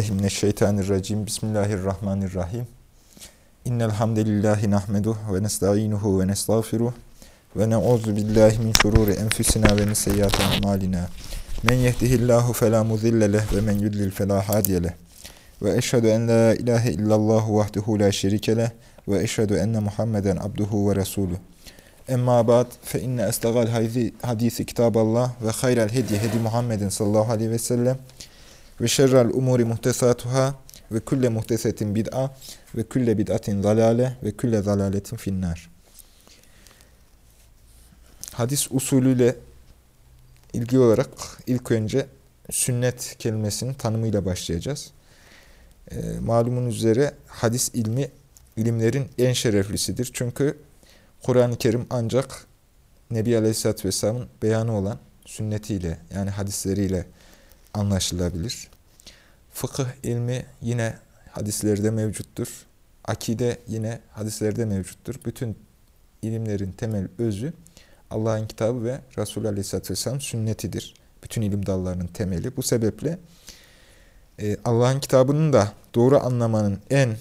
Euzubillahimineşşeytanirracim. Bismillahirrahmanirrahim. İnnel hamdelellahi nahmeduhu ve nestainuhu ve nestağfiruh ve na'udzu billahi min şururi enfusina ve min seyyiati a'malina. Men yehdihillahu fela mudille leh ve men yudlil fela hadiye. Ve eşhedü en la ilahe illallah vahdehu la şerike ve eşhedü enne Muhammeden abduhu ve resuluh. Emma ba'd fe inne estagal hadisi kitaballah ve hayral hedi hedi Muhammedin sallallahu aleyhi ve sellem ve şerrel umuri muhtesatuhâ ve külle muhtesetin bid'a ve külle bid'atin zalale ve külle zalaletin finnâr. Hadis usulüyle ilgili olarak ilk önce sünnet kelimesinin tanımıyla başlayacağız. E, malumun üzere hadis ilmi ilimlerin en şereflisidir. Çünkü Kur'an-ı Kerim ancak Nebi Aleyhisselatü Vesselam'ın beyanı olan sünnetiyle yani hadisleriyle anlaşılabilir. Fıkıh ilmi yine hadislerde mevcuttur. Akide yine hadislerde mevcuttur. Bütün ilimlerin temel özü Allah'ın kitabı ve Resulü Aleyhisselatü Vesselam sünnetidir. Bütün ilim dallarının temeli. Bu sebeple e, Allah'ın kitabının da doğru anlamanın en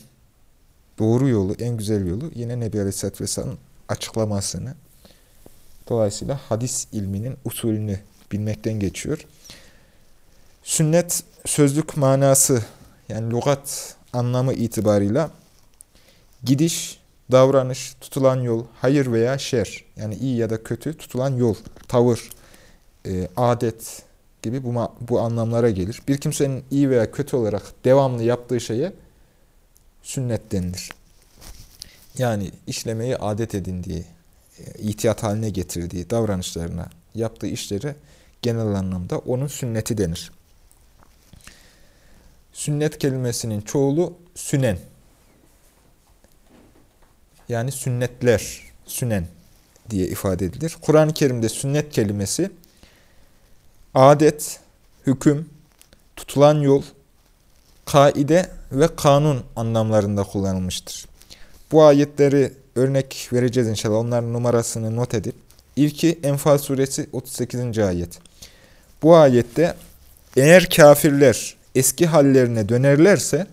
doğru yolu, en güzel yolu yine Nebi Aleyhisselatü Vesselam'ın açıklamasını, dolayısıyla hadis ilminin usulünü bilmekten geçiyor. Sünnet sözlük manası yani lügat anlamı itibarıyla gidiş, davranış, tutulan yol, hayır veya şer yani iyi ya da kötü tutulan yol, tavır, e, adet gibi bu, bu anlamlara gelir. Bir kimsenin iyi veya kötü olarak devamlı yaptığı şeye sünnet denilir. Yani işlemeyi adet edindiği, e, ihtiyat haline getirdiği davranışlarına, yaptığı işleri genel anlamda onun sünneti denir. Sünnet kelimesinin çoğulu sünen. Yani sünnetler, sünen diye ifade edilir. Kur'an-ı Kerim'de sünnet kelimesi adet, hüküm, tutulan yol, kaide ve kanun anlamlarında kullanılmıştır. Bu ayetleri örnek vereceğiz inşallah. Onların numarasını not edip. İlki Enfal suresi 38. ayet. Bu ayette eğer kafirler eski hallerine dönerlerse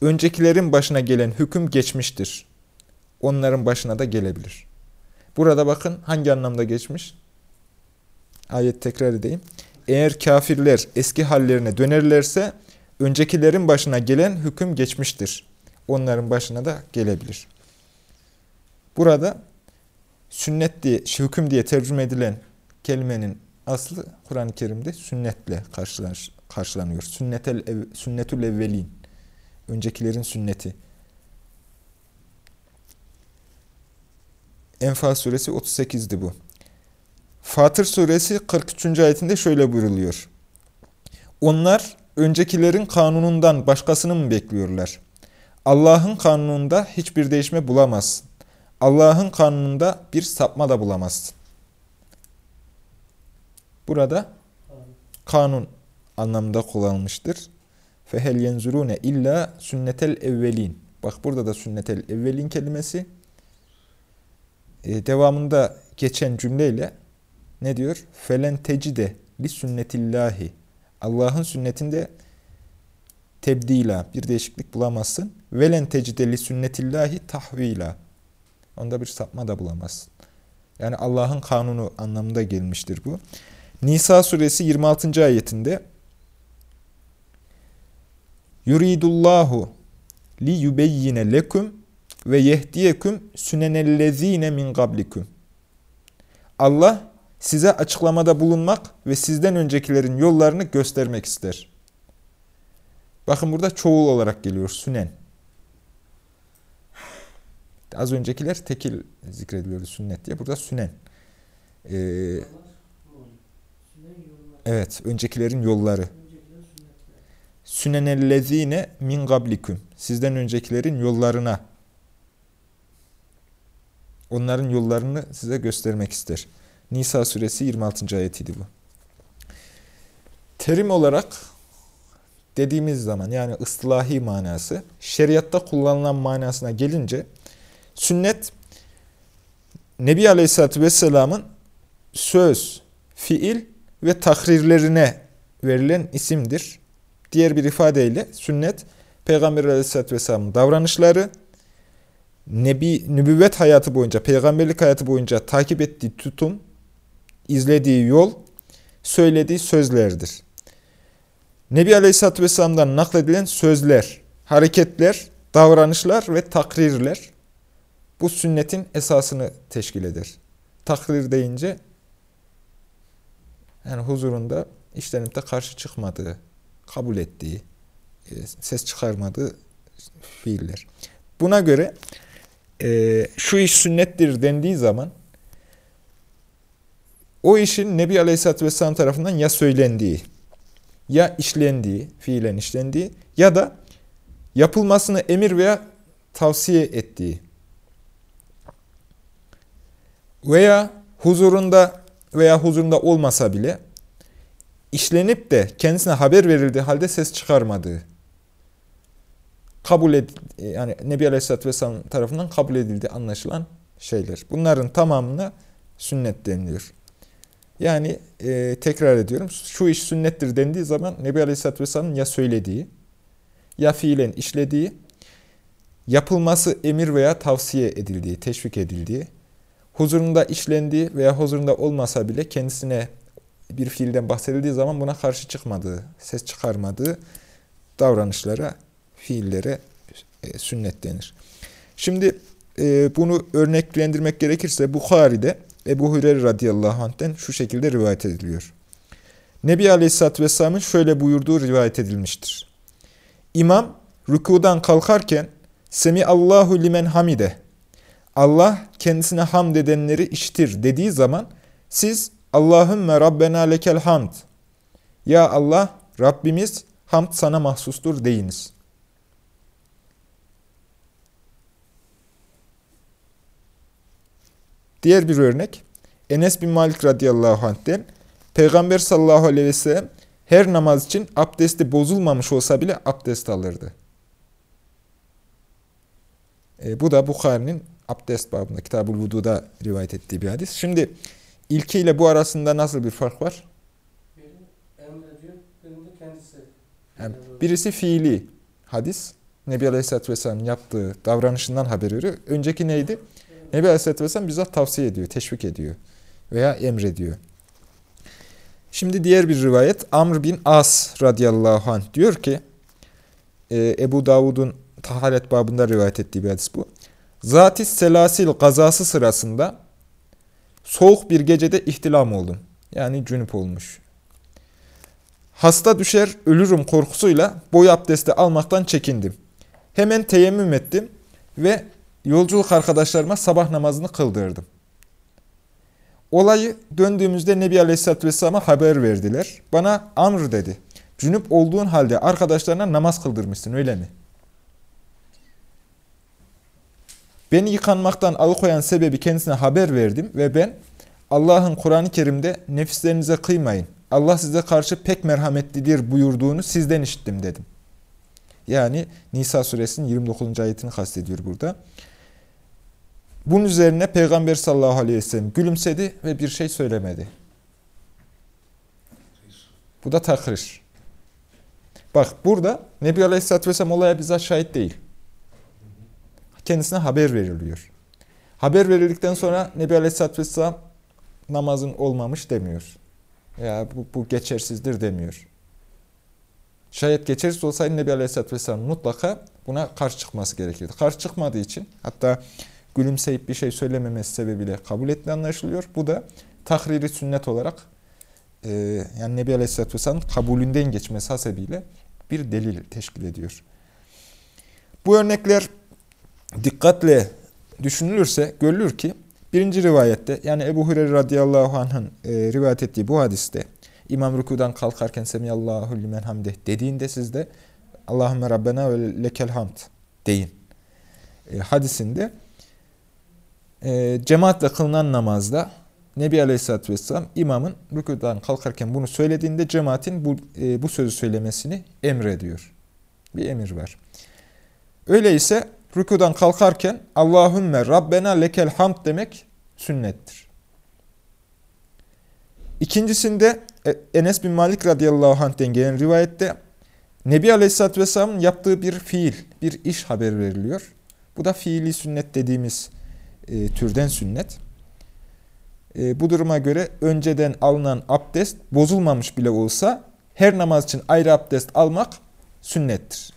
öncekilerin başına gelen hüküm geçmiştir. Onların başına da gelebilir. Burada bakın hangi anlamda geçmiş? Ayet tekrar edeyim. Eğer kafirler eski hallerine dönerlerse öncekilerin başına gelen hüküm geçmiştir. Onların başına da gelebilir. Burada sünnet diye, hüküm diye tercüme edilen kelimenin aslı Kur'an-ı Kerim'de sünnetle karşılanır karşılanıyor. Sünnetel ev, sünnetül evvelin. Öncekilerin sünneti. Enfal suresi 38'di bu. Fatır suresi 43. ayetinde şöyle buyruluyor. Onlar öncekilerin kanunundan başkasını mı bekliyorlar? Allah'ın kanununda hiçbir değişme bulamazsın. Allah'ın kanununda bir sapma da bulamazsın. Burada kanun anlamında kullanılmıştır. Fehel yenzurune illa sünnetel evvelin. Bak burada da sünnetel evvelin kelimesi e, devamında geçen cümleyle ne diyor? Felen tecide li sünnetillahi. Allah'ın sünnetinde tebdila bir değişiklik bulamazsın. Velen tecide li sünnetillahi tahvila. Onda bir sapma da bulamazsın. Yani Allah'ın kanunu anlamında gelmiştir bu. Nisa suresi 26. ayetinde Yuridullahu li yubeyyine lekum ve yehdiyeküm sünenellezine min qablikum. Allah size açıklamada bulunmak ve sizden öncekilerin yollarını göstermek ister. Bakın burada çoğul olarak geliyor sünen. Az öncekiler tekil zikrediliyordu sünnet diye. Burada sünen. Ee, evet, öncekilerin yolları. Sünenellezine min gablikum. Sizden öncekilerin yollarına. Onların yollarını size göstermek ister. Nisa suresi 26. ayetiydi bu. Terim olarak dediğimiz zaman yani ıslahi manası şeriatta kullanılan manasına gelince sünnet Nebi Aleyhisselatü Vesselam'ın söz, fiil ve takrirlerine verilen isimdir diğer bir ifadeyle sünnet, Peygamber aleyhisselatü vesselamın davranışları, Nebi, nübüvvet hayatı boyunca, peygamberlik hayatı boyunca takip ettiği tutum, izlediği yol, söylediği sözlerdir. Nebi Aleyhisselatü Vesselam'dan nakledilen sözler, hareketler, davranışlar ve takrirler bu sünnetin esasını teşkil eder. Takrir deyince yani huzurunda işlenip de karşı çıkmadığı, kabul ettiği, e, ses çıkarmadığı fiiller. Buna göre e, şu iş sünnettir dendiği zaman o işin Nebi Aleyhisselatü Vesselam tarafından ya söylendiği, ya işlendiği, fiilen işlendiği ya da yapılmasını emir veya tavsiye ettiği veya huzurunda veya huzurunda olmasa bile işlenip de kendisine haber verildiği halde ses çıkarmadığı kabul ed yani Nebi Aleyhisselatü Vesselam tarafından kabul edildiği anlaşılan şeyler. Bunların tamamına sünnet deniliyor. Yani e, tekrar ediyorum. Şu iş sünnettir dendiği zaman Nebi Aleyhisselatü Vesselam'ın ya söylediği, ya fiilen işlediği, yapılması emir veya tavsiye edildiği, teşvik edildiği, huzurunda işlendiği veya huzurunda olmasa bile kendisine bir fiilden bahsedildiği zaman buna karşı çıkmadığı, ses çıkarmadığı davranışlara, fiillere e, sünnet denir. Şimdi e, bunu örneklendirmek gerekirse Bukhari'de Ebu Hureyre radıyallahu anh'ten şu şekilde rivayet ediliyor. Nebi Aleyhisselatü Vesselam'ın şöyle buyurduğu rivayet edilmiştir. İmam rükudan kalkarken Semi Allahu limen hamide Allah kendisine hamd edenleri iştir dediği zaman siz Allahümme Rabbena lekel hamd Ya Allah Rabbimiz hamd sana mahsustur deyiniz. Diğer bir örnek Enes bin Malik radıyallahu anh'ten Peygamber sallallahu aleyhi ve sellem her namaz için abdesti bozulmamış olsa bile abdest alırdı. E, bu da Bukhari'nin abdest babında, Kitab-ı Vudu'da rivayet ettiği bir hadis. Şimdi ilkiyle bu arasında nasıl bir fark var? Yani birisi fiili hadis. Nebi Aleyhisselatü Vesselam'ın yaptığı davranışından haber veriyor. Önceki neydi? Nebi Aleyhisselatü Vesselam bizzat tavsiye ediyor, teşvik ediyor veya emrediyor. Şimdi diğer bir rivayet Amr bin As radıyallahu anh diyor ki e, Ebu Davud'un taharet babında rivayet ettiği bir hadis bu. Zatis selasil gazası sırasında soğuk bir gecede ihtilam oldum. Yani cünüp olmuş. Hasta düşer ölürüm korkusuyla boy abdesti almaktan çekindim. Hemen teyemmüm ettim ve yolculuk arkadaşlarıma sabah namazını kıldırdım. Olayı döndüğümüzde Nebi Aleyhisselatü Vesselam'a haber verdiler. Bana Amr dedi. Cünüp olduğun halde arkadaşlarına namaz kıldırmışsın öyle mi? Beni yıkanmaktan alıkoyan sebebi kendisine haber verdim ve ben Allah'ın Kur'an-ı Kerim'de nefislerinize kıymayın. Allah size karşı pek merhametlidir buyurduğunu sizden işittim dedim. Yani Nisa suresinin 29. ayetini kastediyor burada. Bunun üzerine Peygamber sallallahu aleyhi ve sellem gülümsedi ve bir şey söylemedi. Bu da takrir. Bak burada Nebi Aleyhisselatü Vesselam olaya bizzat şahit değil. Kendisine haber veriliyor. Haber verildikten sonra Nebi Aleyhisselatü Vesselam namazın olmamış demiyor. Ya bu, bu geçersizdir demiyor. Şayet geçersiz olsaydı Nebi Aleyhisselatü Vesselam mutlaka buna karşı çıkması gerekirdi. Karşı çıkmadığı için hatta gülümseyip bir şey söylememesi sebebiyle kabul ettiği anlaşılıyor. Bu da tahriri sünnet olarak e, yani Nebi Aleyhisselatü Vesselam'ın kabulünden geçmesi hasebiyle bir delil teşkil ediyor. Bu örnekler dikkatle düşünülürse görülür ki birinci rivayette yani Ebu Hureyre radıyallahu anh'ın e, rivayet ettiği bu hadiste İmam rükudan kalkarken Semiyallahu limen hamdeh dediğinde siz de Allahümme Rabbena ve lekel hamd deyin. E, hadisinde e, cemaatle kılınan namazda Nebi Aleyhisselatü Vesselam imamın rükudan kalkarken bunu söylediğinde cemaatin bu, e, bu sözü söylemesini emrediyor. Bir emir var. Öyleyse rükudan kalkarken Allahümme Rabbena lekel hamd demek sünnettir. İkincisinde e, Enes bin Malik radıyallahu anh'ten gelen rivayette Nebi Aleyhisselatü Vesselam'ın yaptığı bir fiil, bir iş haber veriliyor. Bu da fiili sünnet dediğimiz e, türden sünnet. E, bu duruma göre önceden alınan abdest bozulmamış bile olsa her namaz için ayrı abdest almak sünnettir.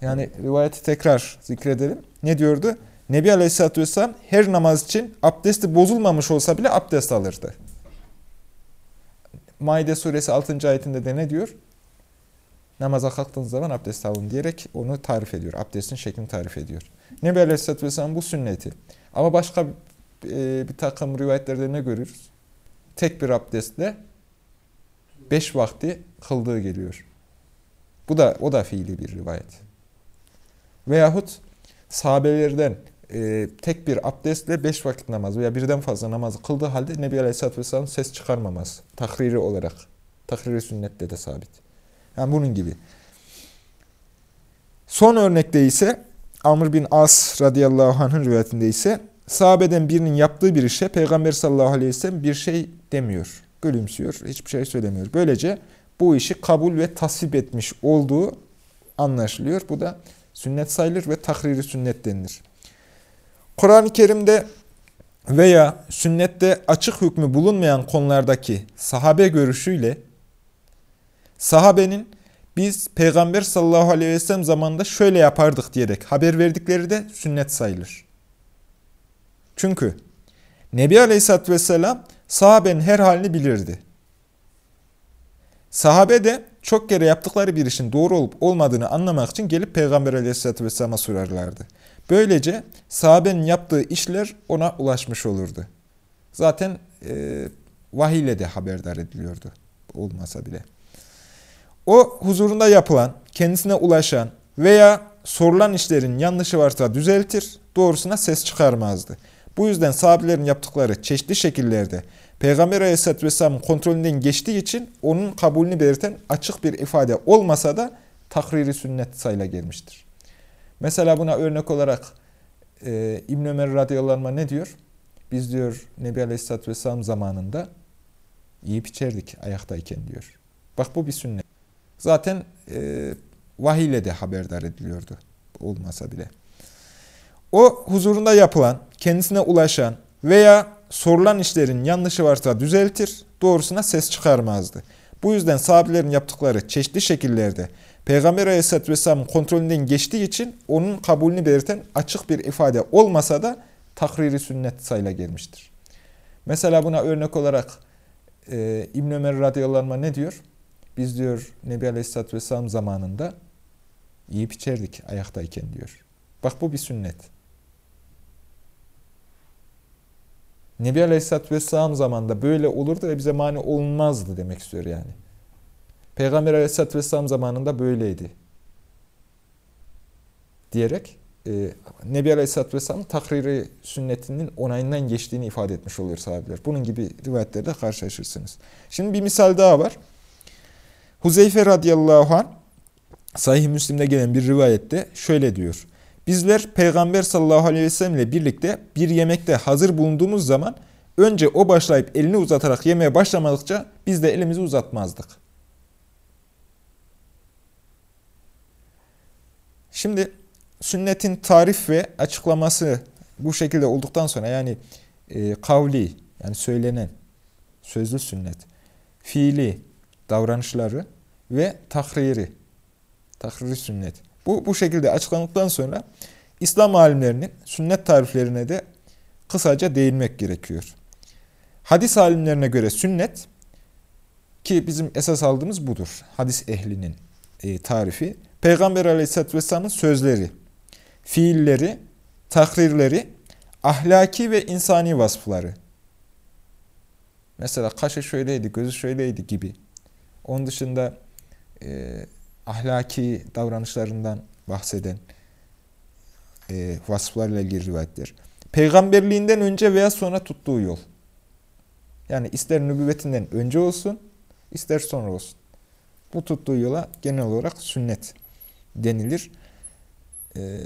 Yani rivayeti tekrar zikredelim. Ne diyordu? Nebi Aleyhisselatü Vesselam her namaz için abdesti bozulmamış olsa bile abdest alırdı. Maide suresi 6. ayetinde de ne diyor? Namaza kalktığınız zaman abdest alın diyerek onu tarif ediyor. Abdestin şeklini tarif ediyor. Nebi Aleyhisselatü Vesselam bu sünneti. Ama başka e, bir takım rivayetlerde ne görürüz? Tek bir abdestle beş vakti kıldığı geliyor. Bu da o da fiili bir rivayet. Veyahut sahabelerden e, tek bir abdestle beş vakit namaz veya birden fazla namazı kıldığı halde Nebi Aleyhisselatü Vesselam ses çıkarmamaz. Takriri olarak. Takriri sünnette de sabit. Yani bunun gibi. Son örnekte ise Amr bin As radıyallahu anh'ın rivayetinde ise sahabeden birinin yaptığı bir işe Peygamber sallallahu aleyhi ve sellem bir şey demiyor. Gülümsüyor. Hiçbir şey söylemiyor. Böylece bu işi kabul ve tasvip etmiş olduğu anlaşılıyor. Bu da sünnet sayılır ve tahriri sünnet denilir. Kur'an-ı Kerim'de veya sünnette açık hükmü bulunmayan konulardaki sahabe görüşüyle sahabenin biz Peygamber sallallahu aleyhi ve sellem zamanında şöyle yapardık diyerek haber verdikleri de sünnet sayılır. Çünkü Nebi aleyhisselatü vesselam sahabenin her halini bilirdi. Sahabe de çok kere yaptıkları bir işin doğru olup olmadığını anlamak için gelip Peygamber aleyhisselatü vesselama sorarlardı. Böylece sahabenin yaptığı işler ona ulaşmış olurdu. Zaten e, vahiyle de haberdar ediliyordu. Olmasa bile. O huzurunda yapılan, kendisine ulaşan veya sorulan işlerin yanlışı varsa düzeltir, doğrusuna ses çıkarmazdı. Bu yüzden sahabelerin yaptıkları çeşitli şekillerde Peygamber Aleyhisselatü Vesselam'ın kontrolünden geçtiği için onun kabulünü belirten açık bir ifade olmasa da takriri sünnet sayıla gelmiştir. Mesela buna örnek olarak e, İbn Ömer radıyallahu ne diyor? Biz diyor Nebi Aleyhisselatü Vesselam zamanında yiyip içerdik ayaktayken diyor. Bak bu bir sünnet. Zaten e, vahiyle de haberdar ediliyordu olmasa bile. O huzurunda yapılan, kendisine ulaşan veya sorulan işlerin yanlışı varsa düzeltir, doğrusuna ses çıkarmazdı. Bu yüzden sahabelerin yaptıkları çeşitli şekillerde Peygamber Aleyhisselatü Vesselam'ın kontrolünden geçtiği için onun kabulünü belirten açık bir ifade olmasa da takriri sünnet sayıla gelmiştir. Mesela buna örnek olarak e, İbn Ömer radıyallahu ne diyor? Biz diyor Nebi Aleyhisselatü Vesselam zamanında yiyip içerdik ayaktayken diyor. Bak bu bir sünnet. Nebi Aleyhisselatü Vesselam zamanında böyle olurdu ve bize mani olunmazdı demek istiyor yani. Peygamber Aleyhisselatü Vesselam zamanında böyleydi. Diyerek e, Nebi Aleyhisselatü Vesselam'ın takriri sünnetinin onayından geçtiğini ifade etmiş oluyor sahabeler. Bunun gibi rivayetlerde karşılaşırsınız. Şimdi bir misal daha var. Huzeyfe radıyallahu anh Sahih Müslim'de gelen bir rivayette şöyle diyor. Bizler Peygamber sallallahu aleyhi ve sellem ile birlikte bir yemekte hazır bulunduğumuz zaman önce o başlayıp elini uzatarak yemeye başlamadıkça biz de elimizi uzatmazdık. Şimdi sünnetin tarif ve açıklaması bu şekilde olduktan sonra yani e, kavli yani söylenen sözlü sünnet, fiili davranışları ve tahriri, tahriri sünnet. Bu, bu şekilde açıklandıktan sonra İslam alimlerinin sünnet tariflerine de kısaca değinmek gerekiyor. Hadis alimlerine göre sünnet ki bizim esas aldığımız budur. Hadis ehlinin e, tarifi. Peygamber aleyhisselatü vesselamın sözleri, fiilleri, takrirleri, ahlaki ve insani vasıfları. Mesela kaşı şöyleydi, gözü şöyleydi gibi. Onun dışında e, ahlaki davranışlarından bahseden e, vasıflarla ilgili rivayetler. Peygamberliğinden önce veya sonra tuttuğu yol. Yani ister nübüvvetinden önce olsun, ister sonra olsun. Bu tuttuğu yola genel olarak sünnet denilir. Ee,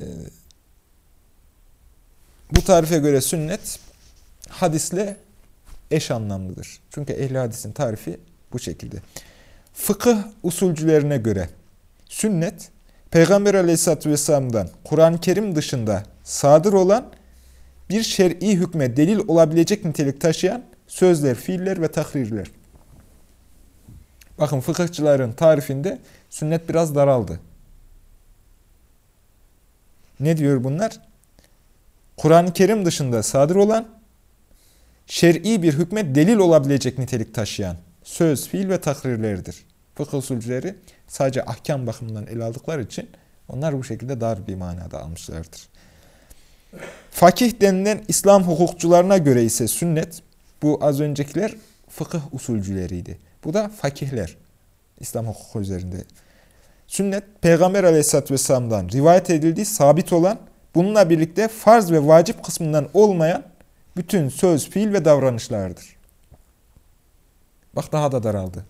bu tarife göre sünnet hadisle eş anlamlıdır. Çünkü ehli hadisin tarifi bu şekilde. fıkıh usulcülerine göre sünnet, Peygamber aleyhissalatü vesselam'dan Kur'an-ı Kerim dışında sadır olan bir şer'i hükme delil olabilecek nitelik taşıyan sözler, fiiller ve tahrirler. Bakın fıkıhçıların tarifinde sünnet biraz daraldı. Ne diyor bunlar? Kur'an-ı Kerim dışında sadır olan, şer'i bir hükme delil olabilecek nitelik taşıyan söz, fiil ve takrirleridir. Fıkıh usulcüleri sadece ahkam bakımından ele aldıkları için onlar bu şekilde dar bir manada almışlardır. Fakih denilen İslam hukukçularına göre ise sünnet, bu az öncekiler fıkıh usulcüleriydi. Bu da fakihler, İslam hukuku üzerinde. Sünnet, Peygamber aleyhissalatü vesselam'dan rivayet edildiği sabit olan, bununla birlikte farz ve vacip kısmından olmayan bütün söz, fiil ve davranışlardır. Bak daha da daraldı.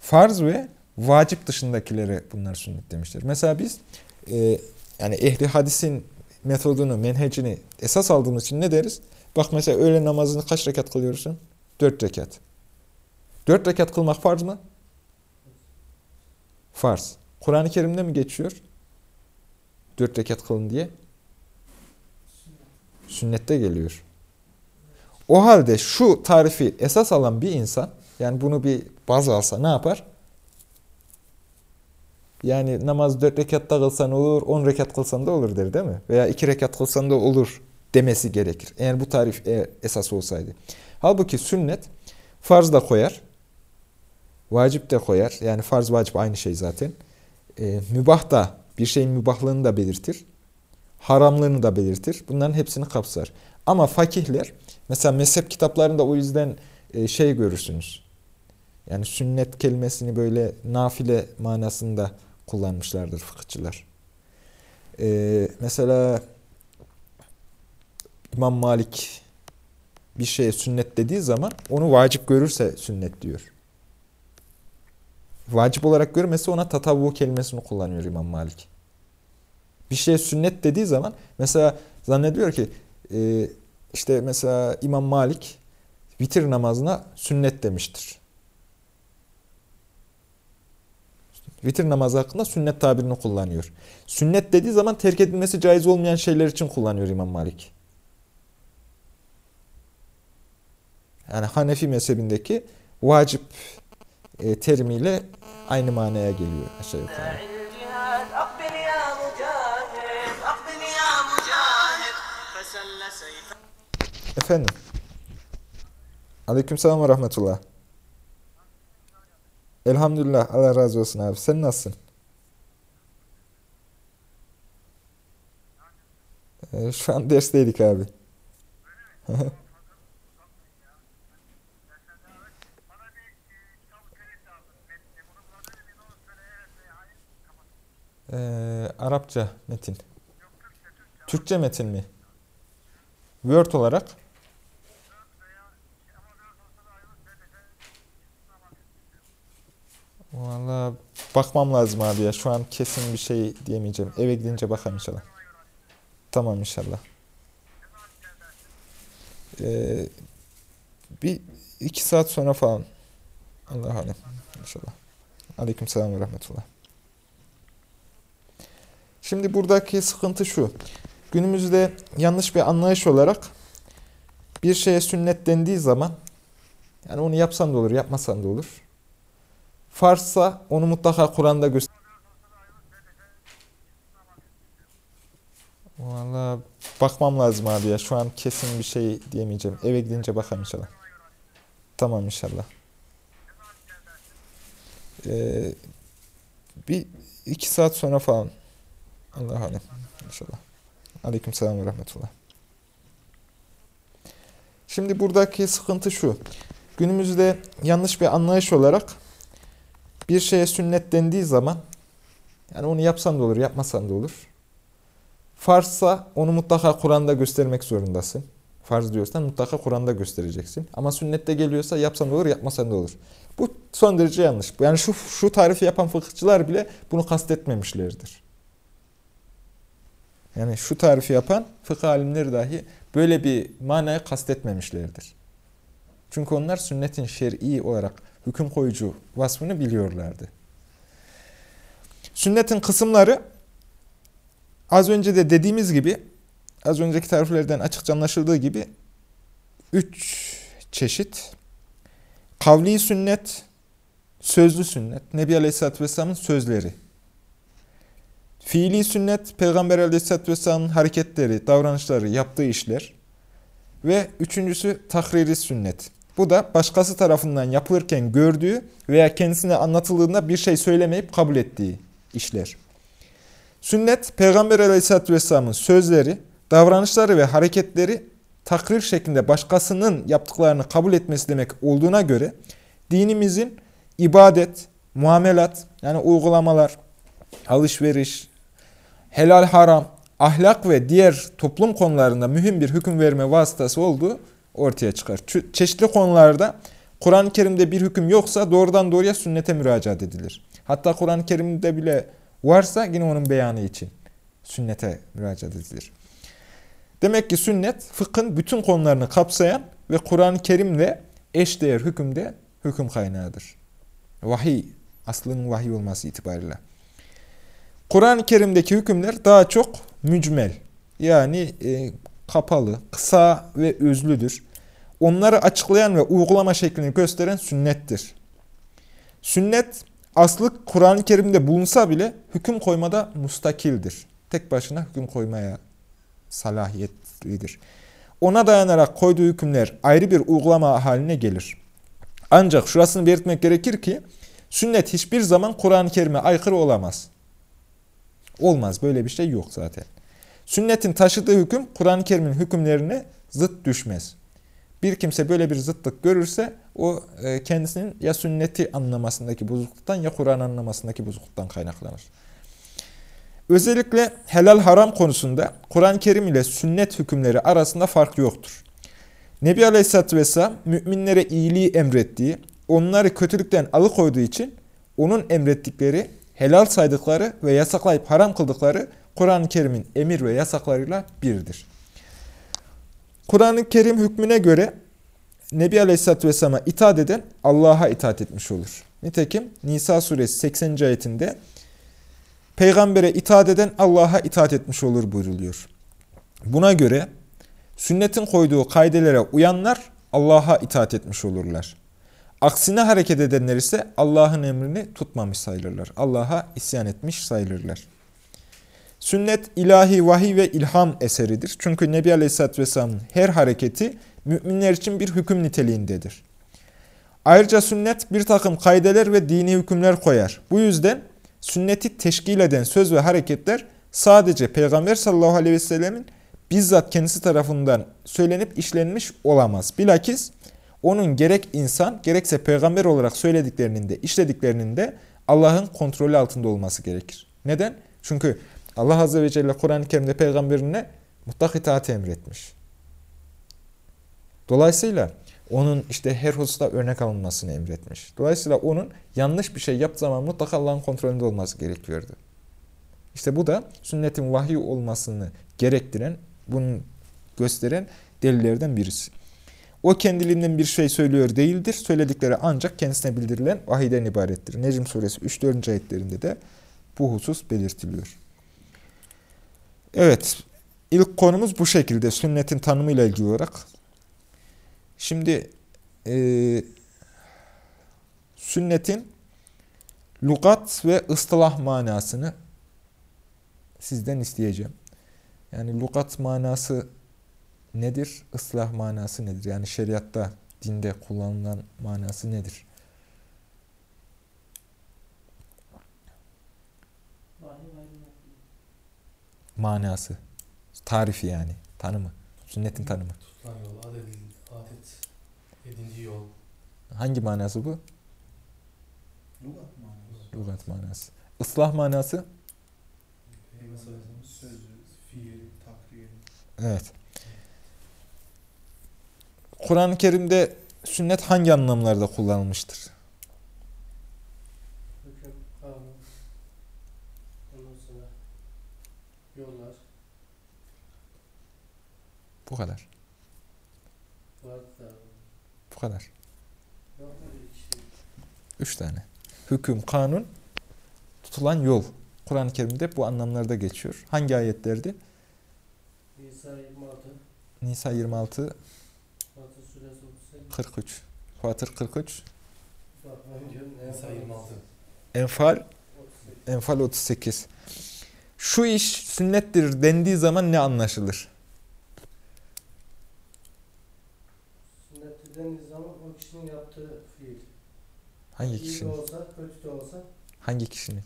Farz ve vacip dışındakilere bunlar sünnet demiştir. Mesela biz e, yani ehli hadisin metodunu, menhecini esas aldığımız için ne deriz? Bak mesela öğle namazını kaç rekat kılıyorsun? Dört rekat. Dört rekat kılmak farz mı? Farz. Kur'an-ı Kerim'de mi geçiyor? Dört rekat kılın diye. Sünnette geliyor. O halde şu tarifi esas alan bir insan, yani bunu bir baz alsa ne yapar? Yani namaz dört rekatta kılsan olur, on rekat kılsan da olur der değil mi? Veya iki rekat kılsan da olur demesi gerekir. Eğer bu tarif esas olsaydı. Halbuki sünnet farz da koyar, vacip de koyar. Yani farz vacip aynı şey zaten. E, mübah da bir şeyin mübahlığını da belirtir. Haramlığını da belirtir. Bunların hepsini kapsar. Ama fakihler mesela mezhep kitaplarında o yüzden e, şey görürsünüz. Yani sünnet kelimesini böyle nafile manasında kullanmışlardır fıkıhçılar. Ee, mesela İmam Malik bir şeye sünnet dediği zaman onu vacip görürse sünnet diyor. Vacip olarak görmesi ona tatavvu kelimesini kullanıyor İmam Malik. Bir şeye sünnet dediği zaman mesela zannediyor ki e, işte mesela İmam Malik vitir namazına sünnet demiştir. Vitir namazı hakkında sünnet tabirini kullanıyor. Sünnet dediği zaman terk edilmesi caiz olmayan şeyler için kullanıyor İmam Malik. Yani Hanefi mezhebindeki vacip e, terimiyle aynı manaya geliyor aşağı yukarı. Efendim. Aleykümselam ve rahmetullah. Elhamdülillah. Allah razı olsun abi. Sen nasılsın? Ee, şu an dersteydik abi. ee, Arapça metin. Türkçe metin mi? Word olarak. Valla bakmam lazım abi ya. Şu an kesin bir şey diyemeyeceğim. Eve gidince bakalım inşallah. Tamam inşallah. Ee, bir iki saat sonra falan. Allah alem. İnşallah. Aleyküm selam ve rahmetullah. Şimdi buradaki sıkıntı şu. Günümüzde yanlış bir anlayış olarak bir şeye sünnet dendiği zaman yani onu yapsan da olur, yapmasan da olur. Fars'a onu mutlaka Kur'an'da göster. Valla bakmam lazım abi ya. Şu an kesin bir şey diyemeyeceğim. Eve gidince bakalım inşallah. Tamam inşallah. Ee, bir iki saat sonra falan. Allah alem. İnşallah. Aleyküm selam ve rahmetullah. Şimdi buradaki sıkıntı şu. Günümüzde yanlış bir anlayış olarak bir şeye sünnet dendiği zaman yani onu yapsan da olur, yapmasan da olur. Farzsa onu mutlaka Kur'an'da göstermek zorundasın. Farz diyorsan mutlaka Kur'an'da göstereceksin. Ama sünnette geliyorsa yapsan da olur, yapmasan da olur. Bu son derece yanlış. Yani şu, şu tarifi yapan fıkıhçılar bile bunu kastetmemişlerdir. Yani şu tarifi yapan fıkıh alimleri dahi böyle bir manayı kastetmemişlerdir. Çünkü onlar sünnetin şer'i olarak hüküm koyucu vasfını biliyorlardı. Sünnetin kısımları az önce de dediğimiz gibi az önceki tariflerden açıkça anlaşıldığı gibi üç çeşit kavli sünnet, sözlü sünnet, Nebi Aleyhisselatü Vesselam'ın sözleri. Fiili sünnet, Peygamber Aleyhisselatü Vesselam'ın hareketleri, davranışları, yaptığı işler. Ve üçüncüsü tahriri sünnet. Bu da başkası tarafından yapılırken gördüğü veya kendisine anlatıldığında bir şey söylemeyip kabul ettiği işler. Sünnet, Peygamber Aleyhisselatü Vesselam'ın sözleri, davranışları ve hareketleri takrir şeklinde başkasının yaptıklarını kabul etmesi demek olduğuna göre dinimizin ibadet, muamelat yani uygulamalar, alışveriş, helal haram, ahlak ve diğer toplum konularında mühim bir hüküm verme vasıtası olduğu ortaya çıkar. Çeşitli konularda Kur'an-ı Kerim'de bir hüküm yoksa doğrudan doğruya sünnete müracaat edilir. Hatta Kur'an-ı Kerim'de bile varsa yine onun beyanı için sünnete müracaat edilir. Demek ki sünnet fıkhın bütün konularını kapsayan ve Kur'an-ı Kerim'le eşdeğer hükümde hüküm kaynağıdır. Vahiy, aslının vahiy olması itibariyle. Kur'an-ı Kerim'deki hükümler daha çok mücmel. Yani e, kapalı, kısa ve özlüdür. Onları açıklayan ve uygulama şeklini gösteren sünnettir. Sünnet aslı Kur'an-ı Kerim'de bulunsa bile hüküm koymada mustakildir. Tek başına hüküm koymaya salahiyetlidir. Ona dayanarak koyduğu hükümler ayrı bir uygulama haline gelir. Ancak şurasını belirtmek gerekir ki sünnet hiçbir zaman Kur'an-ı Kerim'e aykırı olamaz. Olmaz. Böyle bir şey yok zaten. Sünnetin taşıdığı hüküm Kur'an-ı Kerim'in hükümlerine zıt düşmez. Bir kimse böyle bir zıtlık görürse o e, kendisinin ya sünneti anlamasındaki bozukluktan ya Kur'an anlamasındaki bozukluktan kaynaklanır. Özellikle helal haram konusunda Kur'an-ı Kerim ile sünnet hükümleri arasında fark yoktur. Nebi Aleyhisselatü Vesselam müminlere iyiliği emrettiği, onları kötülükten alıkoyduğu için onun emrettikleri, helal saydıkları ve yasaklayıp haram kıldıkları Kur'an-ı Kerim'in emir ve yasaklarıyla birdir. Kur'an-ı Kerim hükmüne göre Nebi Aleyhisselatü Vesselam'a itaat eden Allah'a itaat etmiş olur. Nitekim Nisa suresi 80. ayetinde Peygambere itaat eden Allah'a itaat etmiş olur buyruluyor. Buna göre sünnetin koyduğu kaidelere uyanlar Allah'a itaat etmiş olurlar. Aksine hareket edenler ise Allah'ın emrini tutmamış sayılırlar. Allah'a isyan etmiş sayılırlar. Sünnet ilahi vahiy ve ilham eseridir. Çünkü Nebi Aleyhisselatü Vesselam'ın her hareketi müminler için bir hüküm niteliğindedir. Ayrıca sünnet bir takım kaideler ve dini hükümler koyar. Bu yüzden sünneti teşkil eden söz ve hareketler sadece Peygamber sallallahu aleyhi ve sellemin bizzat kendisi tarafından söylenip işlenmiş olamaz. Bilakis onun gerek insan gerekse peygamber olarak söylediklerinin de işlediklerinin de Allah'ın kontrolü altında olması gerekir. Neden? Çünkü Allah Azze ve Celle Kur'an-ı Kerim'de peygamberine mutlak itaat emretmiş. Dolayısıyla onun işte her hususta örnek alınmasını emretmiş. Dolayısıyla onun yanlış bir şey yaptığı zaman mutlaka Allah'ın kontrolünde olması gerekiyordu. İşte bu da sünnetin vahiy olmasını gerektiren, bunu gösteren delillerden birisi. O kendiliğinden bir şey söylüyor değildir. Söyledikleri ancak kendisine bildirilen vahiden ibarettir. Necm suresi 3-4. ayetlerinde de bu husus belirtiliyor. Evet, ilk konumuz bu şekilde. Sünnetin tanımıyla ilgili olarak Şimdi e, sünnetin lugat ve ıstılah manasını sizden isteyeceğim. Yani lugat manası nedir? Islah manası nedir? Yani şeriatta, dinde kullanılan manası nedir? Manası. Tarifi yani. Tanımı. Sünnetin tanımı. Tutan yol, adedin Yedinci yol. Hangi manası bu? Lugat manası. Lugat manası. Islah manası? Söz, fiil, takrir. Evet. Kur'an-ı Kerim'de sünnet hangi anlamlarda kullanılmıştır? Bu kadar. Bu kadar. Üç tane. Hüküm, kanun, tutulan yol. Kur'an-ı Kerim'de bu anlamlarda geçiyor. Hangi ayetlerdi? İsa 26, Nisa 26, Fatır Suresi 38. 43. Fatır 43, Bak ben diyorum Nisa 26. Enfal 38. Enfal 38. Şu iş sünnettir dendiği zaman ne anlaşılır? Dendiği zaman o kişinin yaptığı fiil. Hangi İyi de kişinin? olsa, kötü de olsa Hangi kişinin?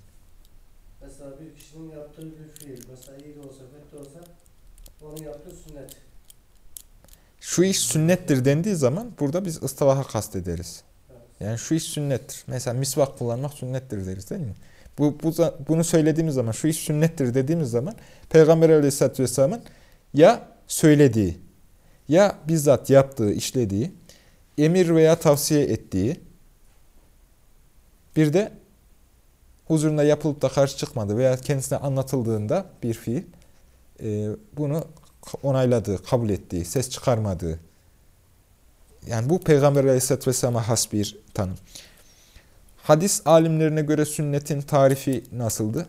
mesela bir kişinin yaptığı bir fiil. Mesela iyi de olsa, kötü de olsa onun yaptığı sünnet. Şu iş sünnettir dendiği zaman burada biz ıstilaha kastederiz. Evet. Yani şu iş sünnettir. Mesela misvak kullanmak sünnettir deriz değil mi? Bu, bu bunu söylediğimiz zaman, şu iş sünnettir dediğimiz zaman Peygamber Aleyhisselatü Vesselam'ın ya söylediği, ya bizzat yaptığı, işlediği, emir veya tavsiye ettiği, bir de huzurunda yapılıp da karşı çıkmadı veya kendisine anlatıldığında bir fiil, e, bunu onayladığı, kabul ettiği, ses çıkarmadığı, yani bu Peygamber Aleyhisselatü Vesselam'a has bir tanım. Hadis alimlerine göre sünnetin tarifi nasıldı?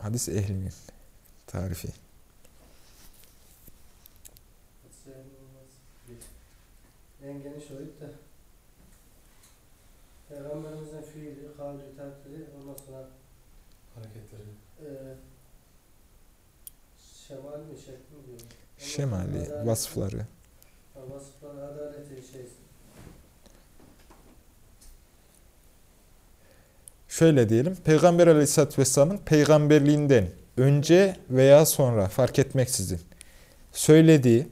Hadis ehlinin tarifi. Sayılmaz bir. En geniş oyut da Peygamberimizin fiili, kavli, takdiri, ondan sonra Hareketleri. e, şemal mi, şekli mi diyor. Şemali, adalet- vasıfları. Vasıfları, adaleti, şey. Şöyle diyelim, Peygamber Aleyhisselatü Vesselam'ın peygamberliğinden önce veya sonra fark etmeksizin söylediği,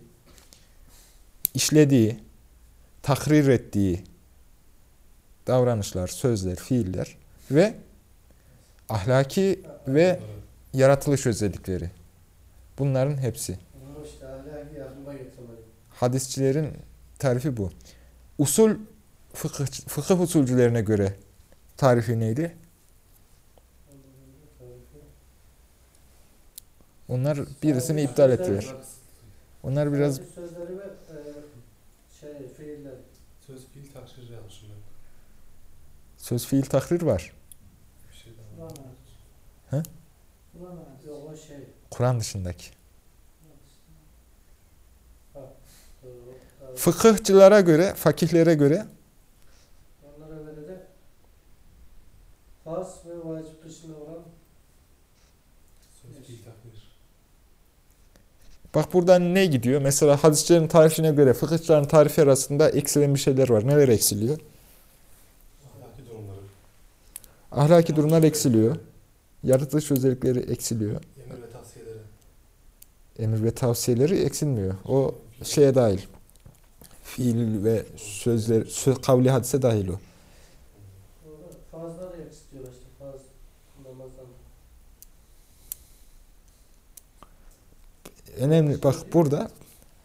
işlediği, takrir ettiği davranışlar, sözler, fiiller ve ahlaki ve yaratılış özellikleri. Bunların hepsi. Hadisçilerin tarifi bu. Usul fıkıh, fıkıh usulcülerine göre tarifi neydi? Onlar birisini iptal ettiler. Onlar biraz Sadece Sözleri ve e, şey, fiilleri. Söz fiil takşir yazmışım ben. söz fiil takrir var. Bir şey daha var. He? Yok o şey. Kur'an dışındaki. Fıkıhçılara göre, fakihlere göre Onlara göre de farz ve vacip dışında olan Söz fiil takdir. Bak buradan ne gidiyor? Mesela hadisçilerin tarifine göre fıkıhçıların tarifi arasında eksilen bir şeyler var. Neler eksiliyor? Ahlaki durumları. Ahlaki durumlar eksiliyor. Yaratılış özellikleri eksiliyor. Emir ve tavsiyeleri. Emir ve tavsiyeleri eksilmiyor. O şeye dahil. Fiil ve sözler, söz, kavli hadise dahil o. Doğru. Fazla da istiyor işte faz namazdan. Önemli. Bak burada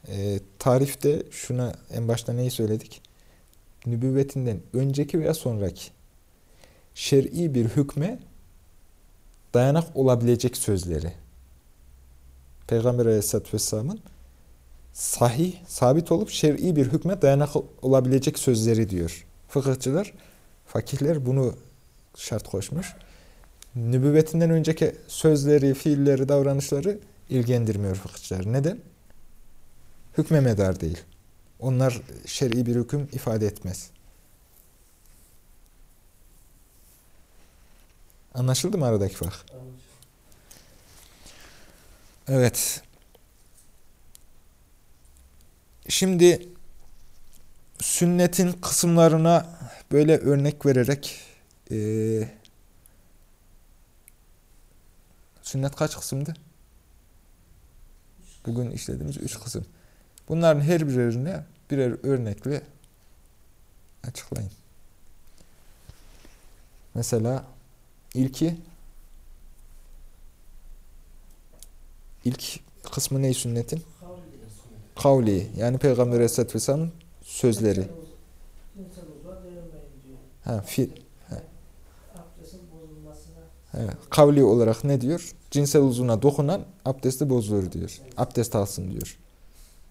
e, tarifte şuna en başta neyi söyledik? Nübüvvetinden önceki veya sonraki şer'i bir hükme dayanak olabilecek sözleri. Peygamber Aleyhisselatü Vesselam'ın sahih, sabit olup şer'i bir hükme dayanak olabilecek sözleri diyor. Fıkıhçılar, fakihler bunu şart koşmuş. Nübüvvetinden önceki sözleri, fiilleri, davranışları ilgilendirmiyor fıkıhçılar. Neden? Hükme medar değil. Onlar şer'i bir hüküm ifade etmez. Anlaşıldı mı aradaki fark? Evet. Şimdi sünnetin kısımlarına böyle örnek vererek eee, sünnet kaç kısımdı? Bugün işlediğimiz üç kısım. Bunların her birine birer örnekle açıklayın. Mesela ilki ilk kısmı ne sünnetin? Kavli yani Peygamber Aleyhisselatü Vesselam'ın sözleri. Ha, fi, bozulmasına he, kavli olarak ne diyor? cinsel uzuna dokunan abdesti bozulur diyor. Abdest alsın diyor.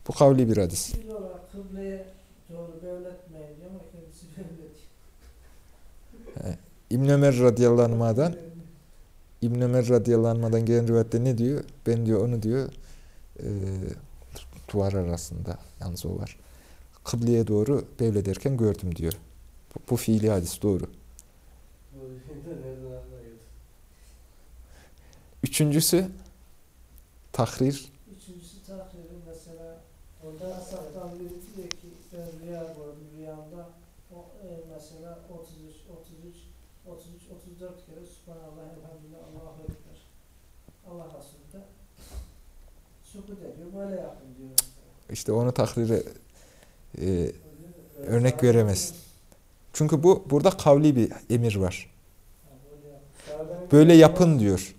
Bu kavli bir hadis. İbn Ömer radıyallahu İbn Ömer radıyallahu gelen rivayette ne diyor? Ben diyor onu diyor e, duvar arasında yalnız o var. Kıbleye doğru bevlederken gördüm diyor. Bu, bu fiili hadis doğru. Üçüncüsü tahrir. Üçüncüsü takdiri mesela onda Asaf'tan biri diyor ki ben rüya gördüm rüyamda o, e, mesela 33, 33, 33, 34 kere Subhanallah, Elhamdülillah, Allahu Ekber. Allah Resulü de sukut ediyor. Böyle yapın diyor. İşte onu tahrire e, Örnek veremez. çünkü bu burada kavli bir emir var. Böyle yapın diyor.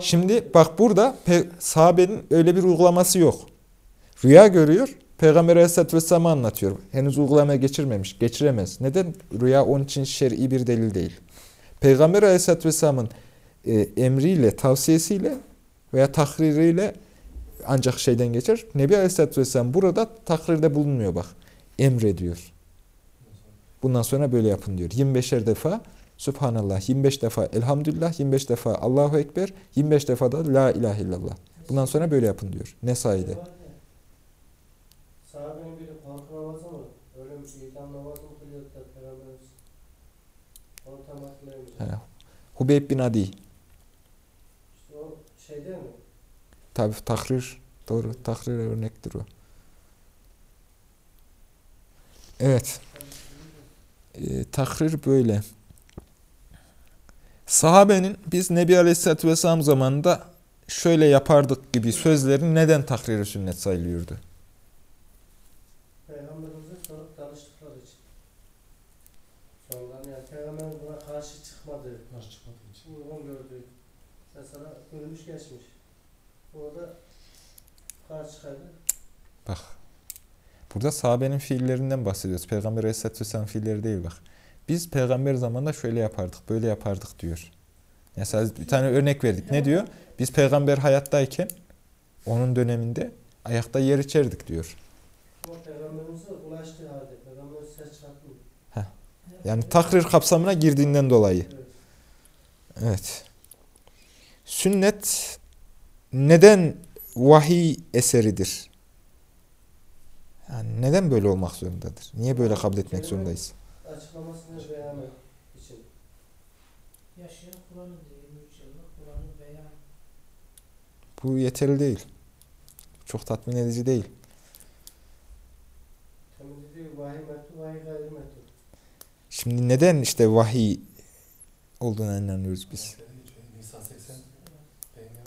Şimdi bak burada sahabenin öyle bir uygulaması yok. Rüya görüyor. Peygamber Aleyhisselatü Vesselam'a anlatıyor. Henüz uygulamaya geçirmemiş. Geçiremez. Neden? Rüya onun için şer'i bir delil değil. Peygamber Aleyhisselatü Vesselam'ın e, emriyle, tavsiyesiyle veya tahririyle ancak şeyden geçer. Nebi Aleyhisselatü Vesselam burada tahrirde bulunmuyor bak. Emrediyor. Bundan sonra böyle yapın diyor. 25'er defa Subhanallah, 25 defa Elhamdülillah, 25 defa Allahu Ekber, 25 defa da La ilahe illallah. Bundan sonra böyle yapın diyor. Nesai'de. Sahabenin biri korku namazı mı? Öyle bir idam namazı mı kılıyordu da Peygamberimiz? Onu tam hatırlayamıyorum. Hubeyb bin Adi. İşte o şey değil mi? Tabi tahrir. Doğru. Tahrir örnektir o. Evet. E, tahrir böyle. Sahabenin biz Nebi Aleyhisselatü Vesselam zamanında şöyle yapardık gibi sözlerin neden tahriri sünnet sayılıyordu? Peygamberimize sorup danıştıkları için. Sonradan yani Peygamberimiz buna karşı çıkmadı. Karşı çıkmadığı için. Uygun gördü. Mesela görmüş geçmiş. Orada karşı çıkaydı. Bak. Burada sahabenin fiillerinden bahsediyoruz. Peygamber Aleyhisselatü Vesselam fiilleri değil bak. Biz peygamber zamanında şöyle yapardık, böyle yapardık diyor. Mesela bir tane örnek verdik. Ne diyor? Biz peygamber hayattayken onun döneminde ayakta yer içerdik diyor. Ama Peygamberimize ulaştığı halde Peygamberimiz ses çıkartmıyor. Yani takrir kapsamına girdiğinden dolayı. Evet. Evet. Sünnet neden vahiy eseridir? Yani neden böyle olmak zorundadır? Niye böyle kabul etmek zorundayız? Açıklamasını beyan için. Yaşayan Kur'an'ın diyor 23 yıllık Kur'an'ın beyan. Bu yeterli değil. Çok tatmin edici değil. Şimdi neden işte vahiy olduğuna inanıyoruz biz? Mesela geçiyor. Nisa 80. Peygamber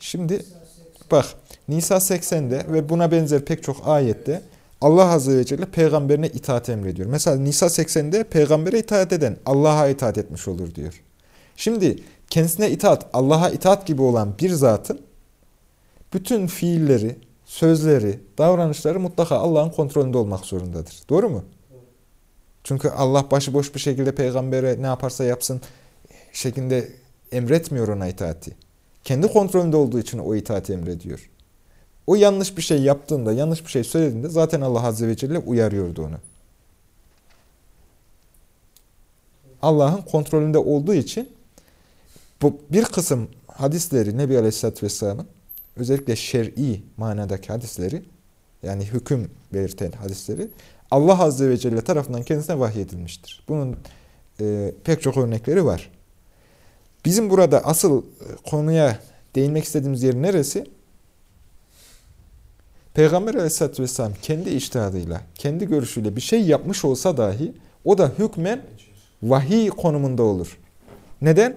Şimdi Mesela 80 bak Nisa 80'de ve buna benzer pek çok ayette Allah Azze ve Celle peygamberine itaat emrediyor. Mesela Nisa 80'de peygambere itaat eden Allah'a itaat etmiş olur diyor. Şimdi kendisine itaat, Allah'a itaat gibi olan bir zatın bütün fiilleri, sözleri, davranışları mutlaka Allah'ın kontrolünde olmak zorundadır. Doğru mu? Çünkü Allah başıboş bir şekilde peygambere ne yaparsa yapsın şeklinde emretmiyor ona itaati. Kendi kontrolünde olduğu için o itaati emrediyor. O yanlış bir şey yaptığında, yanlış bir şey söylediğinde zaten Allah Azze ve Celle uyarıyordu onu. Allah'ın kontrolünde olduğu için bu bir kısım hadisleri Nebi Aleyhisselatü Vesselam'ın özellikle şer'i manadaki hadisleri yani hüküm belirten hadisleri Allah Azze ve Celle tarafından kendisine vahyedilmiştir. Bunun e, pek çok örnekleri var. Bizim burada asıl e, konuya değinmek istediğimiz yer neresi? Peygamber Aleyhisselatü Vesselam kendi iştihadıyla, kendi görüşüyle bir şey yapmış olsa dahi o da hükmen vahiy konumunda olur. Neden?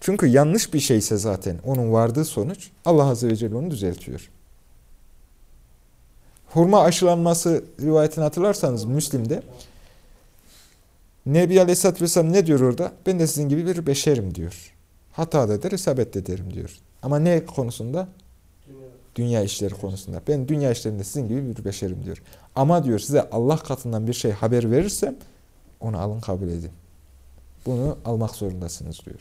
Çünkü yanlış bir şeyse zaten onun vardığı sonuç Allah Azze ve Celle onu düzeltiyor. Hurma aşılanması rivayetini hatırlarsanız Müslim'de Nebi Aleyhisselatü Vesselam ne diyor orada? Ben de sizin gibi bir beşerim diyor. Hata da eder, isabet de ederim diyor. Ama ne konusunda? Dünya. İşleri konusunda. Ben dünya işlerinde sizin gibi bir beşerim diyor. Ama diyor size Allah katından bir şey haber verirsem onu alın kabul edin. Bunu almak zorundasınız diyor.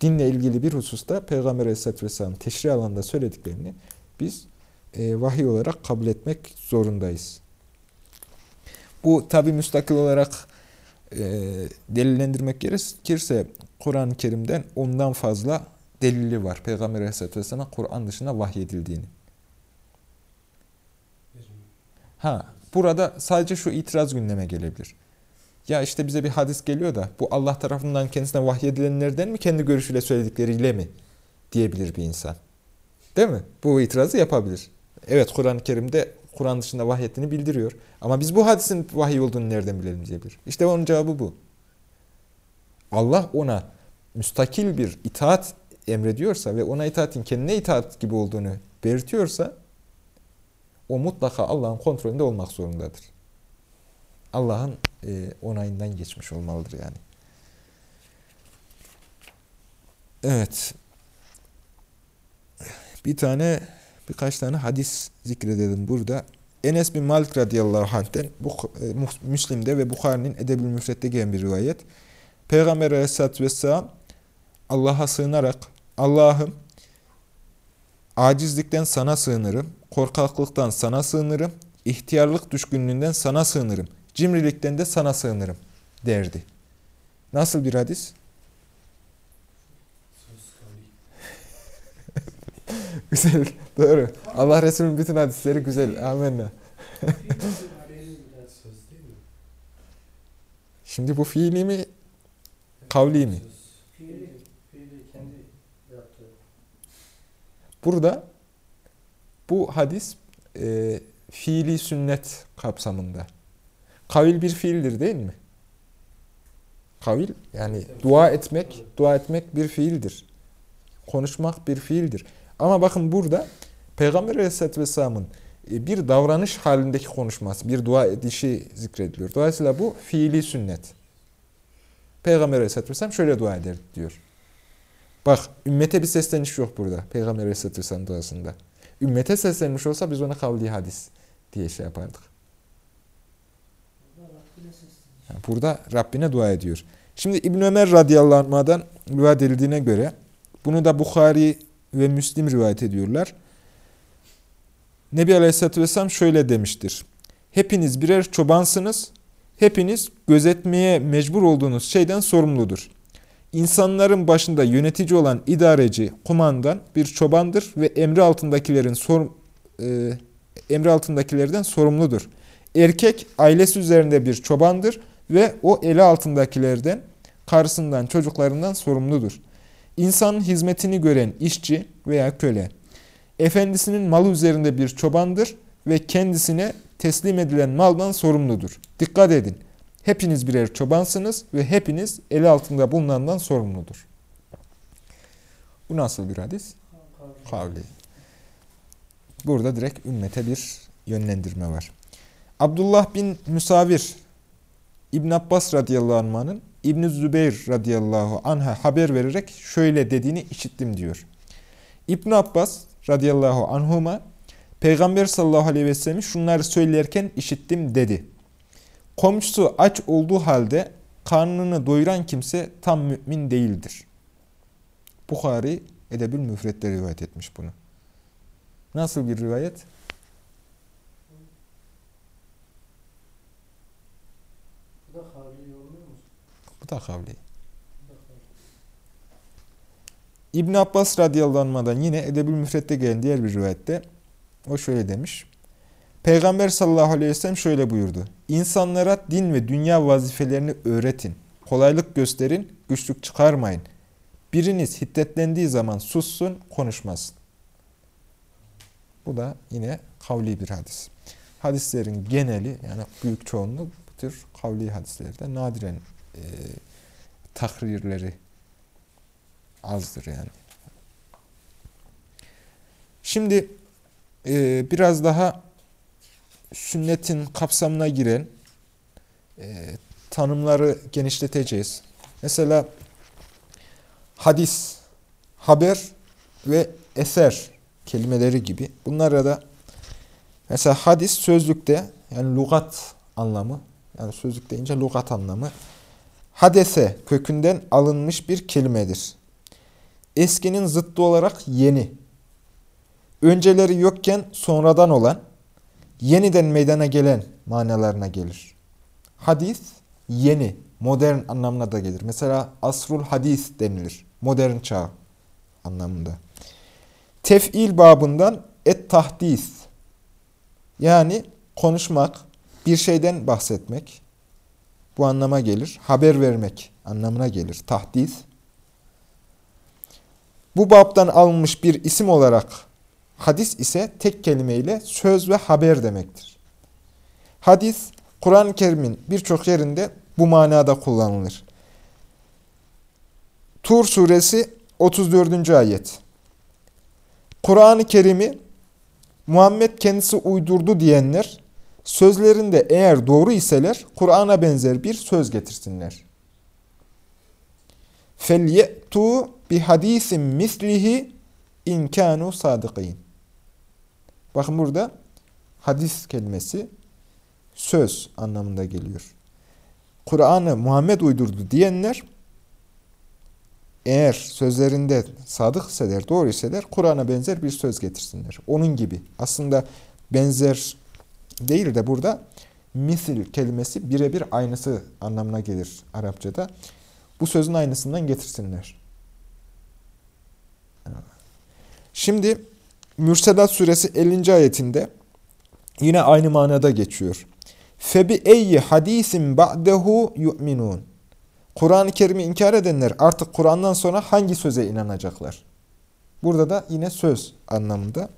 Dinle ilgili bir hususta Peygamber Aleyhisselatü Vesselam teşri alanında söylediklerini biz e, vahiy olarak kabul etmek zorundayız. Bu tabi müstakil olarak e, delillendirmek gerekirse Kur'an-ı Kerim'den ondan fazla delili var. Peygamber Aleyhisselatü Vesselam'a Kur'an dışında vahyedildiğini. Ha, burada sadece şu itiraz gündeme gelebilir. Ya işte bize bir hadis geliyor da bu Allah tarafından kendisine vahyedilenlerden mi kendi görüşüyle söyledikleriyle mi diyebilir bir insan. Değil mi? Bu itirazı yapabilir. Evet Kur'an-ı Kerim'de Kur'an dışında vahyettiğini bildiriyor. Ama biz bu hadisin vahiy olduğunu nereden bilelim diyebilir. İşte onun cevabı bu. Allah ona müstakil bir itaat emrediyorsa ve ona itaatin kendine itaat gibi olduğunu belirtiyorsa o mutlaka Allah'ın kontrolünde olmak zorundadır. Allah'ın e, onayından geçmiş olmalıdır yani. Evet. Bir tane birkaç tane hadis zikredelim burada. Enes bin Malik radıyallahu anh'ten bu e, Müslim'de ve Bukhari'nin Edebül Müfret'te gelen bir rivayet. Peygamber aleyhissalatü vesselam Allah'a sığınarak Allah'ım acizlikten sana sığınırım, korkaklıktan sana sığınırım, ihtiyarlık düşkünlüğünden sana sığınırım, cimrilikten de sana sığınırım derdi. Nasıl bir hadis? güzel, doğru. Allah Resulü'nün bütün hadisleri güzel. Amenna. Şimdi bu fiili mi, kavli mi? Fiili, fiili kendi yaptığı. Burada bu hadis e, fiili sünnet kapsamında. Kavil bir fiildir değil mi? Kavil yani dua etmek, dua etmek bir fiildir. Konuşmak bir fiildir. Ama bakın burada Peygamber Aleyhisselatü Vesselam'ın e, bir davranış halindeki konuşması, bir dua edişi zikrediliyor. Dolayısıyla bu fiili sünnet. Peygamber Aleyhisselatü Vesselam şöyle dua eder diyor. Bak ümmete bir sesleniş yok burada. Peygamber Aleyhisselatü Vesselam duasında. Ümmete seslenmiş olsa biz ona kavli hadis diye şey yapardık. Yani burada Rabbine dua ediyor. Şimdi İbn Ömer radıyallahu anh'dan rivayet edildiğine göre bunu da Bukhari ve Müslim rivayet ediyorlar. Nebi Aleyhisselatü Vesselam şöyle demiştir. Hepiniz birer çobansınız. Hepiniz gözetmeye mecbur olduğunuz şeyden sorumludur. İnsanların başında yönetici olan idareci, kumandan bir çobandır ve emri altındakilerin sor, e, emri altındakilerden sorumludur. Erkek ailesi üzerinde bir çobandır ve o eli altındakilerden, karısından, çocuklarından sorumludur. İnsanın hizmetini gören işçi veya köle, efendisinin malı üzerinde bir çobandır ve kendisine teslim edilen maldan sorumludur. Dikkat edin. Hepiniz birer çobansınız ve hepiniz eli altında bulunandan sorumludur. Bu nasıl bir hadis? Kavli. Burada direkt ümmete bir yönlendirme var. Abdullah bin Müsavir İbn Abbas radıyallahu anh'ın İbn Zübeyir radıyallahu anh'a haber vererek şöyle dediğini işittim diyor. İbn Abbas radıyallahu anhuma Peygamber sallallahu aleyhi ve sellem'i şunları söylerken işittim dedi. Komşusu aç olduğu halde karnını doyuran kimse tam mümin değildir. Bukhari Edebül Müfret'te rivayet etmiş bunu. Nasıl bir rivayet? Bu da kavli kavli. Bu da kavli. İbn Abbas radıyallahu anh'dan yine Edebül Müfret'te gelen diğer bir rivayette o şöyle demiş. Peygamber sallallahu aleyhi ve sellem şöyle buyurdu. İnsanlara din ve dünya vazifelerini öğretin. Kolaylık gösterin, güçlük çıkarmayın. Biriniz hiddetlendiği zaman sussun, konuşmasın. Bu da yine kavli bir hadis. Hadislerin geneli yani büyük çoğunluğu bu tür kavli hadislerde nadiren e, takrirleri azdır yani. Şimdi e, biraz daha sünnetin kapsamına giren e, tanımları genişleteceğiz. Mesela hadis, haber ve eser kelimeleri gibi. Bunlara da mesela hadis sözlükte yani lugat anlamı yani sözlük deyince lugat anlamı hadese kökünden alınmış bir kelimedir. Eskinin zıttı olarak yeni. Önceleri yokken sonradan olan yeniden meydana gelen manalarına gelir. Hadis yeni, Modern anlamına da gelir. Mesela asrul hadis denilir. Modern çağ anlamında. Tef'il babından et tahdis. Yani konuşmak, bir şeyden bahsetmek. Bu anlama gelir. Haber vermek anlamına gelir. Tahdis. Bu babdan alınmış bir isim olarak hadis ise tek kelimeyle söz ve haber demektir. Hadis, Kur'an-ı Kerim'in birçok yerinde bu manada kullanılır. Tur suresi 34. ayet. Kur'an-ı Kerim'i Muhammed kendisi uydurdu diyenler, sözlerinde eğer doğru iseler Kur'an'a benzer bir söz getirsinler. فَلْيَأْتُوا بِحَد۪يثٍ مِثْلِهِ اِنْ كَانُوا صَادِقِينَ Bakın burada hadis kelimesi söz anlamında geliyor. Kur'an'ı Muhammed uydurdu diyenler eğer sözlerinde sadık iseler, doğru iseler Kur'an'a benzer bir söz getirsinler. Onun gibi. Aslında benzer değil de burada misil kelimesi birebir aynısı anlamına gelir Arapçada. Bu sözün aynısından getirsinler. Şimdi Mürselat suresi 50. ayetinde yine aynı manada geçiyor. Febi eyyi hadisin ba'dehu yu'minun. Kur'an-ı Kerim'i inkar edenler artık Kur'an'dan sonra hangi söze inanacaklar? Burada da yine söz anlamında.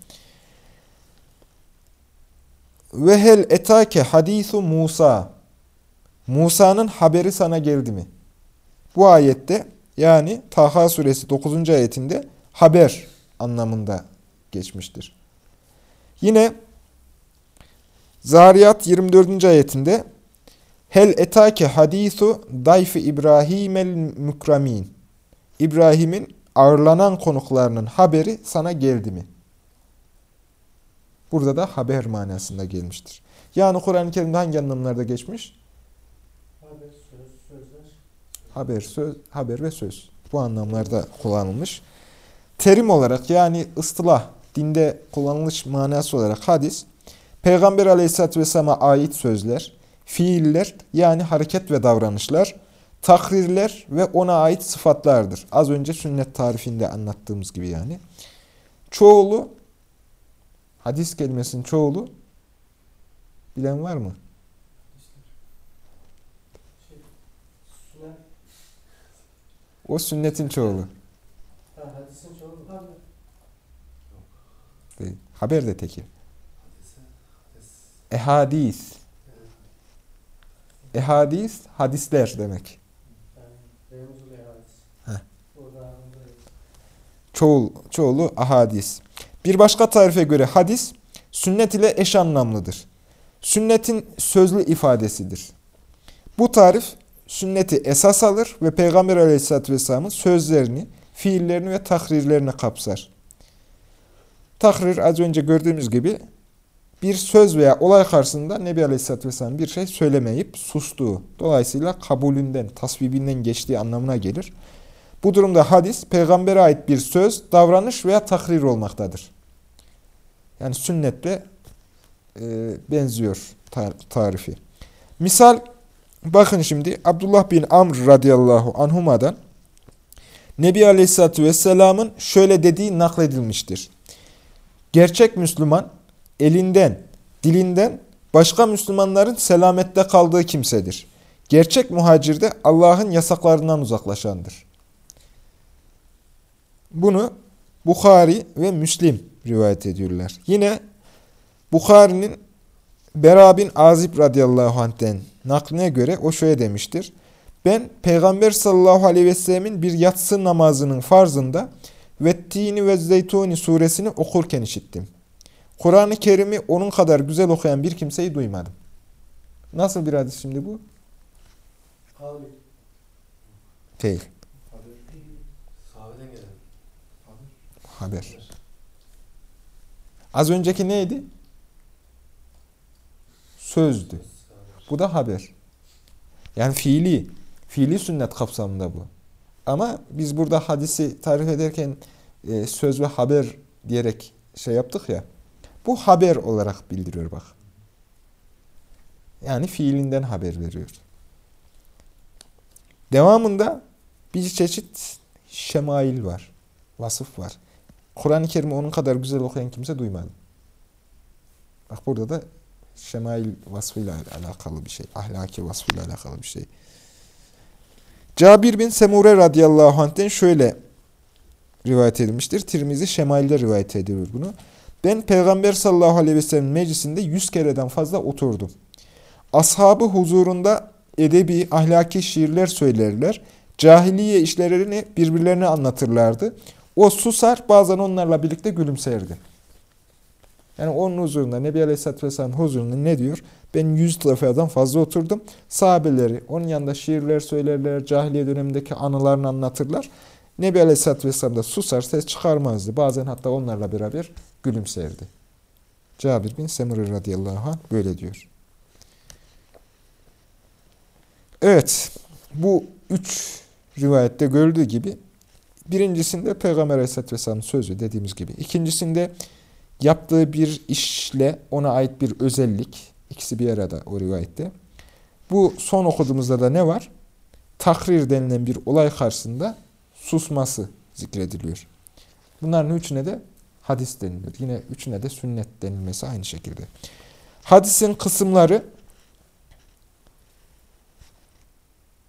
Ve hel etake hadisu Musa. Musa'nın haberi sana geldi mi? Bu ayette yani Taha suresi 9. ayetinde haber anlamında geçmiştir. Yine Zariyat 24. ayetinde Hel etake hadisu dayfi İbrahimel mükramin. İbrahim'in ağırlanan konuklarının haberi sana geldi mi? Burada da haber manasında gelmiştir. Yani Kur'an-ı Kerim'de hangi anlamlarda geçmiş? Haber, söz, sözler. Haber, söz, haber ve söz. Bu anlamlarda kullanılmış. Terim olarak yani ıstılah, dinde kullanılmış manası olarak hadis, Peygamber aleyhissalatü vesselam'a ait sözler, fiiller yani hareket ve davranışlar, takrirler ve ona ait sıfatlardır. Az önce sünnet tarifinde anlattığımız gibi yani. Çoğulu, hadis kelimesinin çoğulu, bilen var mı? O sünnetin çoğulu. ha, hadisin çoğu Haber. Değil. Haber de teki. Hadise, hadis. Ehadis. Ehadis, hadisler demek. Heh. Çoğul, çoğulu ahadis. Bir başka tarife göre hadis, sünnet ile eş anlamlıdır. Sünnetin sözlü ifadesidir. Bu tarif, sünneti esas alır ve Peygamber aleyhissalatü vesselamın sözlerini, fiillerini ve takrirlerini kapsar. Takrir az önce gördüğümüz gibi bir söz veya olay karşısında Nebi Aleyhisselatü Vesselam bir şey söylemeyip sustuğu. Dolayısıyla kabulünden, tasvibinden geçtiği anlamına gelir. Bu durumda hadis, peygambere ait bir söz, davranış veya takrir olmaktadır. Yani sünnetle e, benziyor tar tarifi. Misal, bakın şimdi Abdullah bin Amr radıyallahu anhuma'dan Nebi Aleyhisselatü Vesselam'ın şöyle dediği nakledilmiştir. Gerçek Müslüman, elinden, dilinden başka Müslümanların selamette kaldığı kimsedir. Gerçek muhacir de Allah'ın yasaklarından uzaklaşandır. Bunu Bukhari ve Müslim rivayet ediyorlar. Yine Bukhari'nin Bera bin Azib radıyallahu anh'ten nakline göre o şöyle demiştir. Ben Peygamber sallallahu aleyhi ve sellemin bir yatsı namazının farzında Vettini ve Zeytuni suresini okurken işittim. Kur'an-ı Kerim'i onun kadar güzel okuyan bir kimseyi duymadım. Nasıl bir hadis şimdi bu? kavli. Değil. Haber. Haber. Az önceki neydi? Sözdü. Bu da haber. Yani fiili. Fiili sünnet kapsamında bu. Ama biz burada hadisi tarif ederken e, söz ve haber diyerek şey yaptık ya. Bu haber olarak bildiriyor bak. Yani fiilinden haber veriyor. Devamında bir çeşit şemail var. Vasıf var. Kur'an-ı Kerim'i onun kadar güzel okuyan kimse duymadı. Bak burada da şemail vasfıyla alakalı bir şey. Ahlaki vasfıyla alakalı bir şey. Cabir bin Semure radıyallahu anh'ten şöyle rivayet edilmiştir. Tirmizi Şemail'de rivayet ediyor bunu. Ben Peygamber sallallahu aleyhi ve sellem meclisinde yüz kereden fazla oturdum. Ashabı huzurunda edebi, ahlaki şiirler söylerler. Cahiliye işlerini birbirlerine anlatırlardı. O susar, bazen onlarla birlikte gülümserdi. Yani onun huzurunda, Nebi Aleyhisselatü Vesselam huzurunda ne diyor? Ben yüz defadan fazla oturdum. Sahabeleri, onun yanında şiirler söylerler, cahiliye dönemindeki anılarını anlatırlar. Nebi Aleyhisselatü Vesselam da susar, ses çıkarmazdı. Bazen hatta onlarla beraber gülümserdi. Cabir bin Semur radıyallahu anh böyle diyor. Evet, bu üç rivayette görüldüğü gibi birincisinde Peygamber Aleyhisselatü Vesselam'ın sözü dediğimiz gibi. İkincisinde yaptığı bir işle ona ait bir özellik. İkisi bir arada o rivayette. Bu son okuduğumuzda da ne var? Takrir denilen bir olay karşısında susması zikrediliyor. Bunların üçüne de hadis deniliyor. Yine üçüne de sünnet denilmesi aynı şekilde. Hadisin kısımları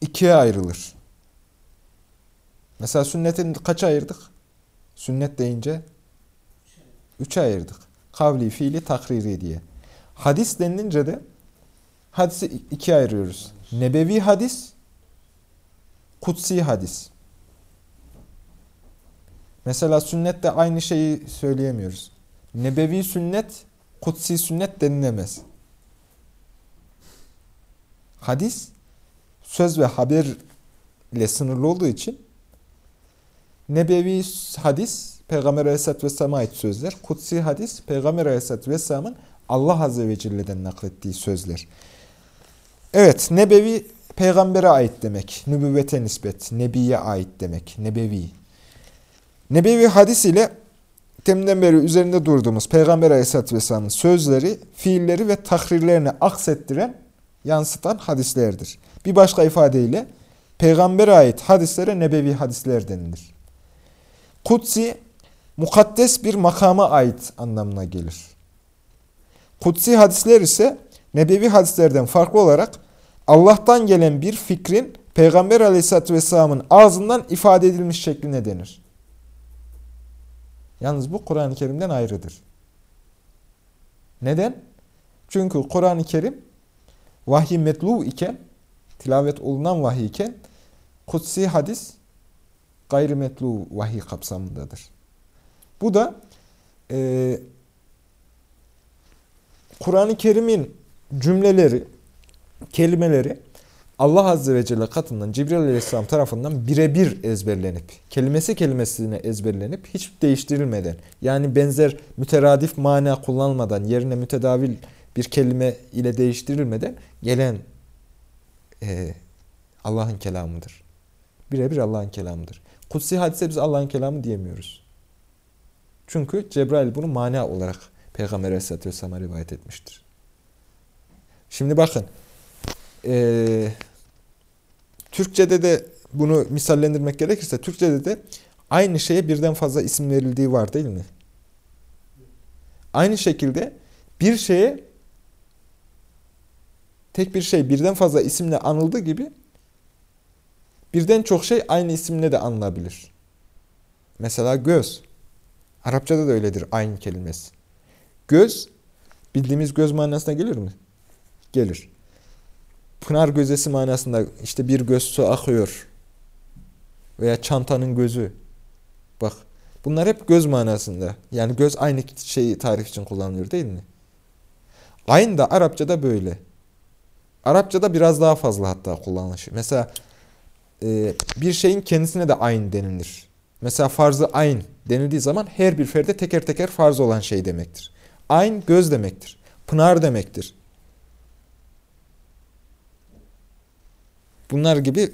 ikiye ayrılır. Mesela sünnetin kaça ayırdık? Sünnet deyince üçe ayırdık. Kavli, fiili, takriri diye. Hadis denilince de hadisi ikiye ayırıyoruz. Nebevi hadis, kutsi hadis. Mesela sünnette aynı şeyi söyleyemiyoruz. Nebevi sünnet, kutsi sünnet denilemez. Hadis, söz ve haber ile sınırlı olduğu için nebevi hadis, Peygamber Aleyhisselatü Vesselam'a ait sözler. Kutsi hadis, Peygamber Aleyhisselatü Vesselam'ın Allah Azze ve Celle'den naklettiği sözler. Evet, nebevi peygambere ait demek. Nübüvvete nispet, nebiye ait demek. Nebevi. Nebevi hadis ile teminden beri üzerinde durduğumuz Peygamber Aleyhisselatü Vesselam'ın sözleri, fiilleri ve takrirlerini aksettiren, yansıtan hadislerdir. Bir başka ifadeyle Peygamber'e ait hadislere nebevi hadisler denilir. Kutsi, mukaddes bir makama ait anlamına gelir. Kutsi hadisler ise nebevi hadislerden farklı olarak Allah'tan gelen bir fikrin Peygamber Aleyhisselatü Vesselam'ın ağzından ifade edilmiş şekline denir. Yalnız bu Kur'an-ı Kerim'den ayrıdır. Neden? Çünkü Kur'an-ı Kerim vahiy metlu iken, tilavet olunan vahiy iken, kutsi hadis gayrimetlu vahiy kapsamındadır. Bu da e, Kur'an-ı Kerim'in cümleleri, kelimeleri Allah Azze ve Celle katından Cibril Aleyhisselam tarafından birebir ezberlenip, kelimesi kelimesine ezberlenip hiç değiştirilmeden, yani benzer müteradif mana kullanılmadan, yerine mütedavil bir kelime ile değiştirilmeden gelen e, Allah'ın kelamıdır. Birebir Allah'ın kelamıdır. Kutsi hadise biz Allah'ın kelamı diyemiyoruz. Çünkü Cebrail bunu mana olarak Peygamber Aleyhisselatü Vesselam'a rivayet etmiştir. Şimdi bakın, e, Türkçe'de de bunu misallendirmek gerekirse, Türkçe'de de aynı şeye birden fazla isim verildiği var değil mi? Aynı şekilde bir şeye tek bir şey birden fazla isimle anıldığı gibi birden çok şey aynı isimle de anılabilir. Mesela göz. Arapçada da öyledir aynı kelimesi. Göz, bildiğimiz göz manasına gelir mi? Gelir. Pınar gözesi manasında işte bir göz su akıyor. Veya çantanın gözü. Bak bunlar hep göz manasında. Yani göz aynı şeyi tarif için kullanılıyor değil mi? Aynı da Arapçada böyle. Arapçada biraz daha fazla hatta kullanılır. Mesela e, bir şeyin kendisine de aynı denilir. Mesela farzı ayn denildiği zaman her bir ferde teker teker farz olan şey demektir. Ayn göz demektir. Pınar demektir. Bunlar gibi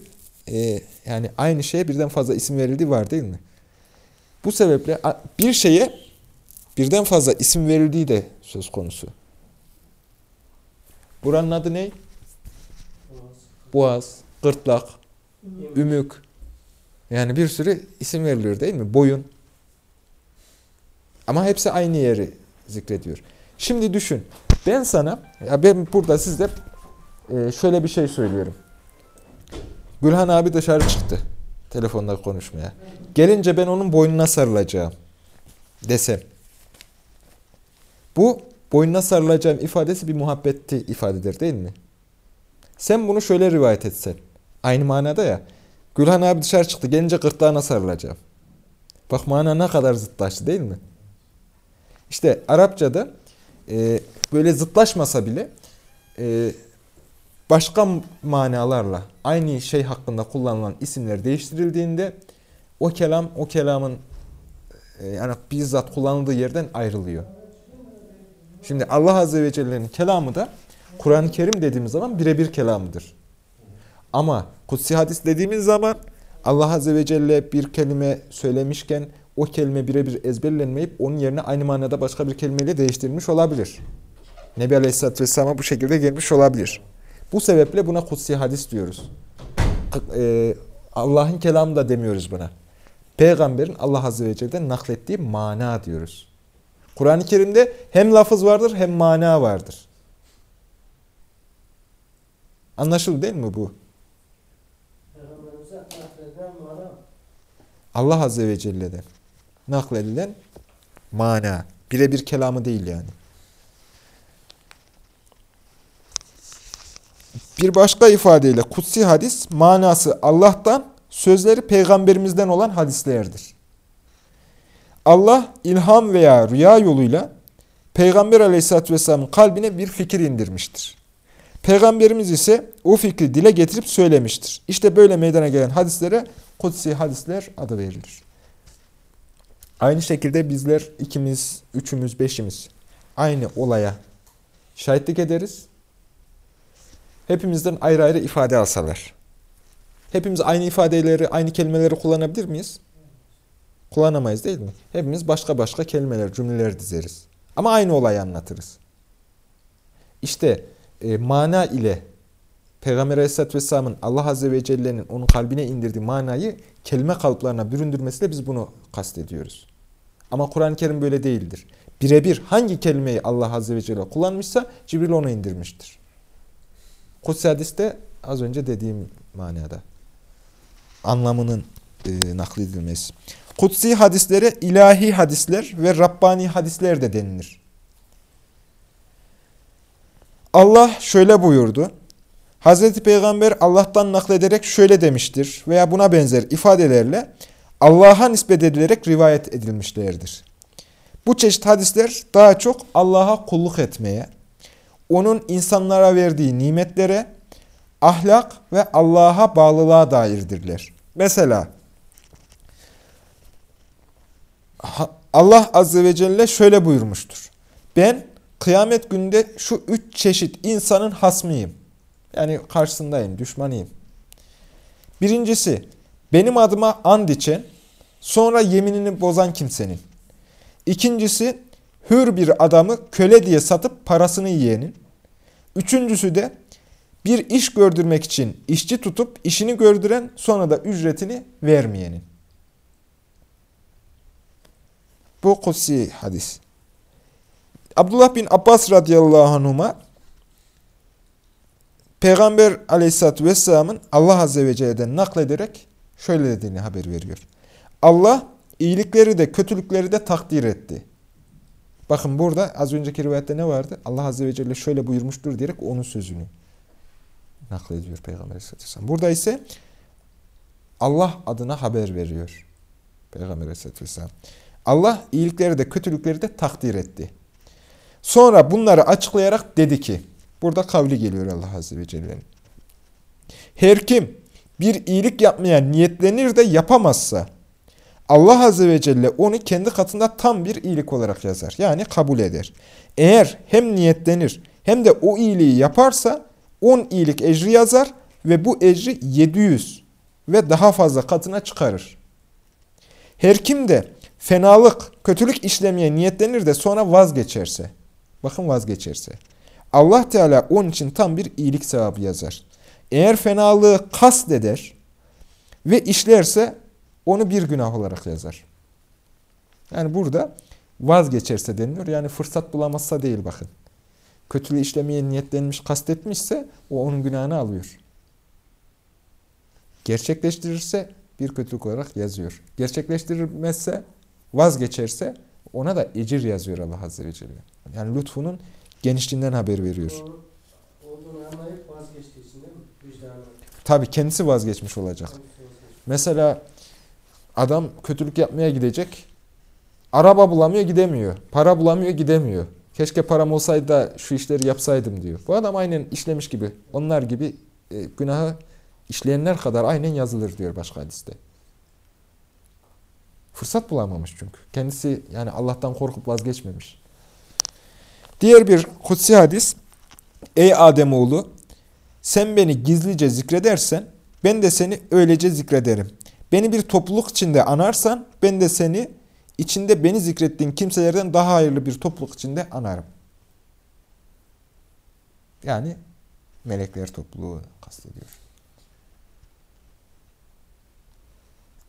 e, yani aynı şeye birden fazla isim verildiği var değil mi? Bu sebeple bir şeye birden fazla isim verildiği de söz konusu. Buranın adı ne? Boğaz. Gırtlak, ümük. Yani bir sürü isim veriliyor değil mi? Boyun. Ama hepsi aynı yeri zikrediyor. Şimdi düşün. Ben sana, ya ben burada sizde e, şöyle bir şey söylüyorum. Gülhan abi dışarı çıktı. Telefonda konuşmaya. Gelince ben onun boynuna sarılacağım. Desem. Bu boynuna sarılacağım ifadesi bir muhabbeti ifadedir değil mi? Sen bunu şöyle rivayet etsen. Aynı manada ya. Gülhan abi dışarı çıktı. Gelince gırtlağına sarılacağım. Bak mana ne kadar zıtlaştı değil mi? İşte Arapçada e, böyle zıtlaşmasa bile e, başka manalarla aynı şey hakkında kullanılan isimler değiştirildiğinde o kelam o kelamın e, yani bizzat kullanıldığı yerden ayrılıyor. Şimdi Allah Azze ve Celle'nin kelamı da Kur'an-ı Kerim dediğimiz zaman birebir kelamıdır. Ama kutsi hadis dediğimiz zaman Allah Azze ve Celle bir kelime söylemişken o kelime birebir ezberlenmeyip onun yerine aynı manada başka bir kelimeyle değiştirilmiş olabilir. Nebi Aleyhisselatü Vesselam'a bu şekilde gelmiş olabilir. Bu sebeple buna kutsi hadis diyoruz. E, Allah'ın kelamı da demiyoruz buna. Peygamberin Allah Azze ve Celle'den naklettiği mana diyoruz. Kur'an-ı Kerim'de hem lafız vardır hem mana vardır. Anlaşıldı değil mi bu? Allah Azze ve Celle'den nakledilen mana. Birebir kelamı değil yani. Bir başka ifadeyle kutsi hadis manası Allah'tan, sözleri peygamberimizden olan hadislerdir. Allah ilham veya rüya yoluyla Peygamber aleyhissalatü vesselamın kalbine bir fikir indirmiştir. Peygamberimiz ise o fikri dile getirip söylemiştir. İşte böyle meydana gelen hadislere kutsi hadisler adı verilir. Aynı şekilde bizler ikimiz, üçümüz, beşimiz aynı olaya şahitlik ederiz. Hepimizden ayrı ayrı ifade alsalar. Hepimiz aynı ifadeleri, aynı kelimeleri kullanabilir miyiz? Kullanamayız değil mi? Hepimiz başka başka kelimeler, cümleler dizeriz. Ama aynı olayı anlatırız. İşte e, mana ile Peygamber Aleyhisselatü Vesselam'ın Allah Azze ve Celle'nin onun kalbine indirdiği manayı kelime kalıplarına büründürmesiyle biz bunu kastediyoruz. Ama Kur'an-ı Kerim böyle değildir. Birebir hangi kelimeyi Allah Azze ve Celle kullanmışsa Cibril onu indirmiştir. Kutsi hadiste az önce dediğim manada. Anlamının e, nakledilmesi. Kutsi hadislere ilahi hadisler ve Rabbani hadisler de denilir. Allah şöyle buyurdu. Hazreti Peygamber Allah'tan naklederek şöyle demiştir veya buna benzer ifadelerle Allah'a nispet edilerek rivayet edilmişlerdir. Bu çeşit hadisler daha çok Allah'a kulluk etmeye, onun insanlara verdiği nimetlere, ahlak ve Allah'a bağlılığa dairdirler. Mesela Allah Azze ve Celle şöyle buyurmuştur. Ben kıyamet günde şu üç çeşit insanın hasmıyım. Yani karşısındayım, düşmanıyım. Birincisi, benim adıma and içen, sonra yeminini bozan kimsenin. İkincisi, hür bir adamı köle diye satıp parasını yiyenin. Üçüncüsü de bir iş gördürmek için işçi tutup işini gördüren sonra da ücretini vermeyenin. Bu kutsi hadis. Abdullah bin Abbas radıyallahu anhuma Peygamber aleyhissalatü vesselamın Allah azze ve celle'den naklederek şöyle dediğini haber veriyor. Allah iyilikleri de kötülükleri de takdir etti. Bakın burada az önceki rivayette ne vardı? Allah azze ve celle şöyle buyurmuştur diyerek onun sözünü naklediyor Peygamber aleyhissalatü vesselam. Burada ise Allah adına haber veriyor. Peygamber aleyhissalatü vesselam. Allah iyilikleri de kötülükleri de takdir etti. Sonra bunları açıklayarak dedi ki, burada kavli geliyor Allah Azze ve Celle'nin. Her kim bir iyilik yapmaya niyetlenir de yapamazsa, Allah Azze ve Celle onu kendi katında tam bir iyilik olarak yazar. Yani kabul eder. Eğer hem niyetlenir hem de o iyiliği yaparsa 10 iyilik ecri yazar ve bu ecri 700 ve daha fazla katına çıkarır. Her kim de fenalık, kötülük işlemeye niyetlenir de sonra vazgeçerse, bakın vazgeçerse, Allah Teala onun için tam bir iyilik sevabı yazar. Eğer fenalığı kast eder Ve işlerse onu bir günah olarak yazar. Yani burada vazgeçerse deniliyor. Yani fırsat bulamazsa değil bakın. Kötülüğü işlemeye niyetlenmiş, kastetmişse o onun günahını alıyor. Gerçekleştirirse bir kötülük olarak yazıyor. Gerçekleştirilmezse, vazgeçerse ona da ecir yazıyor Allah Azze ve Celle. Yani lütfunun genişliğinden haber veriyor. Olduğunu anlayıp vazgeçtiği için değil mi? Vicdanı. Tabi kendisi vazgeçmiş olacak. Kendisi vazgeçti. Mesela adam kötülük yapmaya gidecek. Araba bulamıyor gidemiyor. Para bulamıyor gidemiyor. Keşke param olsaydı da şu işleri yapsaydım diyor. Bu adam aynen işlemiş gibi. Onlar gibi e, günahı işleyenler kadar aynen yazılır diyor başka hadiste. Fırsat bulamamış çünkü. Kendisi yani Allah'tan korkup vazgeçmemiş. Diğer bir kutsi hadis. Ey Ademoğlu sen beni gizlice zikredersen ben de seni öylece zikrederim. Beni bir topluluk içinde anarsan ben de seni içinde beni zikrettiğin kimselerden daha hayırlı bir topluluk içinde anarım. Yani melekler topluluğu kastediyor.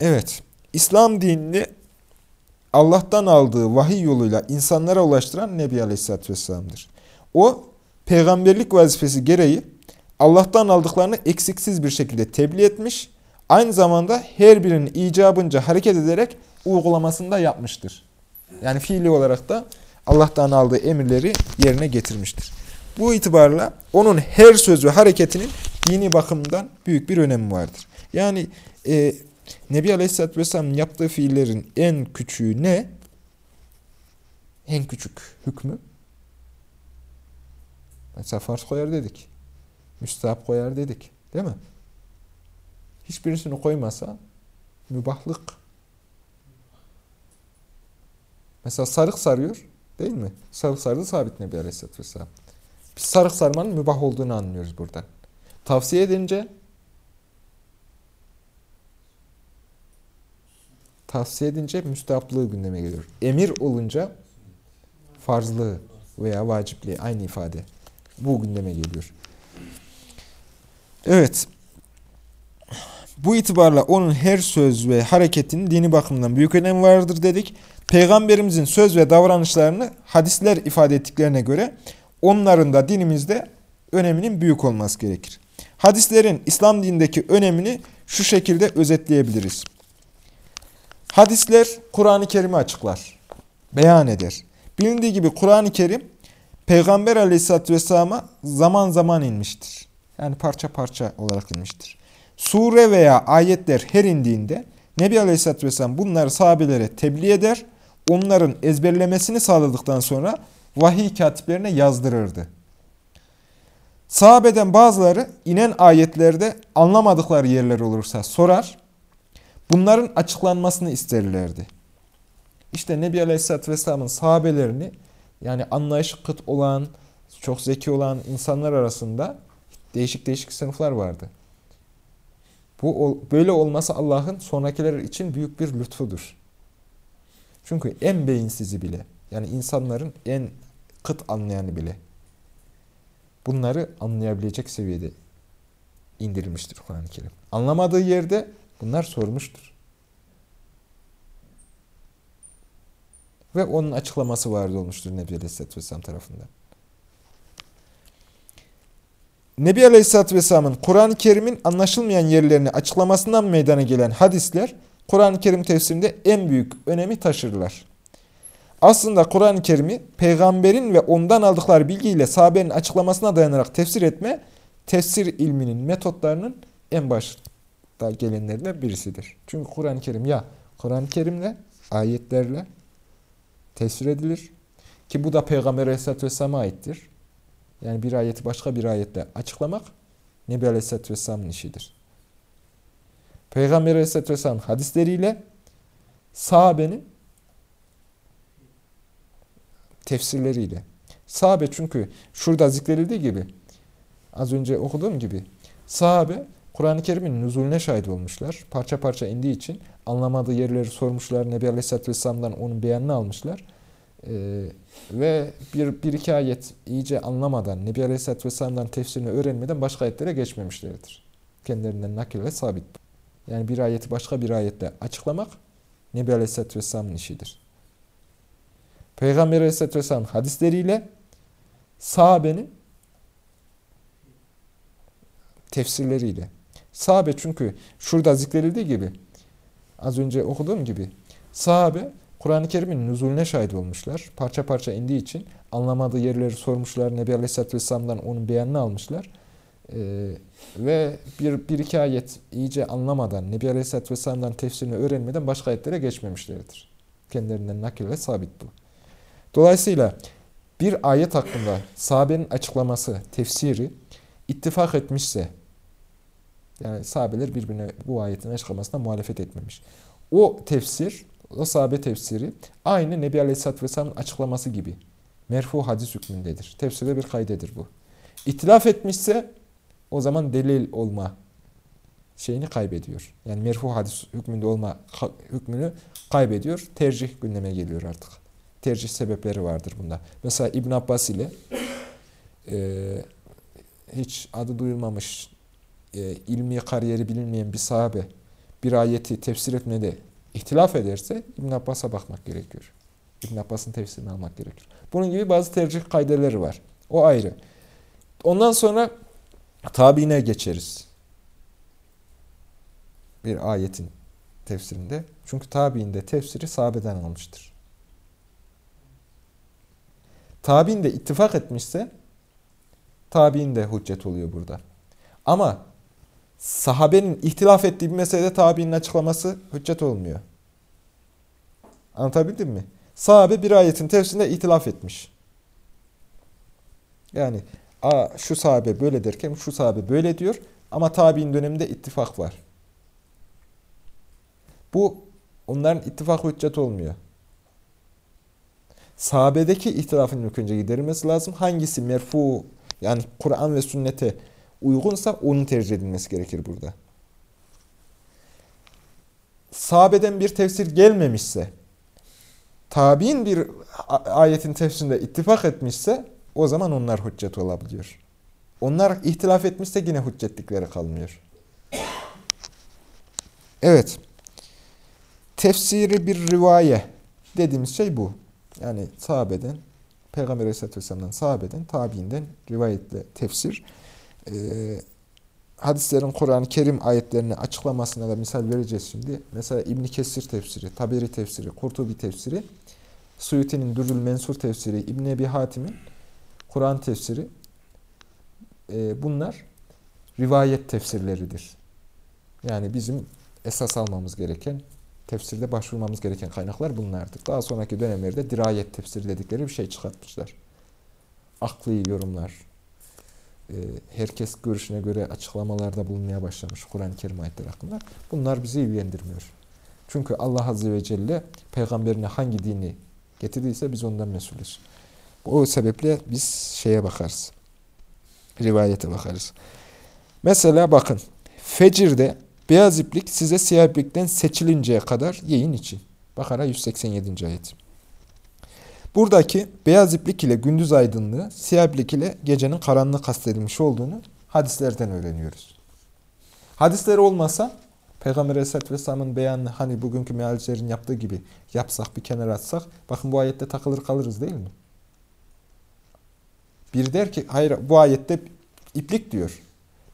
Evet, İslam dinini Allah'tan aldığı vahiy yoluyla insanlara ulaştıran Nebi Aleyhisselatü Vesselam'dır. O, peygamberlik vazifesi gereği Allah'tan aldıklarını eksiksiz bir şekilde tebliğ etmiş, aynı zamanda her birinin icabınca hareket ederek uygulamasını da yapmıştır. Yani fiili olarak da Allah'tan aldığı emirleri yerine getirmiştir. Bu itibarla onun her söz ve hareketinin dini bakımdan büyük bir önemi vardır. Yani e, Nebi Aleyhisselatü Vesselam'ın yaptığı fiillerin en küçüğü ne? En küçük hükmü. Mesela farz koyar dedik. Müstahap koyar dedik. Değil mi? Hiçbirisini koymasa mübahlık. Mesela sarık sarıyor. Değil mi? Sarık sardı sabit Nebi Aleyhisselatü Vesselam. Biz sarık sarmanın mübah olduğunu anlıyoruz buradan. Tavsiye edince tavsiye edince müstahaplığı gündeme geliyor. Emir olunca farzlığı veya vacipliği aynı ifade. Bu gündeme geliyor. Evet. Bu itibarla onun her söz ve hareketinin dini bakımından büyük önemi vardır dedik. Peygamberimizin söz ve davranışlarını hadisler ifade ettiklerine göre onların da dinimizde öneminin büyük olması gerekir. Hadislerin İslam dinindeki önemini şu şekilde özetleyebiliriz. Hadisler Kur'an-ı Kerim'i açıklar, beyan eder. Bilindiği gibi Kur'an-ı Kerim Peygamber aleyhissalatü vesselama zaman zaman inmiştir. Yani parça parça olarak inmiştir. Sure veya ayetler her indiğinde Nebi aleyhissalatü vesselam bunları sahabelere tebliğ eder, onların ezberlemesini sağladıktan sonra vahiy katiplerine yazdırırdı. Sahabeden bazıları inen ayetlerde anlamadıkları yerler olursa sorar, bunların açıklanmasını isterlerdi. İşte Nebi Aleyhisselatü Vesselam'ın sahabelerini yani anlayışı kıt olan, çok zeki olan insanlar arasında değişik değişik sınıflar vardı. Bu böyle olması Allah'ın sonrakiler için büyük bir lütfudur. Çünkü en beyinsizi bile, yani insanların en kıt anlayanı bile bunları anlayabilecek seviyede indirilmiştir Kur'an-ı Kerim. Anlamadığı yerde bunlar sormuştur. Ve onun açıklaması vardı olmuştur Nebi Aleyhisselatü Vesselam tarafından. Nebi Aleyhisselatü Vesselam'ın Kur'an-ı Kerim'in anlaşılmayan yerlerini açıklamasından meydana gelen hadisler Kur'an-ı Kerim tefsirinde en büyük önemi taşırlar. Aslında Kur'an-ı Kerim'i peygamberin ve ondan aldıkları bilgiyle sahabenin açıklamasına dayanarak tefsir etme, tefsir ilminin metotlarının en başta gelenlerinden birisidir. Çünkü Kur'an-ı Kerim ya Kur'an-ı Kerim'le, ayetlerle tefsir edilir. Ki bu da Peygamber Aleyhisselatü Vesselam'a aittir. Yani bir ayeti başka bir ayetle açıklamak Nebi Aleyhisselatü Vesselam'ın işidir. Peygamber Aleyhisselatü Vesselam hadisleriyle sahabenin tefsirleriyle. Sahabe çünkü şurada zikredildiği gibi az önce okuduğum gibi sahabe Kur'an-ı Kerim'in nüzulüne şahit olmuşlar. Parça parça indiği için anlamadığı yerleri sormuşlar. Nebi Aleyhisselatü Vesselam'dan onun beyanını almışlar. Ee, ve bir, bir iki ayet iyice anlamadan, Nebi Aleyhisselatü Vesselam'dan tefsirini öğrenmeden başka ayetlere geçmemişlerdir. Kendilerinden nakille sabit. Yani bir ayeti başka bir ayetle açıklamak Nebi Aleyhisselatü Vesselam'ın işidir. Peygamber Aleyhisselatü Vesselam'ın hadisleriyle sahabenin tefsirleriyle. Sahabe çünkü şurada zikredildiği gibi az önce okuduğum gibi sahabe Kur'an-ı Kerim'in nüzulüne şahit olmuşlar. Parça parça indiği için anlamadığı yerleri sormuşlar. Nebi Aleyhisselatü Vesselam'dan onun beyanını almışlar. Ee, ve bir, bir iki ayet iyice anlamadan, Nebi Aleyhisselatü Vesselam'dan tefsirini öğrenmeden başka ayetlere geçmemişlerdir. Kendilerinden nakille sabit bu. Dolayısıyla bir ayet hakkında sahabenin açıklaması, tefsiri ittifak etmişse, yani sahabeler birbirine bu ayetin açıklamasına muhalefet etmemiş. O tefsir, o sahabe tefsiri aynı Nebi Aleyhisselatü Vesselam'ın açıklaması gibi merfu hadis hükmündedir. Tefsirde bir kaydedir bu. İtilaf etmişse o zaman delil olma şeyini kaybediyor. Yani merfu hadis hükmünde olma hükmünü kaybediyor. Tercih gündeme geliyor artık. Tercih sebepleri vardır bunda. Mesela İbn Abbas ile e, hiç adı duyulmamış e, ilmi kariyeri bilinmeyen bir sahabe bir ayeti tefsir etmede ihtilaf ederse İbn Abbas'a bakmak gerekiyor. İbn Abbas'ın tefsirini almak gerekiyor. Bunun gibi bazı tercih kaydeleri var. O ayrı. Ondan sonra tabiine geçeriz. Bir ayetin tefsirinde. Çünkü tabiinde tefsiri sahabeden almıştır. Tabiin de ittifak etmişse tabiin de hüccet oluyor burada. Ama sahabenin ihtilaf ettiği bir meselede tabiinin açıklaması hüccet olmuyor. Anlatabildim mi? Sahabe bir ayetin tefsirinde ihtilaf etmiş. Yani a, şu sahabe böyle derken şu sahabe böyle diyor ama tabi'in döneminde ittifak var. Bu onların ittifak hüccet olmuyor. Sahabedeki ihtilafın ilk önce giderilmesi lazım. Hangisi merfu yani Kur'an ve sünnete uygunsa onun tercih edilmesi gerekir burada. Sahabeden bir tefsir gelmemişse, tabi'in bir ayetin tefsirinde ittifak etmişse o zaman onlar hüccet olabiliyor. Onlar ihtilaf etmişse yine hüccetlikleri kalmıyor. Evet. Tefsiri bir rivaye dediğimiz şey bu. Yani sahabeden, Peygamber Aleyhisselatü Vesselam'dan sahabeden, tabiinden rivayetle tefsir. Ee, hadislerin Kur'an-ı Kerim ayetlerini açıklamasına da misal vereceğiz şimdi. Mesela İbn Kesir tefsiri, Taberi tefsiri, Kurtubi tefsiri, Suyuti'nin Dürül Mensur tefsiri, İbn Ebi Hatim'in Kur'an tefsiri e, bunlar rivayet tefsirleridir. Yani bizim esas almamız gereken, tefsirde başvurmamız gereken kaynaklar bunlardır. Daha sonraki dönemlerde dirayet tefsiri dedikleri bir şey çıkartmışlar. Akli yorumlar, herkes görüşüne göre açıklamalarda bulunmaya başlamış Kur'an-ı Kerim ayetleri hakkında. Bunlar bizi ilgilendirmiyor. Çünkü Allah Azze ve Celle peygamberine hangi dini getirdiyse biz ondan mesulüz. O sebeple biz şeye bakarız. Rivayete bakarız. Mesela bakın. Fecirde beyaz iplik size siyah iplikten seçilinceye kadar yiyin için. Bakara 187. ayet. Buradaki beyaz iplik ile gündüz aydınlığı, siyah iplik ile gecenin karanlığı kastedilmiş olduğunu hadislerden öğreniyoruz. Hadisleri olmasa Peygamber Aleyhisselatü Vesselam'ın beyanını hani bugünkü mealcilerin yaptığı gibi yapsak bir kenara atsak bakın bu ayette takılır kalırız değil mi? Biri der ki hayır bu ayette iplik diyor.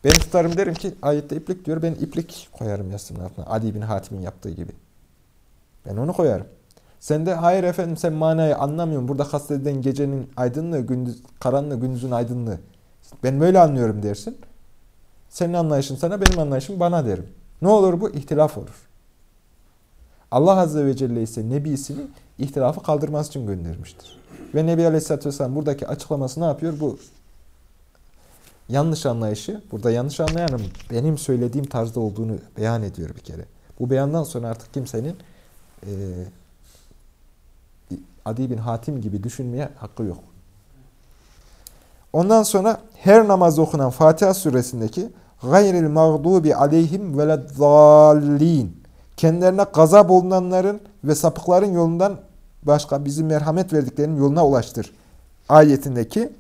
Ben tutarım derim ki ayette iplik diyor. Ben iplik koyarım yastığımın altına. Adi bin Hatim'in yaptığı gibi. Ben onu koyarım. Sen de hayır efendim sen manayı anlamıyorsun. Burada kastedilen gecenin aydınlığı, gündüz, karanlığı, gündüzün aydınlığı. Ben böyle anlıyorum dersin. Senin anlayışın sana, benim anlayışım bana derim. Ne olur bu? İhtilaf olur. Allah Azze ve Celle ise Nebisini ihtilafı kaldırması için göndermiştir. Ve Nebi Aleyhisselatü Vesselam buradaki açıklaması ne yapıyor? Bu yanlış anlayışı, burada yanlış anlayanım benim söylediğim tarzda olduğunu beyan ediyor bir kere. Bu beyandan sonra artık kimsenin e, Adi bin Hatim gibi düşünmeye hakkı yok. Ondan sonra her namaz okunan Fatiha suresindeki gayril mağdubi aleyhim veleddallin kendilerine gazap olunanların ve sapıkların yolundan başka bizim merhamet verdiklerinin yoluna ulaştır. Ayetindeki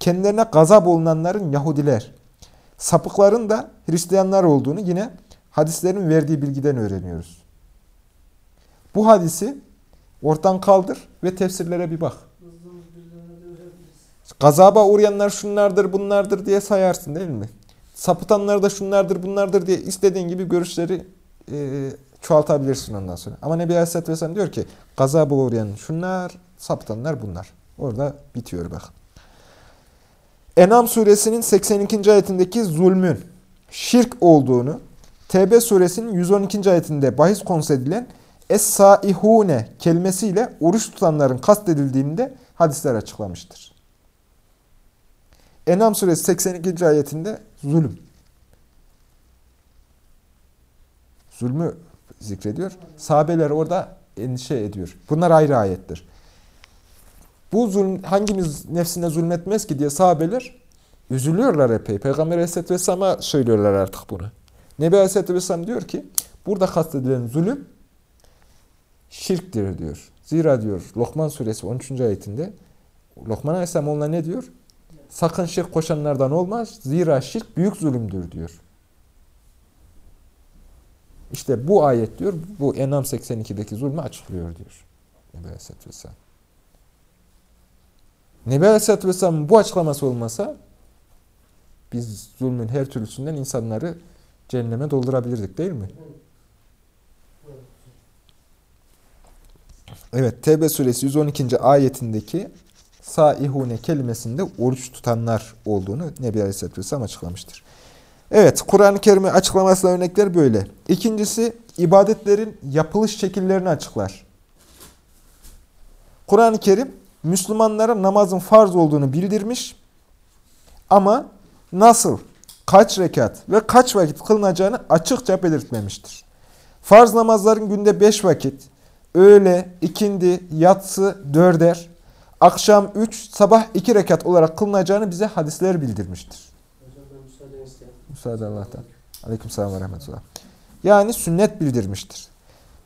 kendilerine gazap olunanların Yahudiler, sapıkların da Hristiyanlar olduğunu yine hadislerin verdiği bilgiden öğreniyoruz. Bu hadisi ortadan kaldır ve tefsirlere bir bak. Gazaba uğrayanlar şunlardır bunlardır diye sayarsın değil mi? Sapıtanlar da şunlardır bunlardır diye istediğin gibi görüşleri e, çoğaltabilirsin ondan sonra. Ama Nebi Aleyhisselatü Vesselam diyor ki gazaba uğrayan şunlar, sapıtanlar bunlar. Orada bitiyor bak. Enam suresinin 82. ayetindeki zulmün şirk olduğunu, Tevbe suresinin 112. ayetinde bahis konusu edilen Es-saihune kelimesiyle oruç tutanların kastedildiğinde hadisler açıklamıştır. Enam suresi 82. ayetinde zulüm. Zulmü zikrediyor. Sahabeler orada endişe ediyor. Bunlar ayrı ayettir. Bu zulm, hangimiz nefsine zulmetmez ki diye sahabeler üzülüyorlar epey. Peygamber Aleyhisselatü Vesselam'a söylüyorlar artık bunu. Nebi Aleyhisselatü Vesselam diyor ki burada kastedilen zulüm şirktir diyor. Zira diyor Lokman suresi 13. ayetinde Lokman Aleyhisselam onunla ne diyor? Sakın şirk koşanlardan olmaz. Zira şirk büyük zulümdür diyor. İşte bu ayet diyor, bu Enam 82'deki zulmü açıklıyor diyor. Nebi Aleyhisselatü Vesselam. Nebi Aleyhisselatü Vesselam'ın bu açıklaması olmasa biz zulmün her türlüsünden insanları cehenneme doldurabilirdik değil mi? Evet, Tevbe suresi 112. ayetindeki saihune kelimesinde oruç tutanlar olduğunu Nebi Aleyhisselatü Vesselam açıklamıştır. Evet, Kur'an-ı Kerim'in açıklamasına örnekler böyle. İkincisi, ibadetlerin yapılış şekillerini açıklar. Kur'an-ı Kerim, Müslümanlara namazın farz olduğunu bildirmiş ama nasıl, kaç rekat ve kaç vakit kılınacağını açıkça belirtmemiştir. Farz namazların günde beş vakit, öğle, ikindi, yatsı, dörder, akşam üç, sabah iki rekat olarak kılınacağını bize hadisler bildirmiştir. Hocam ben müsaade isterim. Müsaade Allah'tan. Aleyküm selam ve rahmetullah. Yani sünnet bildirmiştir.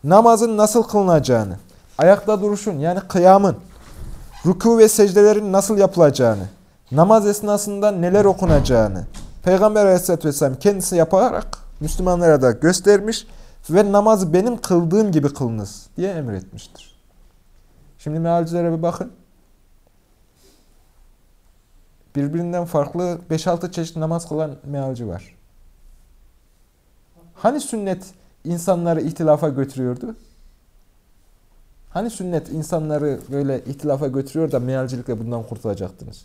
Namazın nasıl kılınacağını, ayakta duruşun yani kıyamın, ruku ve secdelerin nasıl yapılacağını, namaz esnasında neler okunacağını, Peygamber aleyhissalatü vesselam kendisi yaparak Müslümanlara da göstermiş ve namazı benim kıldığım gibi kılınız diye emretmiştir. Şimdi mealcilere bir bakın. Birbirinden farklı 5-6 çeşit namaz kılan mealci var. Hani sünnet insanları ihtilafa götürüyordu? Hani sünnet insanları böyle ihtilafa götürüyor da mealcilikle bundan kurtulacaktınız?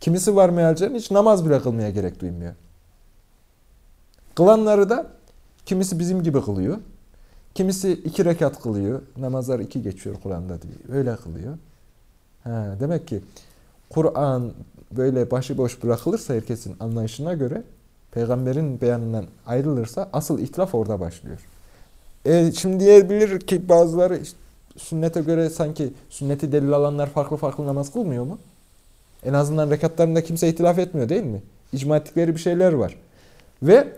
Kimisi var mealcilerin hiç namaz bile kılmaya gerek duymuyor. Kılanları da kimisi bizim gibi kılıyor. Kimisi iki rekat kılıyor. Namazlar iki geçiyor Kur'an'da diye. Öyle kılıyor. Ha, demek ki Kur'an böyle başıboş bırakılırsa herkesin anlayışına göre peygamberin beyanından ayrılırsa asıl ihtilaf orada başlıyor. E, şimdi diyebilir ki bazıları işte, sünnete göre sanki sünneti delil alanlar farklı farklı namaz kılmıyor mu? En azından rekatlarında kimse ihtilaf etmiyor değil mi? İcma ettikleri bir şeyler var. Ve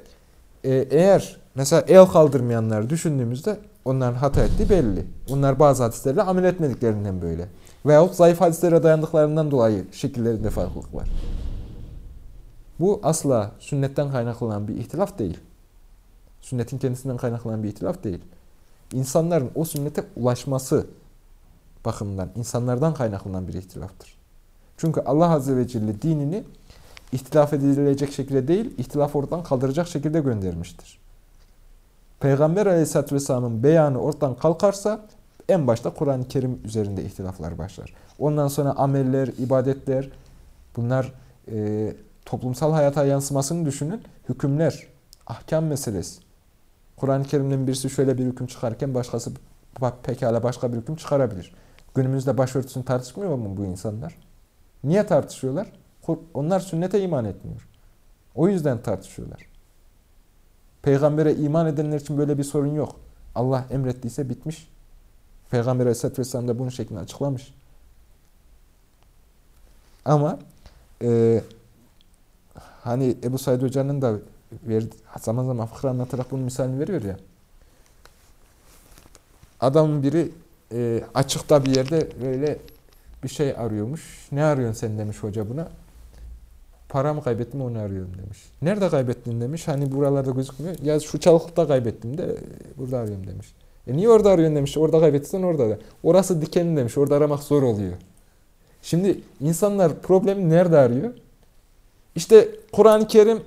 e, eğer mesela el kaldırmayanları düşündüğümüzde onların hata ettiği belli. Onlar bazı hadislerle amel etmediklerinden böyle. Veyahut zayıf hadislere dayandıklarından dolayı şekillerinde farklılık var. Bu asla sünnetten kaynaklanan bir ihtilaf değil. Sünnetin kendisinden kaynaklanan bir ihtilaf değil. İnsanların o sünnete ulaşması bakımından, insanlardan kaynaklanan bir ihtilaftır. Çünkü Allah Azze ve Celle dinini ihtilaf edilecek şekilde değil, ihtilaf ortadan kaldıracak şekilde göndermiştir. Peygamber Aleyhisselatü Vesselam'ın beyanı ortadan kalkarsa en başta Kur'an-ı Kerim üzerinde ihtilaflar başlar. Ondan sonra ameller, ibadetler, bunlar e, toplumsal hayata yansımasını düşünün. Hükümler, ahkam meselesi. Kur'an-ı Kerim'den birisi şöyle bir hüküm çıkarken başkası pekala başka bir hüküm çıkarabilir. Günümüzde başörtüsünü tartışmıyor mu bu insanlar? Niye tartışıyorlar? Onlar sünnete iman etmiyor. O yüzden tartışıyorlar. Peygambere iman edenler için böyle bir sorun yok. Allah emrettiyse bitmiş. Peygamber Aleyhisselatü Vesselam da bunun şeklini açıklamış. Ama e, hani Ebu Said Hoca'nın da verdi, zaman zaman fıkra anlatarak bunun misalini veriyor ya. Adamın biri e, açıkta bir yerde böyle bir şey arıyormuş. Ne arıyorsun sen demiş hoca buna. Paramı kaybettim onu arıyorum demiş. Nerede kaybettin demiş. Hani buralarda gözükmüyor. Ya şu çalıkta kaybettim de burada arıyorum demiş. E niye orada arıyorsun demiş. Orada kaybetsen orada da. Orası dikenli demiş. Orada aramak zor oluyor. Şimdi insanlar problemi nerede arıyor? İşte Kur'an-ı Kerim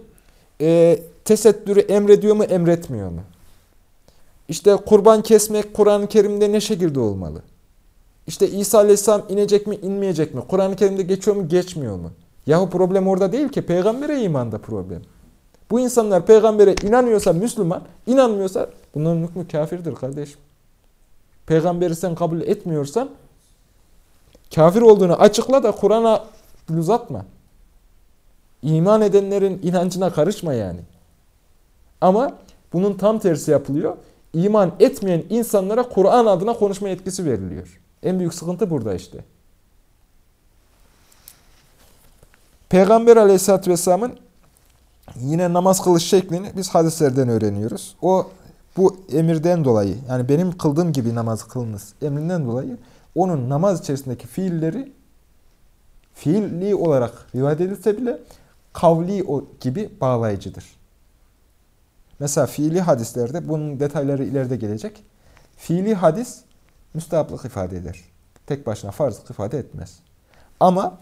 e, tesettürü emrediyor mu emretmiyor mu? İşte kurban kesmek Kur'an-ı Kerim'de ne şekilde olmalı? İşte İsa Aleyhisselam inecek mi inmeyecek mi? Kur'an-ı Kerim'de geçiyor mu geçmiyor mu? Yahu problem orada değil ki. Peygambere imanda problem. Bu insanlar peygambere inanıyorsa Müslüman, inanmıyorsa bunların hükmü kafirdir kardeşim. Peygamberi sen kabul etmiyorsan kafir olduğunu açıkla da Kur'an'a uzatma. İman edenlerin inancına karışma yani. Ama bunun tam tersi yapılıyor. İman etmeyen insanlara Kur'an adına konuşma yetkisi veriliyor. En büyük sıkıntı burada işte. Peygamber aleyhissalatü vesselamın yine namaz kılış şeklini biz hadislerden öğreniyoruz. O bu emirden dolayı yani benim kıldığım gibi namaz kılınız emrinden dolayı onun namaz içerisindeki fiilleri fiilli olarak rivayet edilse bile kavli gibi bağlayıcıdır. Mesela fiili hadislerde bunun detayları ileride gelecek. Fiili hadis müstahaplık ifade eder. Tek başına farzlık ifade etmez. Ama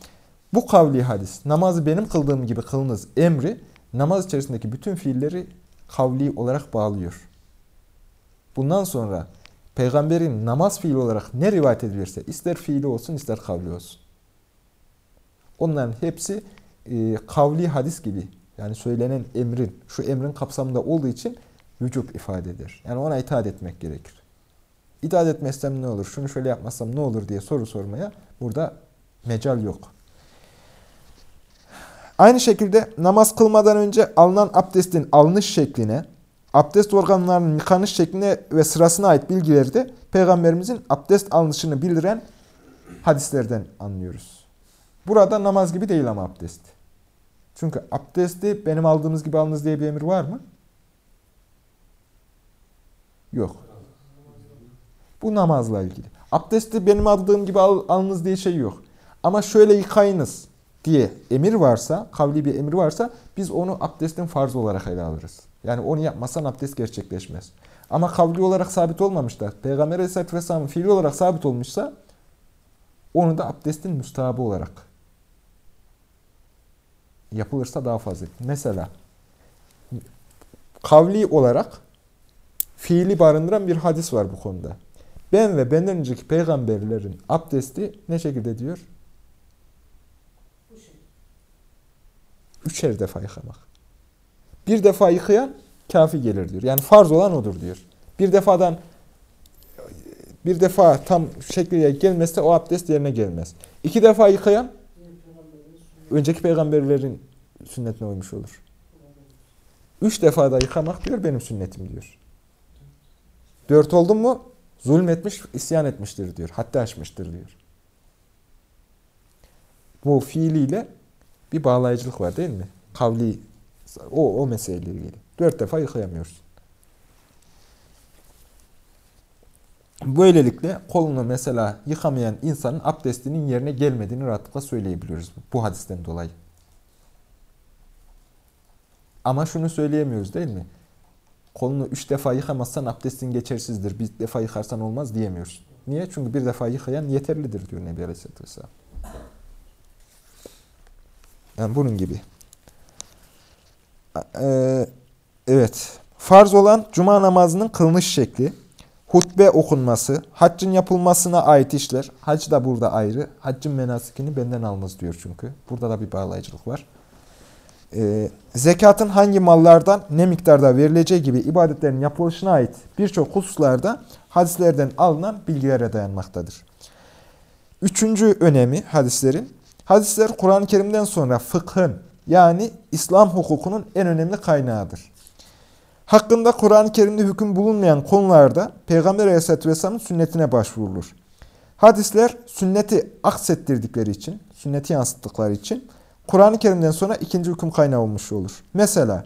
bu kavli hadis, namazı benim kıldığım gibi kılınız emri, namaz içerisindeki bütün fiilleri kavli olarak bağlıyor. Bundan sonra peygamberin namaz fiili olarak ne rivayet edilirse, ister fiili olsun ister kavli olsun. Onların hepsi e, kavli hadis gibi, yani söylenen emrin, şu emrin kapsamında olduğu için vücub ifade eder. Yani ona itaat etmek gerekir. İtaat etmezsem ne olur, şunu şöyle yapmazsam ne olur diye soru sormaya burada mecal yok. Aynı şekilde namaz kılmadan önce alınan abdestin alınış şekline, abdest organlarının yıkanış şekline ve sırasına ait bilgileri de Peygamberimizin abdest alınışını bildiren hadislerden anlıyoruz. Burada namaz gibi değil ama abdest. Çünkü abdesti benim aldığımız gibi alınız diye bir emir var mı? Yok. Bu namazla ilgili. Abdesti benim aldığım gibi al, alınız diye şey yok. Ama şöyle yıkayınız diye emir varsa, kavli bir emir varsa biz onu abdestin farz olarak ele alırız. Yani onu yapmazsan abdest gerçekleşmez. Ama kavli olarak sabit olmamış da Peygamber Aleyhisselatü Vesselam'ın fiili olarak sabit olmuşsa onu da abdestin müstahabı olarak yapılırsa daha fazla. Mesela kavli olarak fiili barındıran bir hadis var bu konuda. Ben ve benden önceki peygamberlerin abdesti ne şekilde diyor? Üçer defa yıkamak. Bir defa yıkayan kafi gelir diyor. Yani farz olan odur diyor. Bir defadan bir defa tam şekliye gelmezse o abdest yerine gelmez. İki defa yıkayan önceki peygamberlerin sünnetine uymuş olur. Üç defa da yıkamak diyor benim sünnetim diyor. Dört oldun mu zulmetmiş, isyan etmiştir diyor. Haddi aşmıştır diyor. Bu fiiliyle bir bağlayıcılık var değil mi? Kavli, o, o meseleyle ilgili. Dört defa yıkayamıyorsun. Böylelikle kolunu mesela yıkamayan insanın abdestinin yerine gelmediğini rahatlıkla söyleyebiliyoruz bu hadisten dolayı. Ama şunu söyleyemiyoruz değil mi? Kolunu üç defa yıkamazsan abdestin geçersizdir. Bir defa yıkarsan olmaz diyemiyorsun. Niye? Çünkü bir defa yıkayan yeterlidir diyor Nebi Aleyhisselatü Vesselam. Yani bunun gibi. Ee, evet. Farz olan cuma namazının kılınış şekli, hutbe okunması, haccın yapılmasına ait işler. Hac da burada ayrı. Haccın menasikini benden almaz diyor çünkü. Burada da bir bağlayıcılık var. Ee, zekatın hangi mallardan ne miktarda verileceği gibi ibadetlerin yapılışına ait birçok hususlarda hadislerden alınan bilgilere dayanmaktadır. Üçüncü önemi hadislerin, hadisler Kur'an-ı Kerim'den sonra fıkhın yani İslam hukukunun en önemli kaynağıdır. Hakkında Kur'an-ı Kerim'de hüküm bulunmayan konularda Peygamber Aleyhisselatü Vesselam'ın sünnetine başvurulur. Hadisler sünneti aksettirdikleri için, sünneti yansıttıkları için Kur'an-ı Kerim'den sonra ikinci hüküm kaynağı olmuş olur. Mesela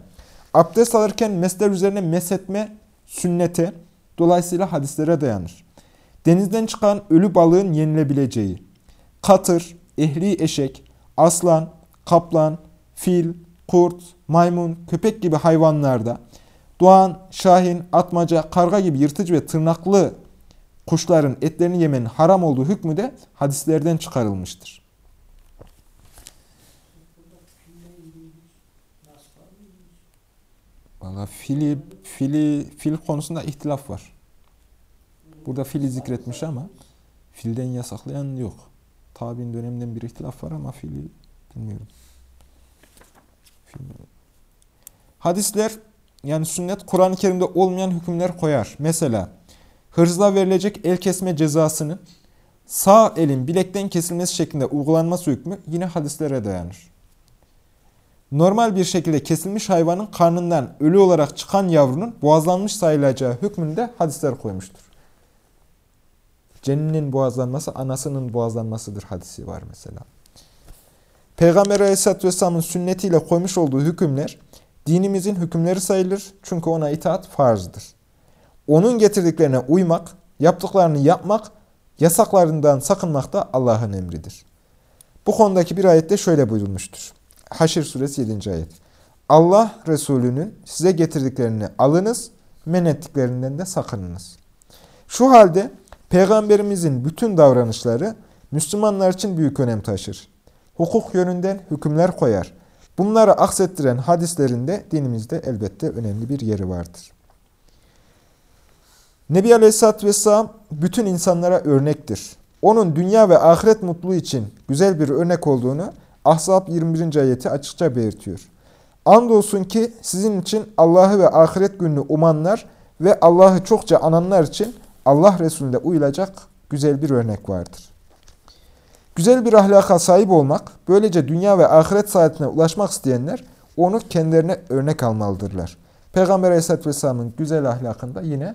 abdest alırken mesler üzerine mesetme sünnete, dolayısıyla hadislere dayanır. Denizden çıkan ölü balığın yenilebileceği, katır, ehli eşek, aslan, kaplan, fil, kurt, maymun, köpek gibi hayvanlarda, doğan, şahin, atmaca, karga gibi yırtıcı ve tırnaklı kuşların etlerini yemenin haram olduğu hükmü de hadislerden çıkarılmıştır. Valla fili, fili, fil konusunda ihtilaf var. Burada fili zikretmiş ama filden yasaklayan yok. Tabi'in döneminden bir ihtilaf var ama fili bilmiyorum. Hadisler yani sünnet Kur'an-ı Kerim'de olmayan hükümler koyar. Mesela hırsıza verilecek el kesme cezasının sağ elin bilekten kesilmesi şeklinde uygulanması hükmü yine hadislere dayanır. Normal bir şekilde kesilmiş hayvanın karnından ölü olarak çıkan yavrunun boğazlanmış sayılacağı hükmünde hadisler koymuştur. Ceninin boğazlanması anasının boğazlanmasıdır hadisi var mesela. Peygamber Aleyhisselatü Vesselam'ın sünnetiyle koymuş olduğu hükümler dinimizin hükümleri sayılır çünkü ona itaat farzdır. Onun getirdiklerine uymak, yaptıklarını yapmak, yasaklarından sakınmak da Allah'ın emridir. Bu konudaki bir ayette şöyle buyurulmuştur. Haşr suresi 7. ayet. Allah Resulü'nün size getirdiklerini alınız, men ettiklerinden de sakınınız. Şu halde Peygamberimizin bütün davranışları Müslümanlar için büyük önem taşır. Hukuk yönünden hükümler koyar. Bunları aksettiren hadislerinde dinimizde elbette önemli bir yeri vardır. Nebi Aleyhisselatü Vesselam bütün insanlara örnektir. Onun dünya ve ahiret mutluluğu için güzel bir örnek olduğunu Ahzab 21. ayeti açıkça belirtiyor. Andolsun ki sizin için Allah'ı ve ahiret gününü umanlar ve Allah'ı çokça ananlar için Allah Resulü'nde uyulacak güzel bir örnek vardır. Güzel bir ahlaka sahip olmak, böylece dünya ve ahiret saadetine ulaşmak isteyenler onu kendilerine örnek almalıdırlar. Peygamber Aleyhisselatü Vesselam'ın güzel ahlakında yine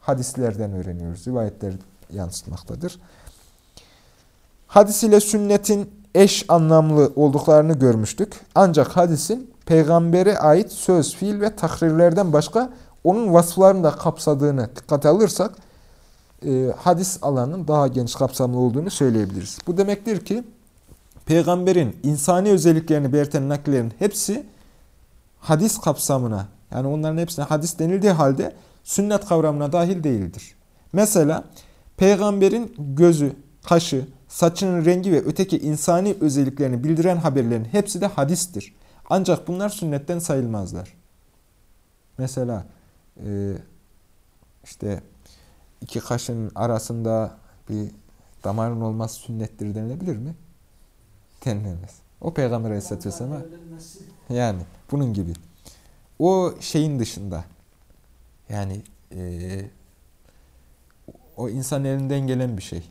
hadislerden öğreniyoruz. Rivayetler yansıtmaktadır. Hadis ile sünnetin eş anlamlı olduklarını görmüştük. Ancak hadisin peygambere ait söz, fiil ve takrirlerden başka onun vasıflarını da kapsadığını dikkate alırsak e, hadis alanının daha geniş kapsamlı olduğunu söyleyebiliriz. Bu demektir ki peygamberin insani özelliklerini belirten nakillerin hepsi hadis kapsamına yani onların hepsine hadis denildiği halde sünnet kavramına dahil değildir. Mesela peygamberin gözü, kaşı, saçının rengi ve öteki insani özelliklerini bildiren haberlerin hepsi de hadistir. Ancak bunlar sünnetten sayılmazlar. Mesela e, işte iki kaşın arasında bir damarın olması sünnettir denilebilir mi? Denilemez. O Peygamber Aleyhisselatü Vesselam'a yani bunun gibi. O şeyin dışında yani e, o insan elinden gelen bir şey.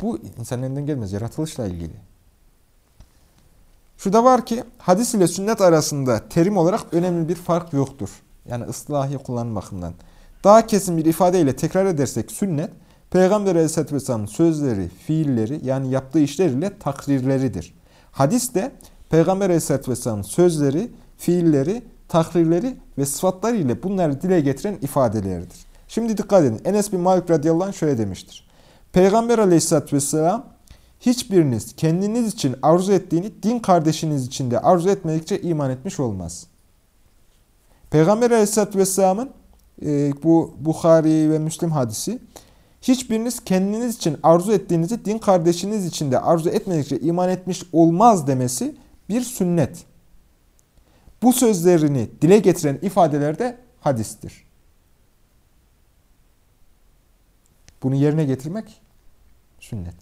Bu insan elinden gelmez. Yaratılışla ilgili. Şu da var ki hadis ile sünnet arasında terim olarak önemli bir fark yoktur. Yani ıslahi kullanım bakımından. Daha kesin bir ifadeyle tekrar edersek sünnet, Peygamber Aleyhisselatü Vesselam'ın sözleri, fiilleri yani yaptığı işler ile takrirleridir. Hadis de Peygamber Aleyhisselatü Vesselam'ın sözleri, fiilleri, takrirleri ve sıfatları ile bunları dile getiren ifadeleridir. Şimdi dikkat edin. Enes bin Malik radıyallahu anh şöyle demiştir. Peygamber Aleyhisselatü Vesselam hiçbiriniz kendiniz için arzu ettiğini din kardeşiniz için de arzu etmedikçe iman etmiş olmaz. Peygamber Aleyhisselatü Vesselam'ın e, bu Bukhari ve Müslim hadisi hiçbiriniz kendiniz için arzu ettiğinizi din kardeşiniz için de arzu etmedikçe iman etmiş olmaz demesi bir sünnet. Bu sözlerini dile getiren ifadeler de hadistir. Bunu yerine getirmek sünnet.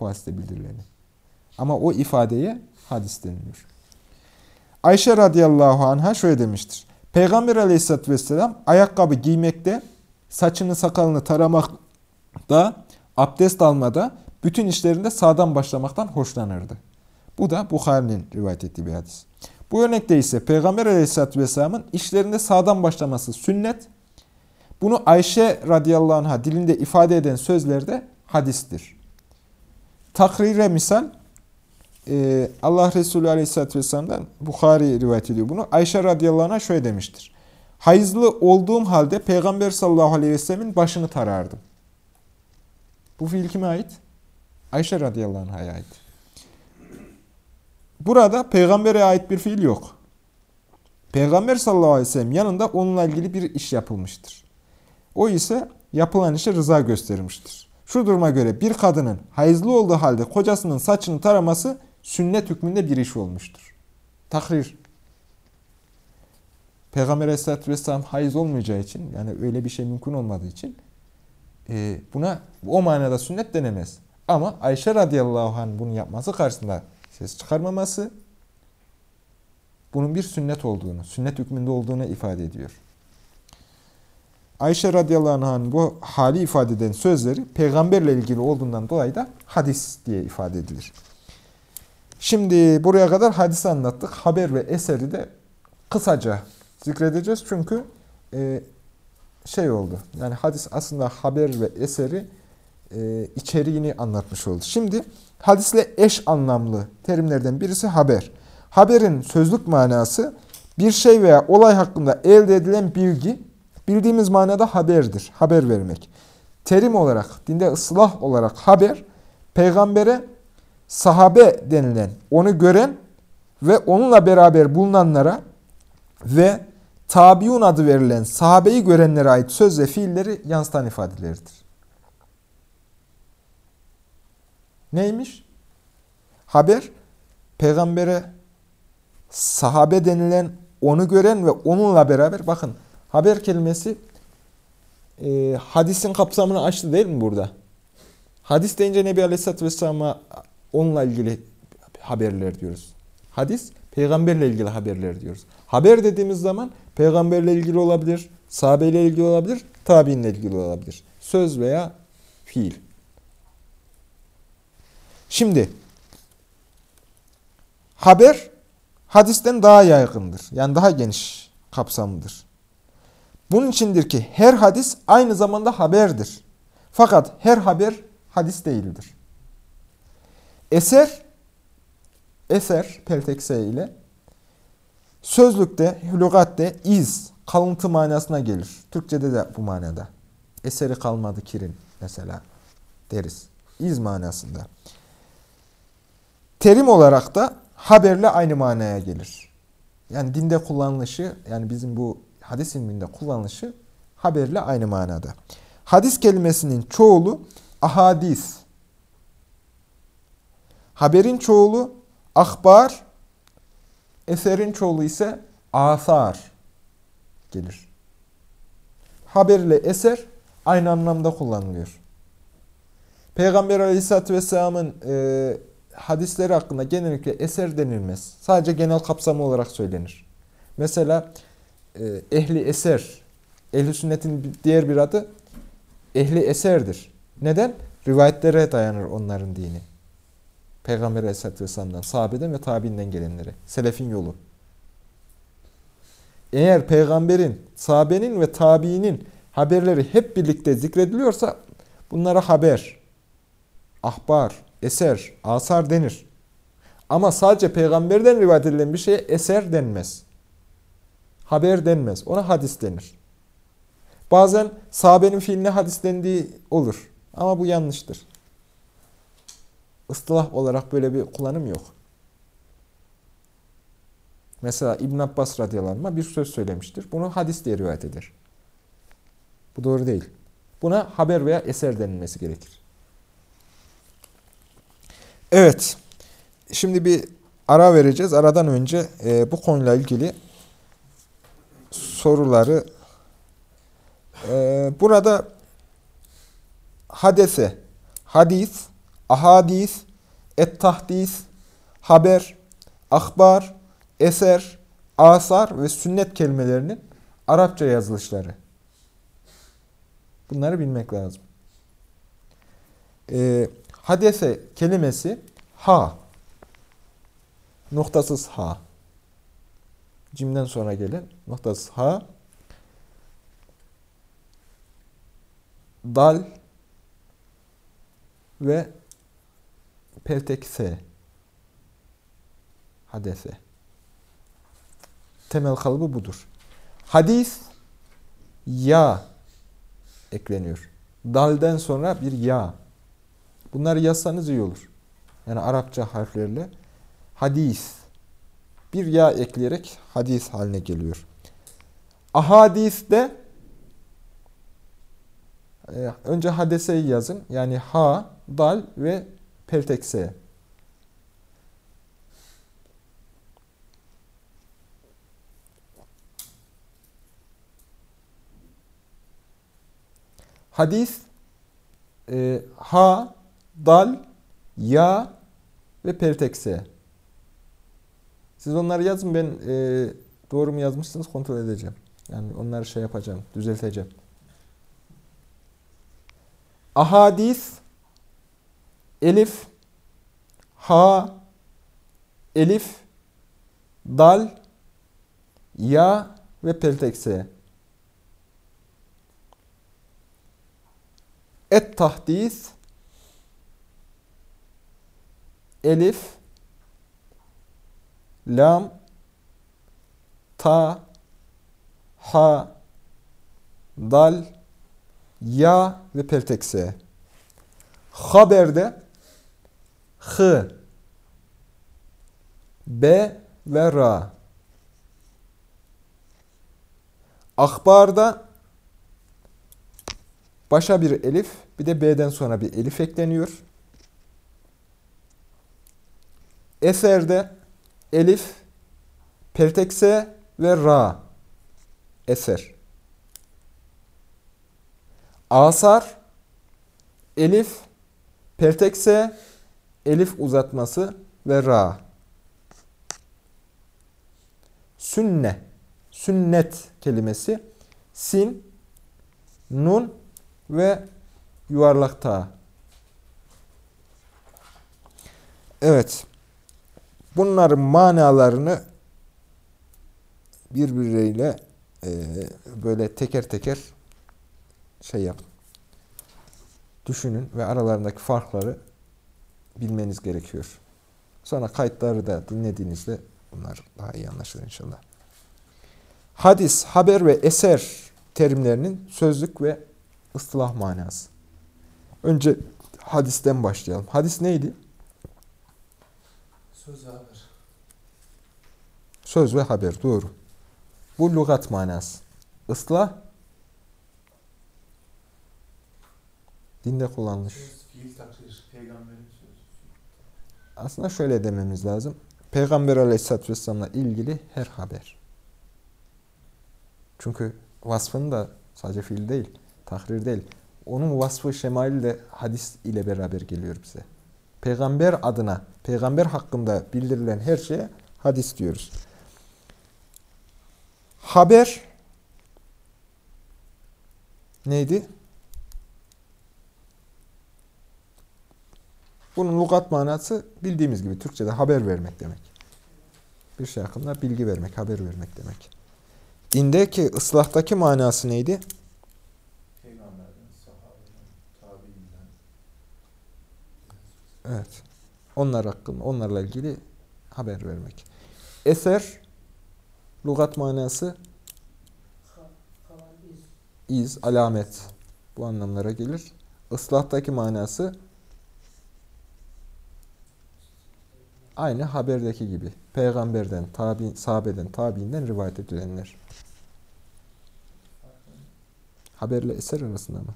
Bu hadiste bildirileni. Ama o ifadeye hadis deniliyor. Ayşe radıyallahu anha şöyle demiştir. Peygamber aleyhissalatü vesselam ayakkabı giymekte, saçını sakalını taramakta, abdest almada, bütün işlerinde sağdan başlamaktan hoşlanırdı. Bu da Bukhari'nin rivayet ettiği bir hadis. Bu örnekte ise Peygamber aleyhissalatü vesselamın işlerinde sağdan başlaması sünnet, bunu Ayşe radıyallahu anh'a dilinde ifade eden sözler de hadistir. Takrire misal, e, Allah Resulü aleyhissalatü vesselam'dan Bukhari rivayet ediyor bunu. Ayşe radıyallahu anh'a şöyle demiştir. Hayızlı olduğum halde Peygamber sallallahu aleyhi ve sellemin başını tarardım. Bu fiil kime ait? Ayşe radıyallahu anh'a ait. burada peygambere ait bir fiil yok. Peygamber sallallahu aleyhi ve sellem yanında onunla ilgili bir iş yapılmıştır. O ise yapılan işe rıza göstermiştir. Şu duruma göre bir kadının hayızlı olduğu halde kocasının saçını taraması sünnet hükmünde bir iş olmuştur. Takrir. Peygamber aleyhissalatü vesselam hayız olmayacağı için yani öyle bir şey mümkün olmadığı için e, buna o manada sünnet denemez. Ama Ayşe radıyallahu anh bunu yapması karşısında ses çıkarmaması bunun bir sünnet olduğunu, sünnet hükmünde olduğunu ifade ediyor. Ayşe radıyallahu anh'ın bu hali ifade eden sözleri peygamberle ilgili olduğundan dolayı da hadis diye ifade edilir. Şimdi buraya kadar hadis anlattık. Haber ve eseri de kısaca zikredeceğiz. Çünkü e, şey oldu. Yani hadis aslında haber ve eseri e, içeriğini anlatmış oldu. Şimdi hadisle eş anlamlı terimlerden birisi haber. Haberin sözlük manası bir şey veya olay hakkında elde edilen bilgi, bildiğimiz manada haberdir. Haber vermek. Terim olarak, dinde ıslah olarak haber, peygambere sahabe denilen, onu gören ve onunla beraber bulunanlara ve tabiun adı verilen sahabeyi görenlere ait söz ve fiilleri yansıtan ifadeleridir. Neymiş? Haber, peygambere sahabe denilen, onu gören ve onunla beraber, bakın haber kelimesi e, hadisin kapsamını açtı değil mi burada? Hadis deyince Nebi Aleyhisselatü Vesselam'a onunla ilgili haberler diyoruz. Hadis, peygamberle ilgili haberler diyoruz. Haber dediğimiz zaman peygamberle ilgili olabilir, sahabeyle ilgili olabilir, tabiinle ilgili olabilir. Söz veya fiil. Şimdi haber hadisten daha yaygındır. Yani daha geniş kapsamlıdır. Bunun içindir ki her hadis aynı zamanda haberdir. Fakat her haber hadis değildir. Eser, eser peltekse ile sözlükte, lügatte iz, kalıntı manasına gelir. Türkçede de bu manada. Eseri kalmadı kirin mesela deriz. İz manasında. Terim olarak da haberle aynı manaya gelir. Yani dinde kullanılışı, yani bizim bu hadis ilminde kullanılışı haberle aynı manada. Hadis kelimesinin çoğulu ahadis. Haberin çoğulu akbar, eserin çoğulu ise asar gelir. Haber ile eser aynı anlamda kullanılıyor. Peygamber Aleyhisselatü Vesselam'ın e, hadisleri hakkında genellikle eser denilmez. Sadece genel kapsamı olarak söylenir. Mesela e, ehli eser, ehli sünnetin diğer bir adı ehli eserdir. Neden? Rivayetlere dayanır onların dini. Peygamber Aleyhisselatü Vesselam'dan, sahabeden ve tabiinden gelenlere. Selefin yolu. Eğer peygamberin, sahabenin ve tabiinin haberleri hep birlikte zikrediliyorsa bunlara haber, ahbar, eser, asar denir. Ama sadece peygamberden rivayet edilen bir şeye eser denmez. Haber denmez. Ona hadis denir. Bazen sahabenin fiiline hadis dendiği olur. Ama bu yanlıştır. Istılah olarak böyle bir kullanım yok. Mesela İbn Abbas radıyallahu anh bir söz söylemiştir. Bunu hadis diye rivayet eder. Bu doğru değil. Buna haber veya eser denilmesi gerekir. Evet. Şimdi bir ara vereceğiz. Aradan önce e, bu konuyla ilgili soruları e, burada hadese, hadis, ahadis, et-tahdis, haber, akbar, eser, asar ve sünnet kelimelerinin Arapça yazılışları. Bunları bilmek lazım. E, hadese kelimesi ha. Noktasız ha. Cimden sonra gelen noktasız ha. Dal ve peltekse hadese. Temel kalıbı budur. Hadis ya ekleniyor. Dalden sonra bir ya. Bunları yazsanız iyi olur. Yani Arapça harflerle hadis. Bir ya ekleyerek hadis haline geliyor. Ahadis de e, önce hadeseyi yazın. Yani ha, dal ve peltekse. Hadis e, ha, dal, ya ve peltekse. Siz onları yazın ben e, doğru mu yazmışsınız kontrol edeceğim. Yani onları şey yapacağım, düzelteceğim. Ahadis elif ha elif dal ya ve peltekse. Et tahdis elif lam ta ha dal ya ve peltekse. Haberde h b ve ra. Akbarda başa bir elif, bir de b'den sonra bir elif ekleniyor. Eserde elif, peltekse ve ra. Eser. Asar, elif, peltekse, elif uzatması ve ra. Sünne, sünnet kelimesi sin, nun ve yuvarlak ta. Evet. Bunların manalarını birbirleriyle e, böyle teker teker şey yapın. Düşünün ve aralarındaki farkları bilmeniz gerekiyor. Sonra kayıtları da dinlediğinizde bunlar daha iyi anlaşılır inşallah. Hadis, haber ve eser terimlerinin sözlük ve ıstılah manası. Önce hadisten başlayalım. Hadis neydi? Söz ve haber. Söz ve haber. Doğru. Bu lügat manası. Islah dinde kullanılmış. Söz, fiil, takrir. Aslında şöyle dememiz lazım. Peygamber aleyhissalatü vesselam'la ilgili her haber. Çünkü vasfını da sadece fiil değil, tahrir değil. Onun vasfı şemali de hadis ile beraber geliyor bize. Peygamber adına, peygamber hakkında bildirilen her şeye hadis diyoruz. Haber neydi? Bunun lügat manası bildiğimiz gibi Türkçe'de haber vermek demek. Bir şey hakkında bilgi vermek, haber vermek demek. Dindeki, ıslahtaki manası neydi? Evet. Onlar hakkında, onlarla ilgili haber vermek. Eser, lügat manası iz, alamet bu anlamlara gelir. Islahtaki manası aynı haberdeki gibi. Peygamberden, tabi, sahabeden, tabiinden rivayet edilenler. Haberle eser arasında mı?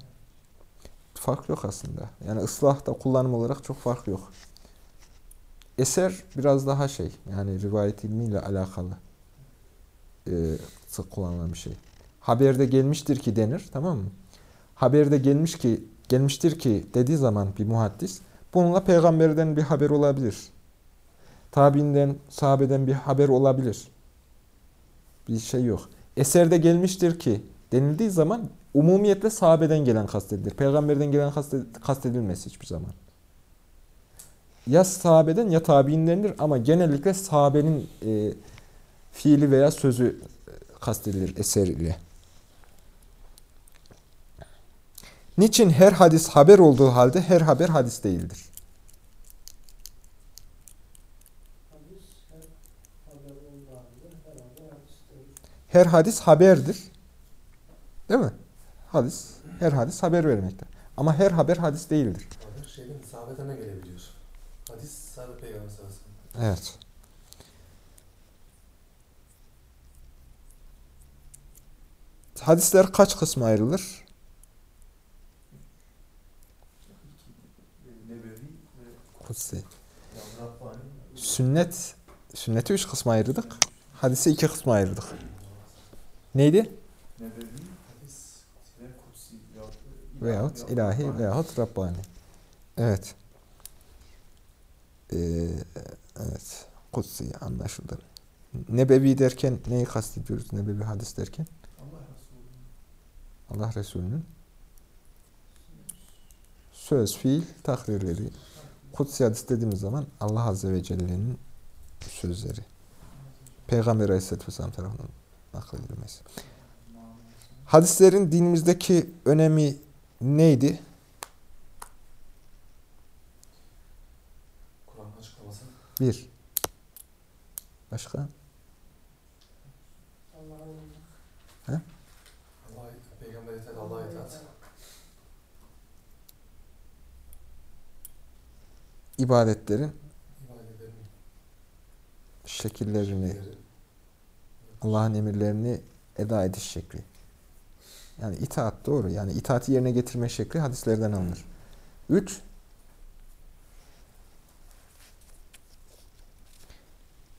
Fark yok aslında. Yani ıslahta kullanım olarak çok fark yok. Eser biraz daha şey, yani rivayet ilmiyle alakalı e, sık kullanılan bir şey. Haberde gelmiştir ki denir, tamam mı? Haberde gelmiş ki, gelmiştir ki dediği zaman bir muhaddis, bununla peygamberden bir haber olabilir. Tabiinden, sahabeden bir haber olabilir. Bir şey yok. Eserde gelmiştir ki denildiği zaman umumiyetle sahabeden gelen kastedilir. Peygamberden gelen kasted- kastedilmez hiçbir zaman. Ya sahabeden ya tabiindendir ama genellikle sahabenin e, fiili veya sözü e, kastedilir eser ile. Niçin her hadis haber olduğu halde her haber hadis değildir? her hadis haberdir. Değil mi? Hadis, her hadis haber vermekte. Ama her haber hadis değildir. Haber şeyden isabetine gelebiliyor. Hadis sahabe peygamber sallallahu Evet. Hadisler kaç kısma ayrılır? Kutsi. Sünnet, sünneti üç kısma ayırdık. Hadise iki kısma ayırdık. Neydi? Veyahut ilahi veyahut Rabbani. Evet. Ee, evet. Kutsi anlaşıldı. Nebevi derken neyi kastediyoruz? Nebevi hadis derken? Allah Resulü'nün Allah Resulü'nün söz, fiil, takrirleri. Kutsi hadis dediğimiz zaman Allah Azze ve Celle'nin sözleri. Peygamber Aleyhisselatü Vesselam tarafından nakledilmesi. Hadislerin dinimizdeki önemi neydi? Bir. Başka? Allah'a peygamber Allah'a itaat. ibadetlerin İbadetlerin şekillerini, şekilleri, Allah'ın emirlerini eda ediş şekli. Yani itaat doğru. Yani itaati yerine getirme şekli hadislerden alınır. Üç,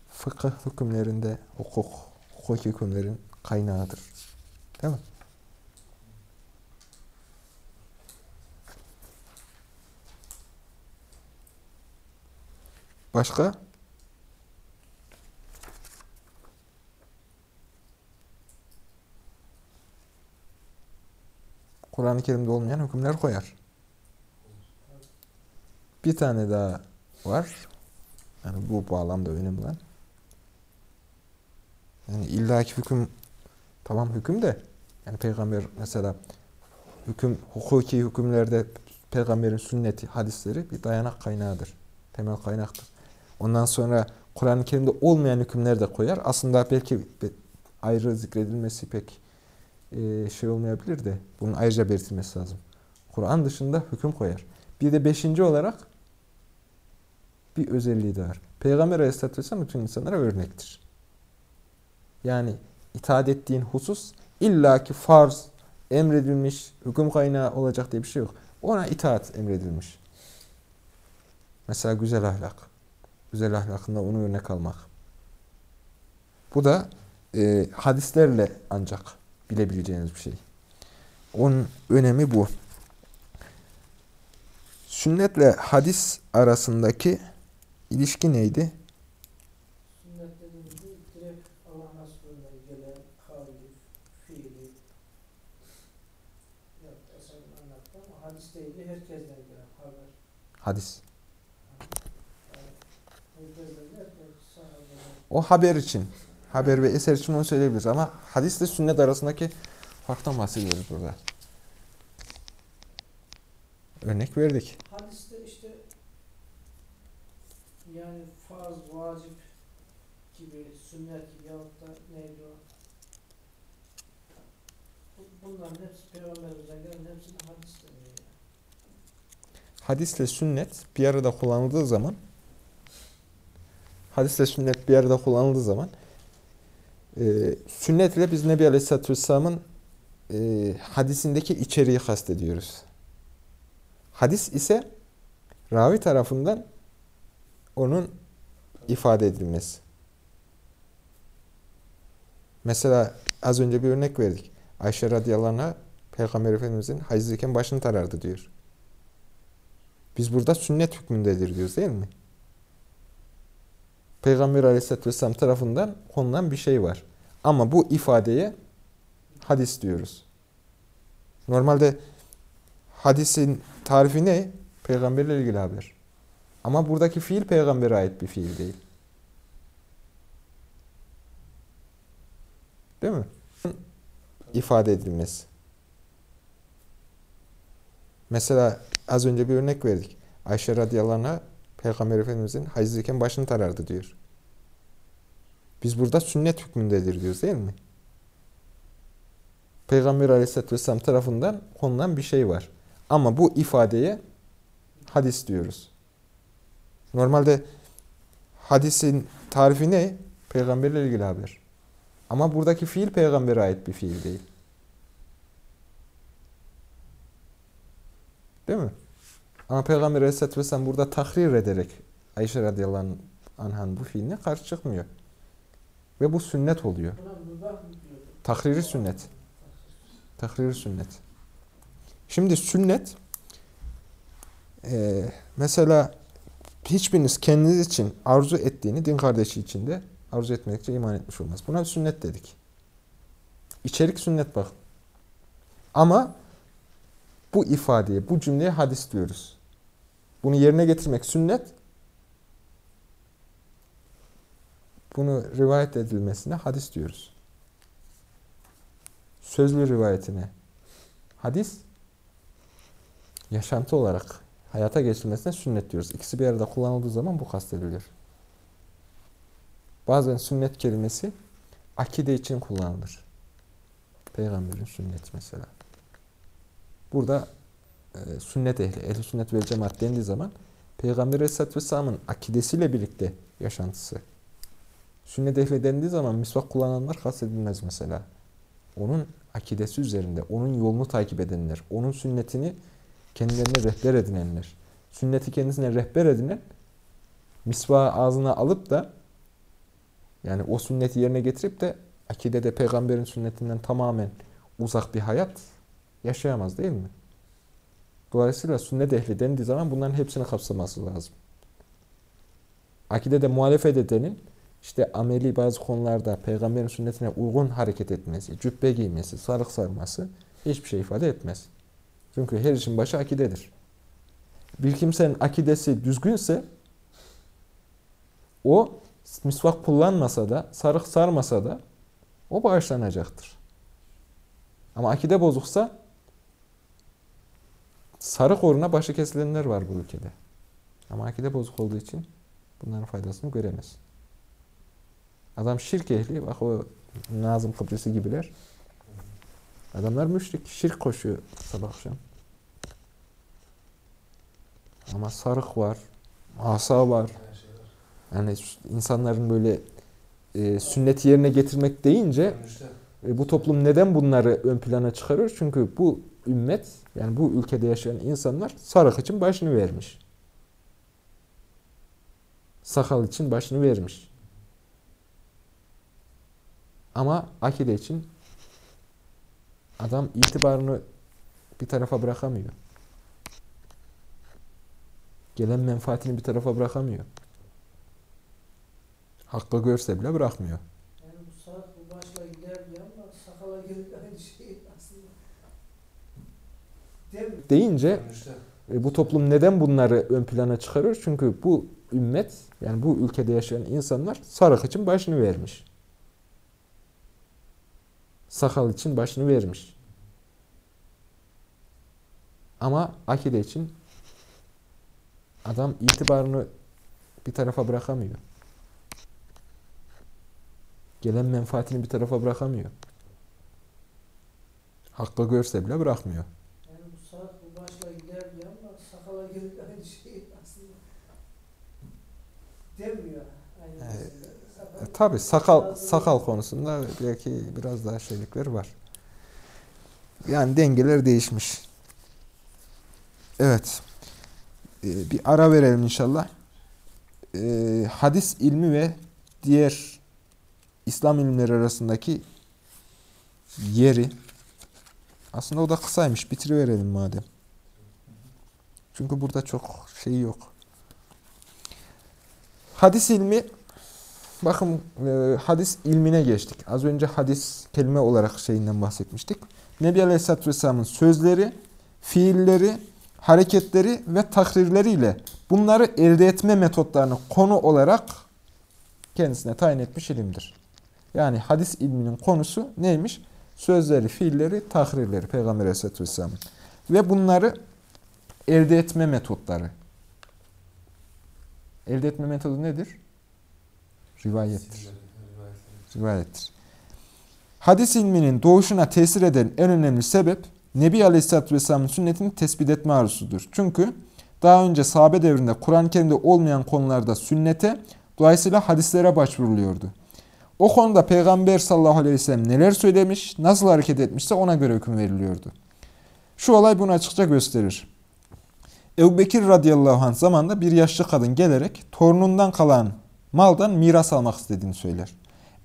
fıkıh hükümlerinde hukuk, hukuk hükümlerin kaynağıdır. Değil mi? Başka? Kur'an-ı Kerim'de olmayan hükümler koyar. Bir tane daha var. Yani bu bağlamda önemli olan. Yani illaki hüküm tamam hüküm de yani peygamber mesela hüküm hukuki hükümlerde peygamberin sünneti, hadisleri bir dayanak kaynağıdır. Temel kaynaktır. Ondan sonra Kur'an-ı Kerim'de olmayan hükümler de koyar. Aslında belki ayrı zikredilmesi pek e, şey olmayabilir de bunun ayrıca belirtilmesi lazım. Kur'an dışında hüküm koyar. Bir de beşinci olarak bir özelliği de var. Peygamber Aleyhisselatü Vesselam bütün insanlara örnektir. Yani itaat ettiğin husus illaki farz, emredilmiş, hüküm kaynağı olacak diye bir şey yok. Ona itaat emredilmiş. Mesela güzel ahlak. Güzel ahlakında onu örnek almak. Bu da e, hadislerle ancak bilebileceğiniz bir şey. Onun önemi bu. Sünnetle hadis arasındaki ilişki neydi? Hadis O haber için. Haber ve eser için onu söyleyebiliriz ama hadisle sünnet arasındaki farktan bahsediyoruz burada. Örnek verdik. Hadiste işte yani farz, vacip gibi, sünnet gibi yahut da neydi o? Bu- Bunların hepsi peygamberimizden gelen hepsine hadis deniyor. Hadisle sünnet bir arada kullanıldığı zaman hadisle sünnet bir arada kullanıldığı zaman e, sünnetle biz Nebi Aleyhisselatü Vesselam'ın e, hadisindeki içeriği kastediyoruz. Hadis ise ravi tarafından onun ifade edilmesi. Mesela az önce bir örnek verdik. Ayşe radıyallahu anh'a Peygamber Efendimizin hacizdeyken başını tarardı diyor. Biz burada sünnet hükmündedir diyoruz değil mi? Peygamber aleyhisselatü vesselam tarafından konulan bir şey var. Ama bu ifadeye hadis diyoruz. Normalde hadisin tarifi ne? Peygamberle ilgili haber. Ama buradaki fiil peygambere ait bir fiil değil. Değil mi? İfade edilmesi. Mesela az önce bir örnek verdik. Ayşe radıyallahu Peygamber Efendimizin hacizliyken başını tarardı diyor. Biz burada sünnet hükmündedir diyoruz değil mi? Peygamber Aleyhisselatü vesselam tarafından konulan bir şey var. Ama bu ifadeye hadis diyoruz. Normalde hadisin tarifi ne? Peygamberle ilgili haber. Ama buradaki fiil peygambere ait bir fiil değil. Değil mi? Ama Peygamber Aleyhisselatü Vesselam burada tahrir ederek Ayşe radıyallahu anh'ın bu fiiline karşı çıkmıyor. Ve bu sünnet oluyor. Tahriri sünnet. Tahriri sünnet. Şimdi sünnet e, mesela hiçbiriniz kendiniz için arzu ettiğini din kardeşi için de arzu etmedikçe iman etmiş olmaz. Buna sünnet dedik. İçerik sünnet bak. Ama bu ifadeye, bu cümleye hadis diyoruz. Bunu yerine getirmek sünnet. Bunu rivayet edilmesine hadis diyoruz. Sözlü rivayetine hadis, yaşantı olarak hayata geçirilmesine sünnet diyoruz. İkisi bir arada kullanıldığı zaman bu kastedilir. Bazen sünnet kelimesi akide için kullanılır. Peygamberin sünneti mesela. Burada e, sünnet ehli, ehli sünnet ve cemaat dendiği zaman Peygamber Aleyhisselatü Vesselam'ın akidesiyle birlikte yaşantısı. Sünnet ehli dendiği zaman misvak kullananlar kastedilmez mesela. Onun akidesi üzerinde, onun yolunu takip edenler, onun sünnetini kendilerine rehber edinenler. Sünneti kendisine rehber edinen misvağı ağzına alıp da yani o sünneti yerine getirip de akidede peygamberin sünnetinden tamamen uzak bir hayat yaşayamaz değil mi? Dolayısıyla sünnet ehli dendiği zaman bunların hepsini kapsaması lazım. Akidede muhalefet edenin işte ameli bazı konularda peygamberin sünnetine uygun hareket etmesi, cübbe giymesi, sarık sarması hiçbir şey ifade etmez. Çünkü her işin başı akidedir. Bir kimsenin akidesi düzgünse o misvak kullanmasa da, sarık sarmasa da o bağışlanacaktır. Ama akide bozuksa sarık uğruna başı kesilenler var bu ülkede. Ama akide bozuk olduğu için bunların faydasını göremez. Adam şirk ehli, bak o Nazım Kıbrısı gibiler. Adamlar müşrik, şirk koşuyor sabah akşam. Ama sarık var, asa var. Yani insanların böyle e, sünneti yerine getirmek deyince e, bu toplum neden bunları ön plana çıkarıyor? Çünkü bu ümmet, yani bu ülkede yaşayan insanlar sarık için başını vermiş. Sakal için başını vermiş. Ama akide için adam itibarını bir tarafa bırakamıyor. Gelen menfaatini bir tarafa bırakamıyor. Hakkı görse bile bırakmıyor. Yani bu saat bu başla gider diyor ama sakala gelip aynı şey aslında. Değil mi? Deyince E, bu toplum neden bunları ön plana çıkarıyor? Çünkü bu ümmet, yani bu ülkede yaşayan insanlar sarık için başını vermiş. Sakal için başını vermiş. Ama akide için adam itibarını bir tarafa bırakamıyor. Gelen menfaatini bir tarafa bırakamıyor. Hakkı görse bile bırakmıyor. Yani bu saat bu başla gider diyor ama sakala gelip aynı şey aslında. Demiyor aynı Evet. mesele. Tabii sakal sakal konusunda belki biraz daha şeylikler var. Yani dengeler değişmiş. Evet. E, bir ara verelim inşallah. E, hadis ilmi ve diğer İslam ilimleri arasındaki yeri aslında o da kısaymış. Bitiriverelim madem. Çünkü burada çok şey yok. Hadis ilmi Bakın e, hadis ilmine geçtik. Az önce hadis kelime olarak şeyinden bahsetmiştik. Nebi Aleyhisselatü Vesselam'ın sözleri, fiilleri, hareketleri ve takrirleriyle bunları elde etme metotlarını konu olarak kendisine tayin etmiş ilimdir. Yani hadis ilminin konusu neymiş? Sözleri, fiilleri, takrirleri Peygamber Aleyhisselatü Vesselam'ın. Ve bunları elde etme metotları. Elde etme metodu nedir? Rivayettir. Rivayettir. Hadis ilminin doğuşuna tesir eden en önemli sebep Nebi Aleyhisselatü Vesselam'ın sünnetini tespit etme arzusudur. Çünkü daha önce sahabe devrinde Kur'an-ı Kerim'de olmayan konularda sünnete, dolayısıyla hadislere başvuruluyordu. O konuda Peygamber sallallahu aleyhi ve sellem neler söylemiş, nasıl hareket etmişse ona göre hüküm veriliyordu. Şu olay bunu açıkça gösterir. Ebu Bekir radıyallahu anh zamanında bir yaşlı kadın gelerek torunundan kalan maldan miras almak istediğini söyler.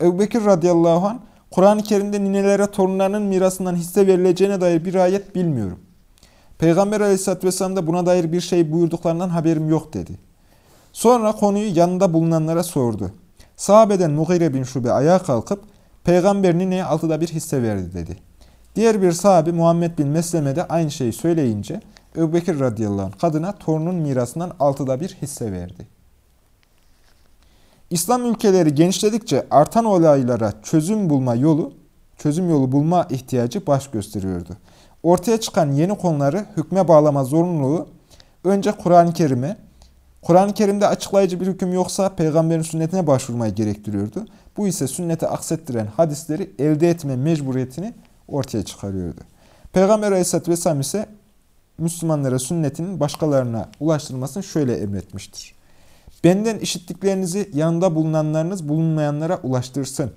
Ebu radıyallahu anh Kur'an-ı Kerim'de ninelere torunlarının mirasından hisse verileceğine dair bir ayet bilmiyorum. Peygamber aleyhisselatü vesselam da buna dair bir şey buyurduklarından haberim yok dedi. Sonra konuyu yanında bulunanlara sordu. Sahabeden Mughire bin Şube ayağa kalkıp peygamber nineye altıda bir hisse verdi dedi. Diğer bir sahabi Muhammed bin Mesleme de aynı şeyi söyleyince Ebu Bekir radıyallahu anh kadına torunun mirasından altıda bir hisse verdi. İslam ülkeleri genişledikçe artan olaylara çözüm bulma yolu, çözüm yolu bulma ihtiyacı baş gösteriyordu. Ortaya çıkan yeni konuları hükme bağlama zorunluluğu önce Kur'an-ı Kerim'e, Kur'an-ı Kerim'de açıklayıcı bir hüküm yoksa peygamberin sünnetine başvurmayı gerektiriyordu. Bu ise sünnete aksettiren hadisleri elde etme mecburiyetini ortaya çıkarıyordu. Peygamber Aleyhisselatü Vesselam ise Müslümanlara sünnetinin başkalarına ulaştırılmasını şöyle emretmiştir. Benden işittiklerinizi yanında bulunanlarınız bulunmayanlara ulaştırsın.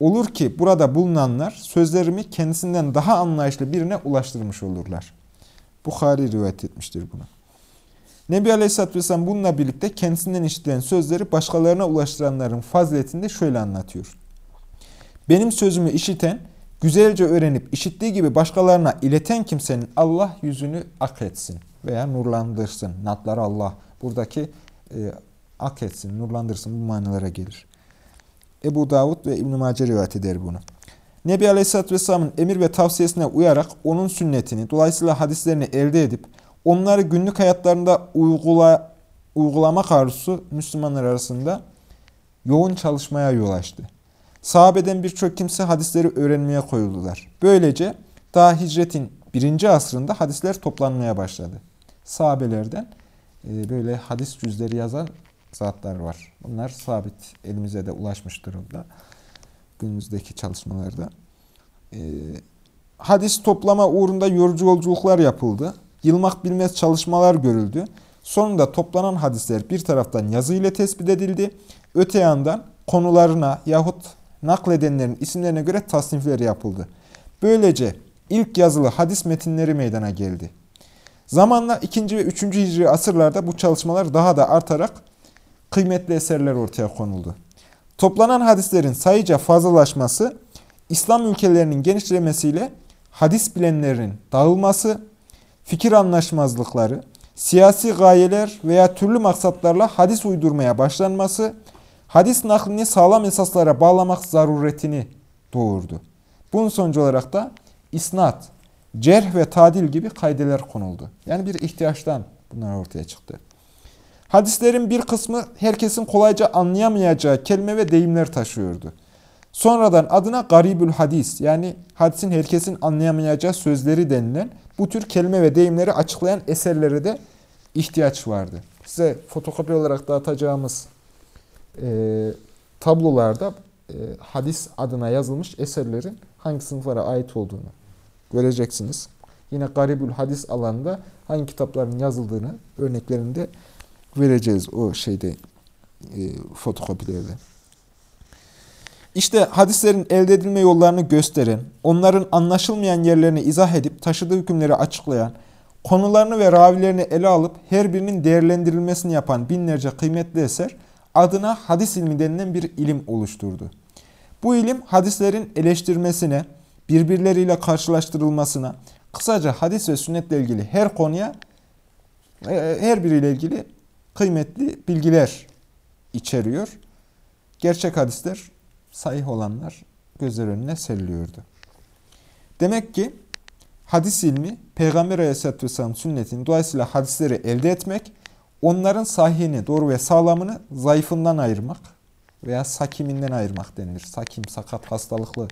Olur ki burada bulunanlar sözlerimi kendisinden daha anlayışlı birine ulaştırmış olurlar. Bukhari rivayet etmiştir bunu. Nebi Aleyhisselatü Vesselam bununla birlikte kendisinden işitilen sözleri başkalarına ulaştıranların faziletini de şöyle anlatıyor. Benim sözümü işiten, güzelce öğrenip işittiği gibi başkalarına ileten kimsenin Allah yüzünü ak etsin veya nurlandırsın. Natlar Allah. Buradaki e, ak etsin, nurlandırsın bu manalara gelir. Ebu Davud ve İbn-i Mace rivayet eder bunu. Nebi Aleyhisselatü Vesselam'ın emir ve tavsiyesine uyarak onun sünnetini, dolayısıyla hadislerini elde edip onları günlük hayatlarında uygula, uygulamak arzusu Müslümanlar arasında yoğun çalışmaya yol açtı. Sahabeden birçok kimse hadisleri öğrenmeye koyuldular. Böylece daha hicretin birinci asrında hadisler toplanmaya başladı. Sahabelerden e, böyle hadis cüzleri yazan zatlar var. Bunlar sabit elimize de ulaşmış durumda. Günümüzdeki çalışmalarda. E, hadis toplama uğrunda yorucu yolculuklar yapıldı. Yılmak bilmez çalışmalar görüldü. Sonunda toplanan hadisler bir taraftan yazı ile tespit edildi. Öte yandan konularına yahut nakledenlerin isimlerine göre tasnifler yapıldı. Böylece ilk yazılı hadis metinleri meydana geldi. Zamanla 2. ve 3. hicri asırlarda bu çalışmalar daha da artarak kıymetli eserler ortaya konuldu. Toplanan hadislerin sayıca fazlalaşması, İslam ülkelerinin genişlemesiyle hadis bilenlerin dağılması, fikir anlaşmazlıkları, siyasi gayeler veya türlü maksatlarla hadis uydurmaya başlanması, hadis naklini sağlam esaslara bağlamak zaruretini doğurdu. Bunun sonucu olarak da isnat, cerh ve tadil gibi kaydeler konuldu. Yani bir ihtiyaçtan bunlar ortaya çıktı. Hadislerin bir kısmı herkesin kolayca anlayamayacağı kelime ve deyimler taşıyordu. Sonradan adına garibül hadis yani hadisin herkesin anlayamayacağı sözleri denilen bu tür kelime ve deyimleri açıklayan eserlere de ihtiyaç vardı. Size fotokopi olarak dağıtacağımız e, tablolarda e, hadis adına yazılmış eserlerin hangi sınıflara ait olduğunu göreceksiniz. Yine garibül hadis alanında hangi kitapların yazıldığını örneklerinde vereceğiz o şeyde e, fotokopilerde. İşte hadislerin elde edilme yollarını gösteren, onların anlaşılmayan yerlerini izah edip taşıdığı hükümleri açıklayan, konularını ve ravilerini ele alıp her birinin değerlendirilmesini yapan binlerce kıymetli eser adına hadis ilmi denilen bir ilim oluşturdu. Bu ilim hadislerin eleştirmesine, birbirleriyle karşılaştırılmasına, kısaca hadis ve sünnetle ilgili her konuya, e, her biriyle ilgili kıymetli bilgiler içeriyor. Gerçek hadisler, sahih olanlar gözler önüne seriliyordu. Demek ki hadis ilmi, Peygamber Aleyhisselatü Vesselam sünnetini dolayısıyla hadisleri elde etmek, onların sahihini, doğru ve sağlamını zayıfından ayırmak veya sakiminden ayırmak denilir. Sakim, sakat, hastalıklı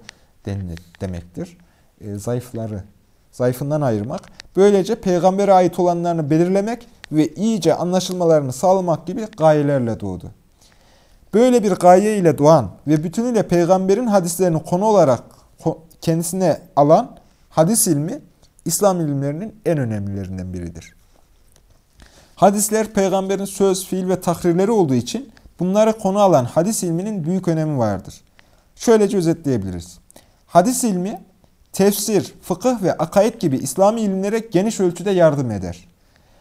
denilir demektir. E, zayıfları, zayıfından ayırmak. Böylece peygambere ait olanlarını belirlemek ve iyice anlaşılmalarını sağlamak gibi gayelerle doğdu. Böyle bir gaye ile doğan ve bütünüyle peygamberin hadislerini konu olarak kendisine alan hadis ilmi İslam ilimlerinin en önemlilerinden biridir. Hadisler peygamberin söz, fiil ve takrirleri olduğu için bunları konu alan hadis ilminin büyük önemi vardır. Şöylece özetleyebiliriz. Hadis ilmi tefsir, fıkıh ve akaid gibi İslami ilimlere geniş ölçüde yardım eder.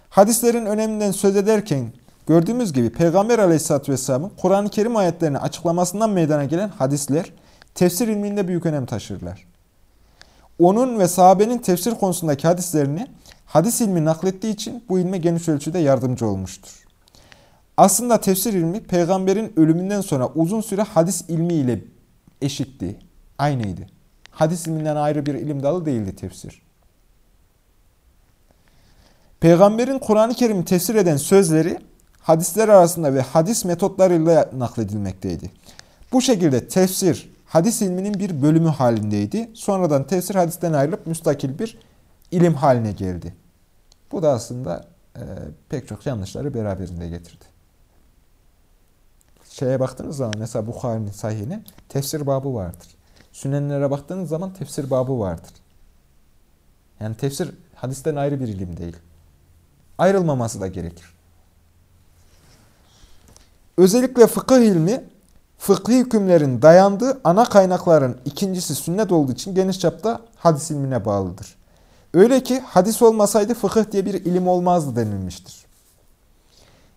Hadislerin öneminden söz ederken gördüğümüz gibi Peygamber aleyhissalatü vesselamın Kur'an-ı Kerim ayetlerini açıklamasından meydana gelen hadisler tefsir ilminde büyük önem taşırlar. Onun ve sahabenin tefsir konusundaki hadislerini hadis ilmi naklettiği için bu ilme geniş ölçüde yardımcı olmuştur. Aslında tefsir ilmi peygamberin ölümünden sonra uzun süre hadis ilmi ile eşitti, aynıydı. Hadis ilminden ayrı bir ilim dalı değildi tefsir. Peygamberin Kur'an-ı Kerim'i tefsir eden sözleri hadisler arasında ve hadis metotlarıyla nakledilmekteydi. Bu şekilde tefsir hadis ilminin bir bölümü halindeydi. Sonradan tefsir hadisten ayrılıp müstakil bir ilim haline geldi. Bu da aslında e, pek çok yanlışları beraberinde getirdi. Şeye baktığınız zaman mesela Bukhari'nin sahihine tefsir babı vardır. Sünenlere baktığınız zaman tefsir babı vardır. Yani tefsir hadisten ayrı bir ilim değil. Ayrılmaması da gerekir. Özellikle fıkıh ilmi, fıkhi hükümlerin dayandığı ana kaynakların ikincisi sünnet olduğu için geniş çapta hadis ilmine bağlıdır. Öyle ki hadis olmasaydı fıkıh diye bir ilim olmazdı denilmiştir.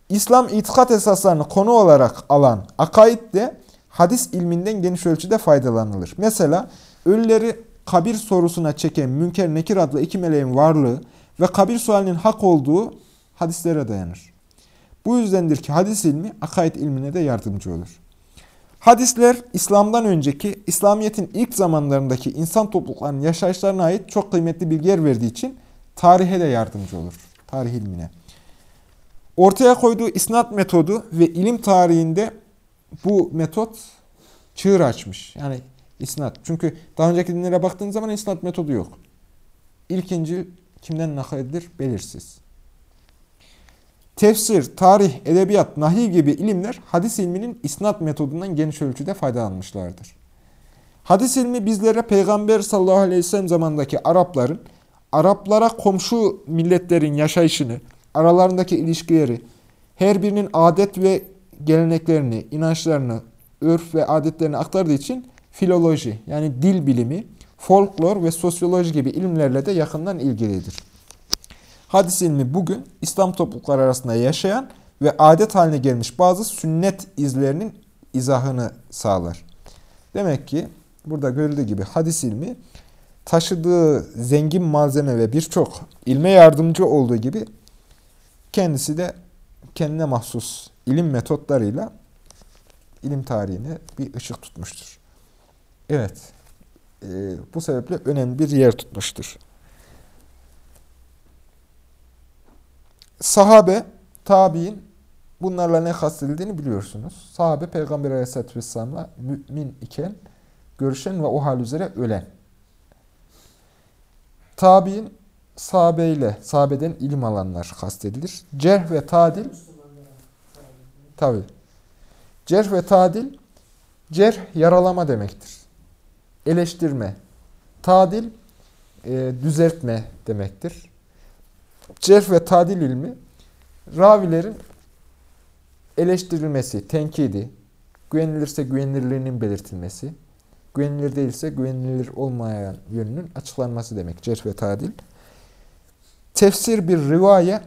İslam itikat esaslarını konu olarak alan akaid de hadis ilminden geniş ölçüde faydalanılır. Mesela ölüleri kabir sorusuna çeken Münker Nekir adlı iki meleğin varlığı ve kabir sualinin hak olduğu hadislere dayanır. Bu yüzdendir ki hadis ilmi akaid ilmine de yardımcı olur. Hadisler İslam'dan önceki, İslamiyet'in ilk zamanlarındaki insan topluluklarının yaşayışlarına ait çok kıymetli bilgiler verdiği için tarihe de yardımcı olur. Tarih ilmine. Ortaya koyduğu isnat metodu ve ilim tarihinde bu metot çığır açmış. Yani isnat. Çünkü daha önceki dinlere baktığınız zaman isnat metodu yok. İlk İncil kimden nakledilir belirsiz. Tefsir, tarih, edebiyat, nahiv gibi ilimler hadis ilminin isnat metodundan geniş ölçüde faydalanmışlardır. Hadis ilmi bizlere Peygamber sallallahu aleyhi ve sellem zamandaki Arapların, Araplara komşu milletlerin yaşayışını, aralarındaki ilişkileri, her birinin adet ve geleneklerini, inançlarını, örf ve adetlerini aktardığı için filoloji yani dil bilimi, folklor ve sosyoloji gibi ilimlerle de yakından ilgilidir. Hadis ilmi bugün İslam toplulukları arasında yaşayan ve adet haline gelmiş bazı sünnet izlerinin izahını sağlar. Demek ki burada görüldüğü gibi hadis ilmi taşıdığı zengin malzeme ve birçok ilme yardımcı olduğu gibi kendisi de kendine mahsus ilim metotlarıyla ilim tarihine bir ışık tutmuştur. Evet, e, bu sebeple önemli bir yer tutmuştur. Sahabe, tabi'in bunlarla ne kastedildiğini biliyorsunuz. Sahabe Peygamber Aleyhisselatü Vesselam'la mümin iken görüşen ve o hal üzere ölen. Tabi'in sahabeyle, sahabeden ilim alanlar kastedilir. Cerh ve tadil tabi. Cerh ve tadil cerh yaralama demektir. Eleştirme. Tadil e, düzeltme demektir. Cerh ve tadil ilmi ravilerin eleştirilmesi, tenkidi, güvenilirse güvenilirliğinin belirtilmesi, güvenilir değilse güvenilir olmayan yönünün açıklanması demek. Cerh ve tadil. Tefsir bir rivaye,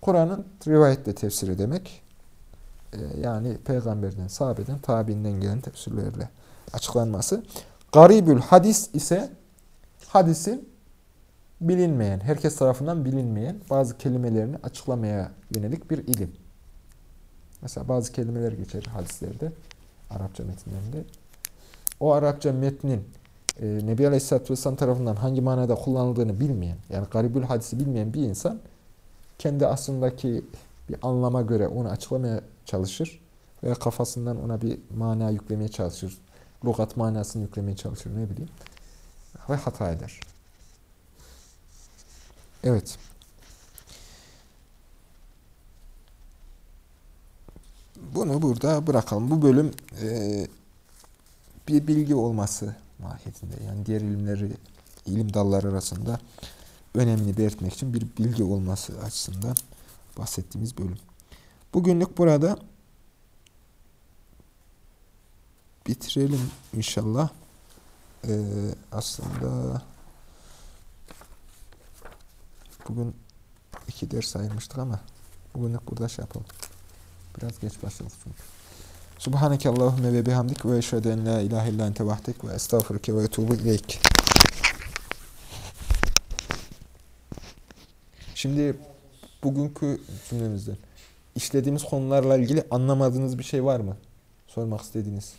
Kur'an'ın rivayetle tefsiri demek. Ee, yani peygamberden, sahabeden, tabiinden gelen tefsirlerle açıklanması. Garibül hadis ise hadisin bilinmeyen, herkes tarafından bilinmeyen bazı kelimelerini açıklamaya yönelik bir ilim. Mesela bazı kelimeler geçer hadislerde, Arapça metinlerinde. O Arapça metnin e, Nebi Aleyhisselatü Vesselam tarafından hangi manada kullanıldığını bilmeyen, yani garibül hadisi bilmeyen bir insan kendi aslındaki bir anlama göre onu açıklamaya çalışır veya kafasından ona bir mana yüklemeye çalışır. Lugat manasını yüklemeye çalışır ne bileyim. Ve hata eder. Evet. Bunu burada bırakalım. Bu bölüm e, bir bilgi olması mahiyetinde. Yani diğer ilimleri, ilim dalları arasında önemini belirtmek için bir bilgi olması açısından bahsettiğimiz bölüm. Bugünlük burada bitirelim inşallah. Ee, aslında bugün iki ders ayırmıştık ama bugünlük burada şey yapalım. Biraz geç başladık çünkü. Subhaneke Allahümme ve bihamdik ve eşhedü en la ilahe illa ente vahdik ve estağfurke ve etubu ileyk. Şimdi bugünkü cümlemizden işlediğimiz konularla ilgili anlamadığınız bir şey var mı? Sormak istediğiniz.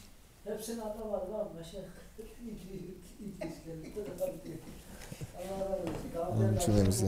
Hepsini anlamadım ama şey İdris geldi. Allah razı olsun.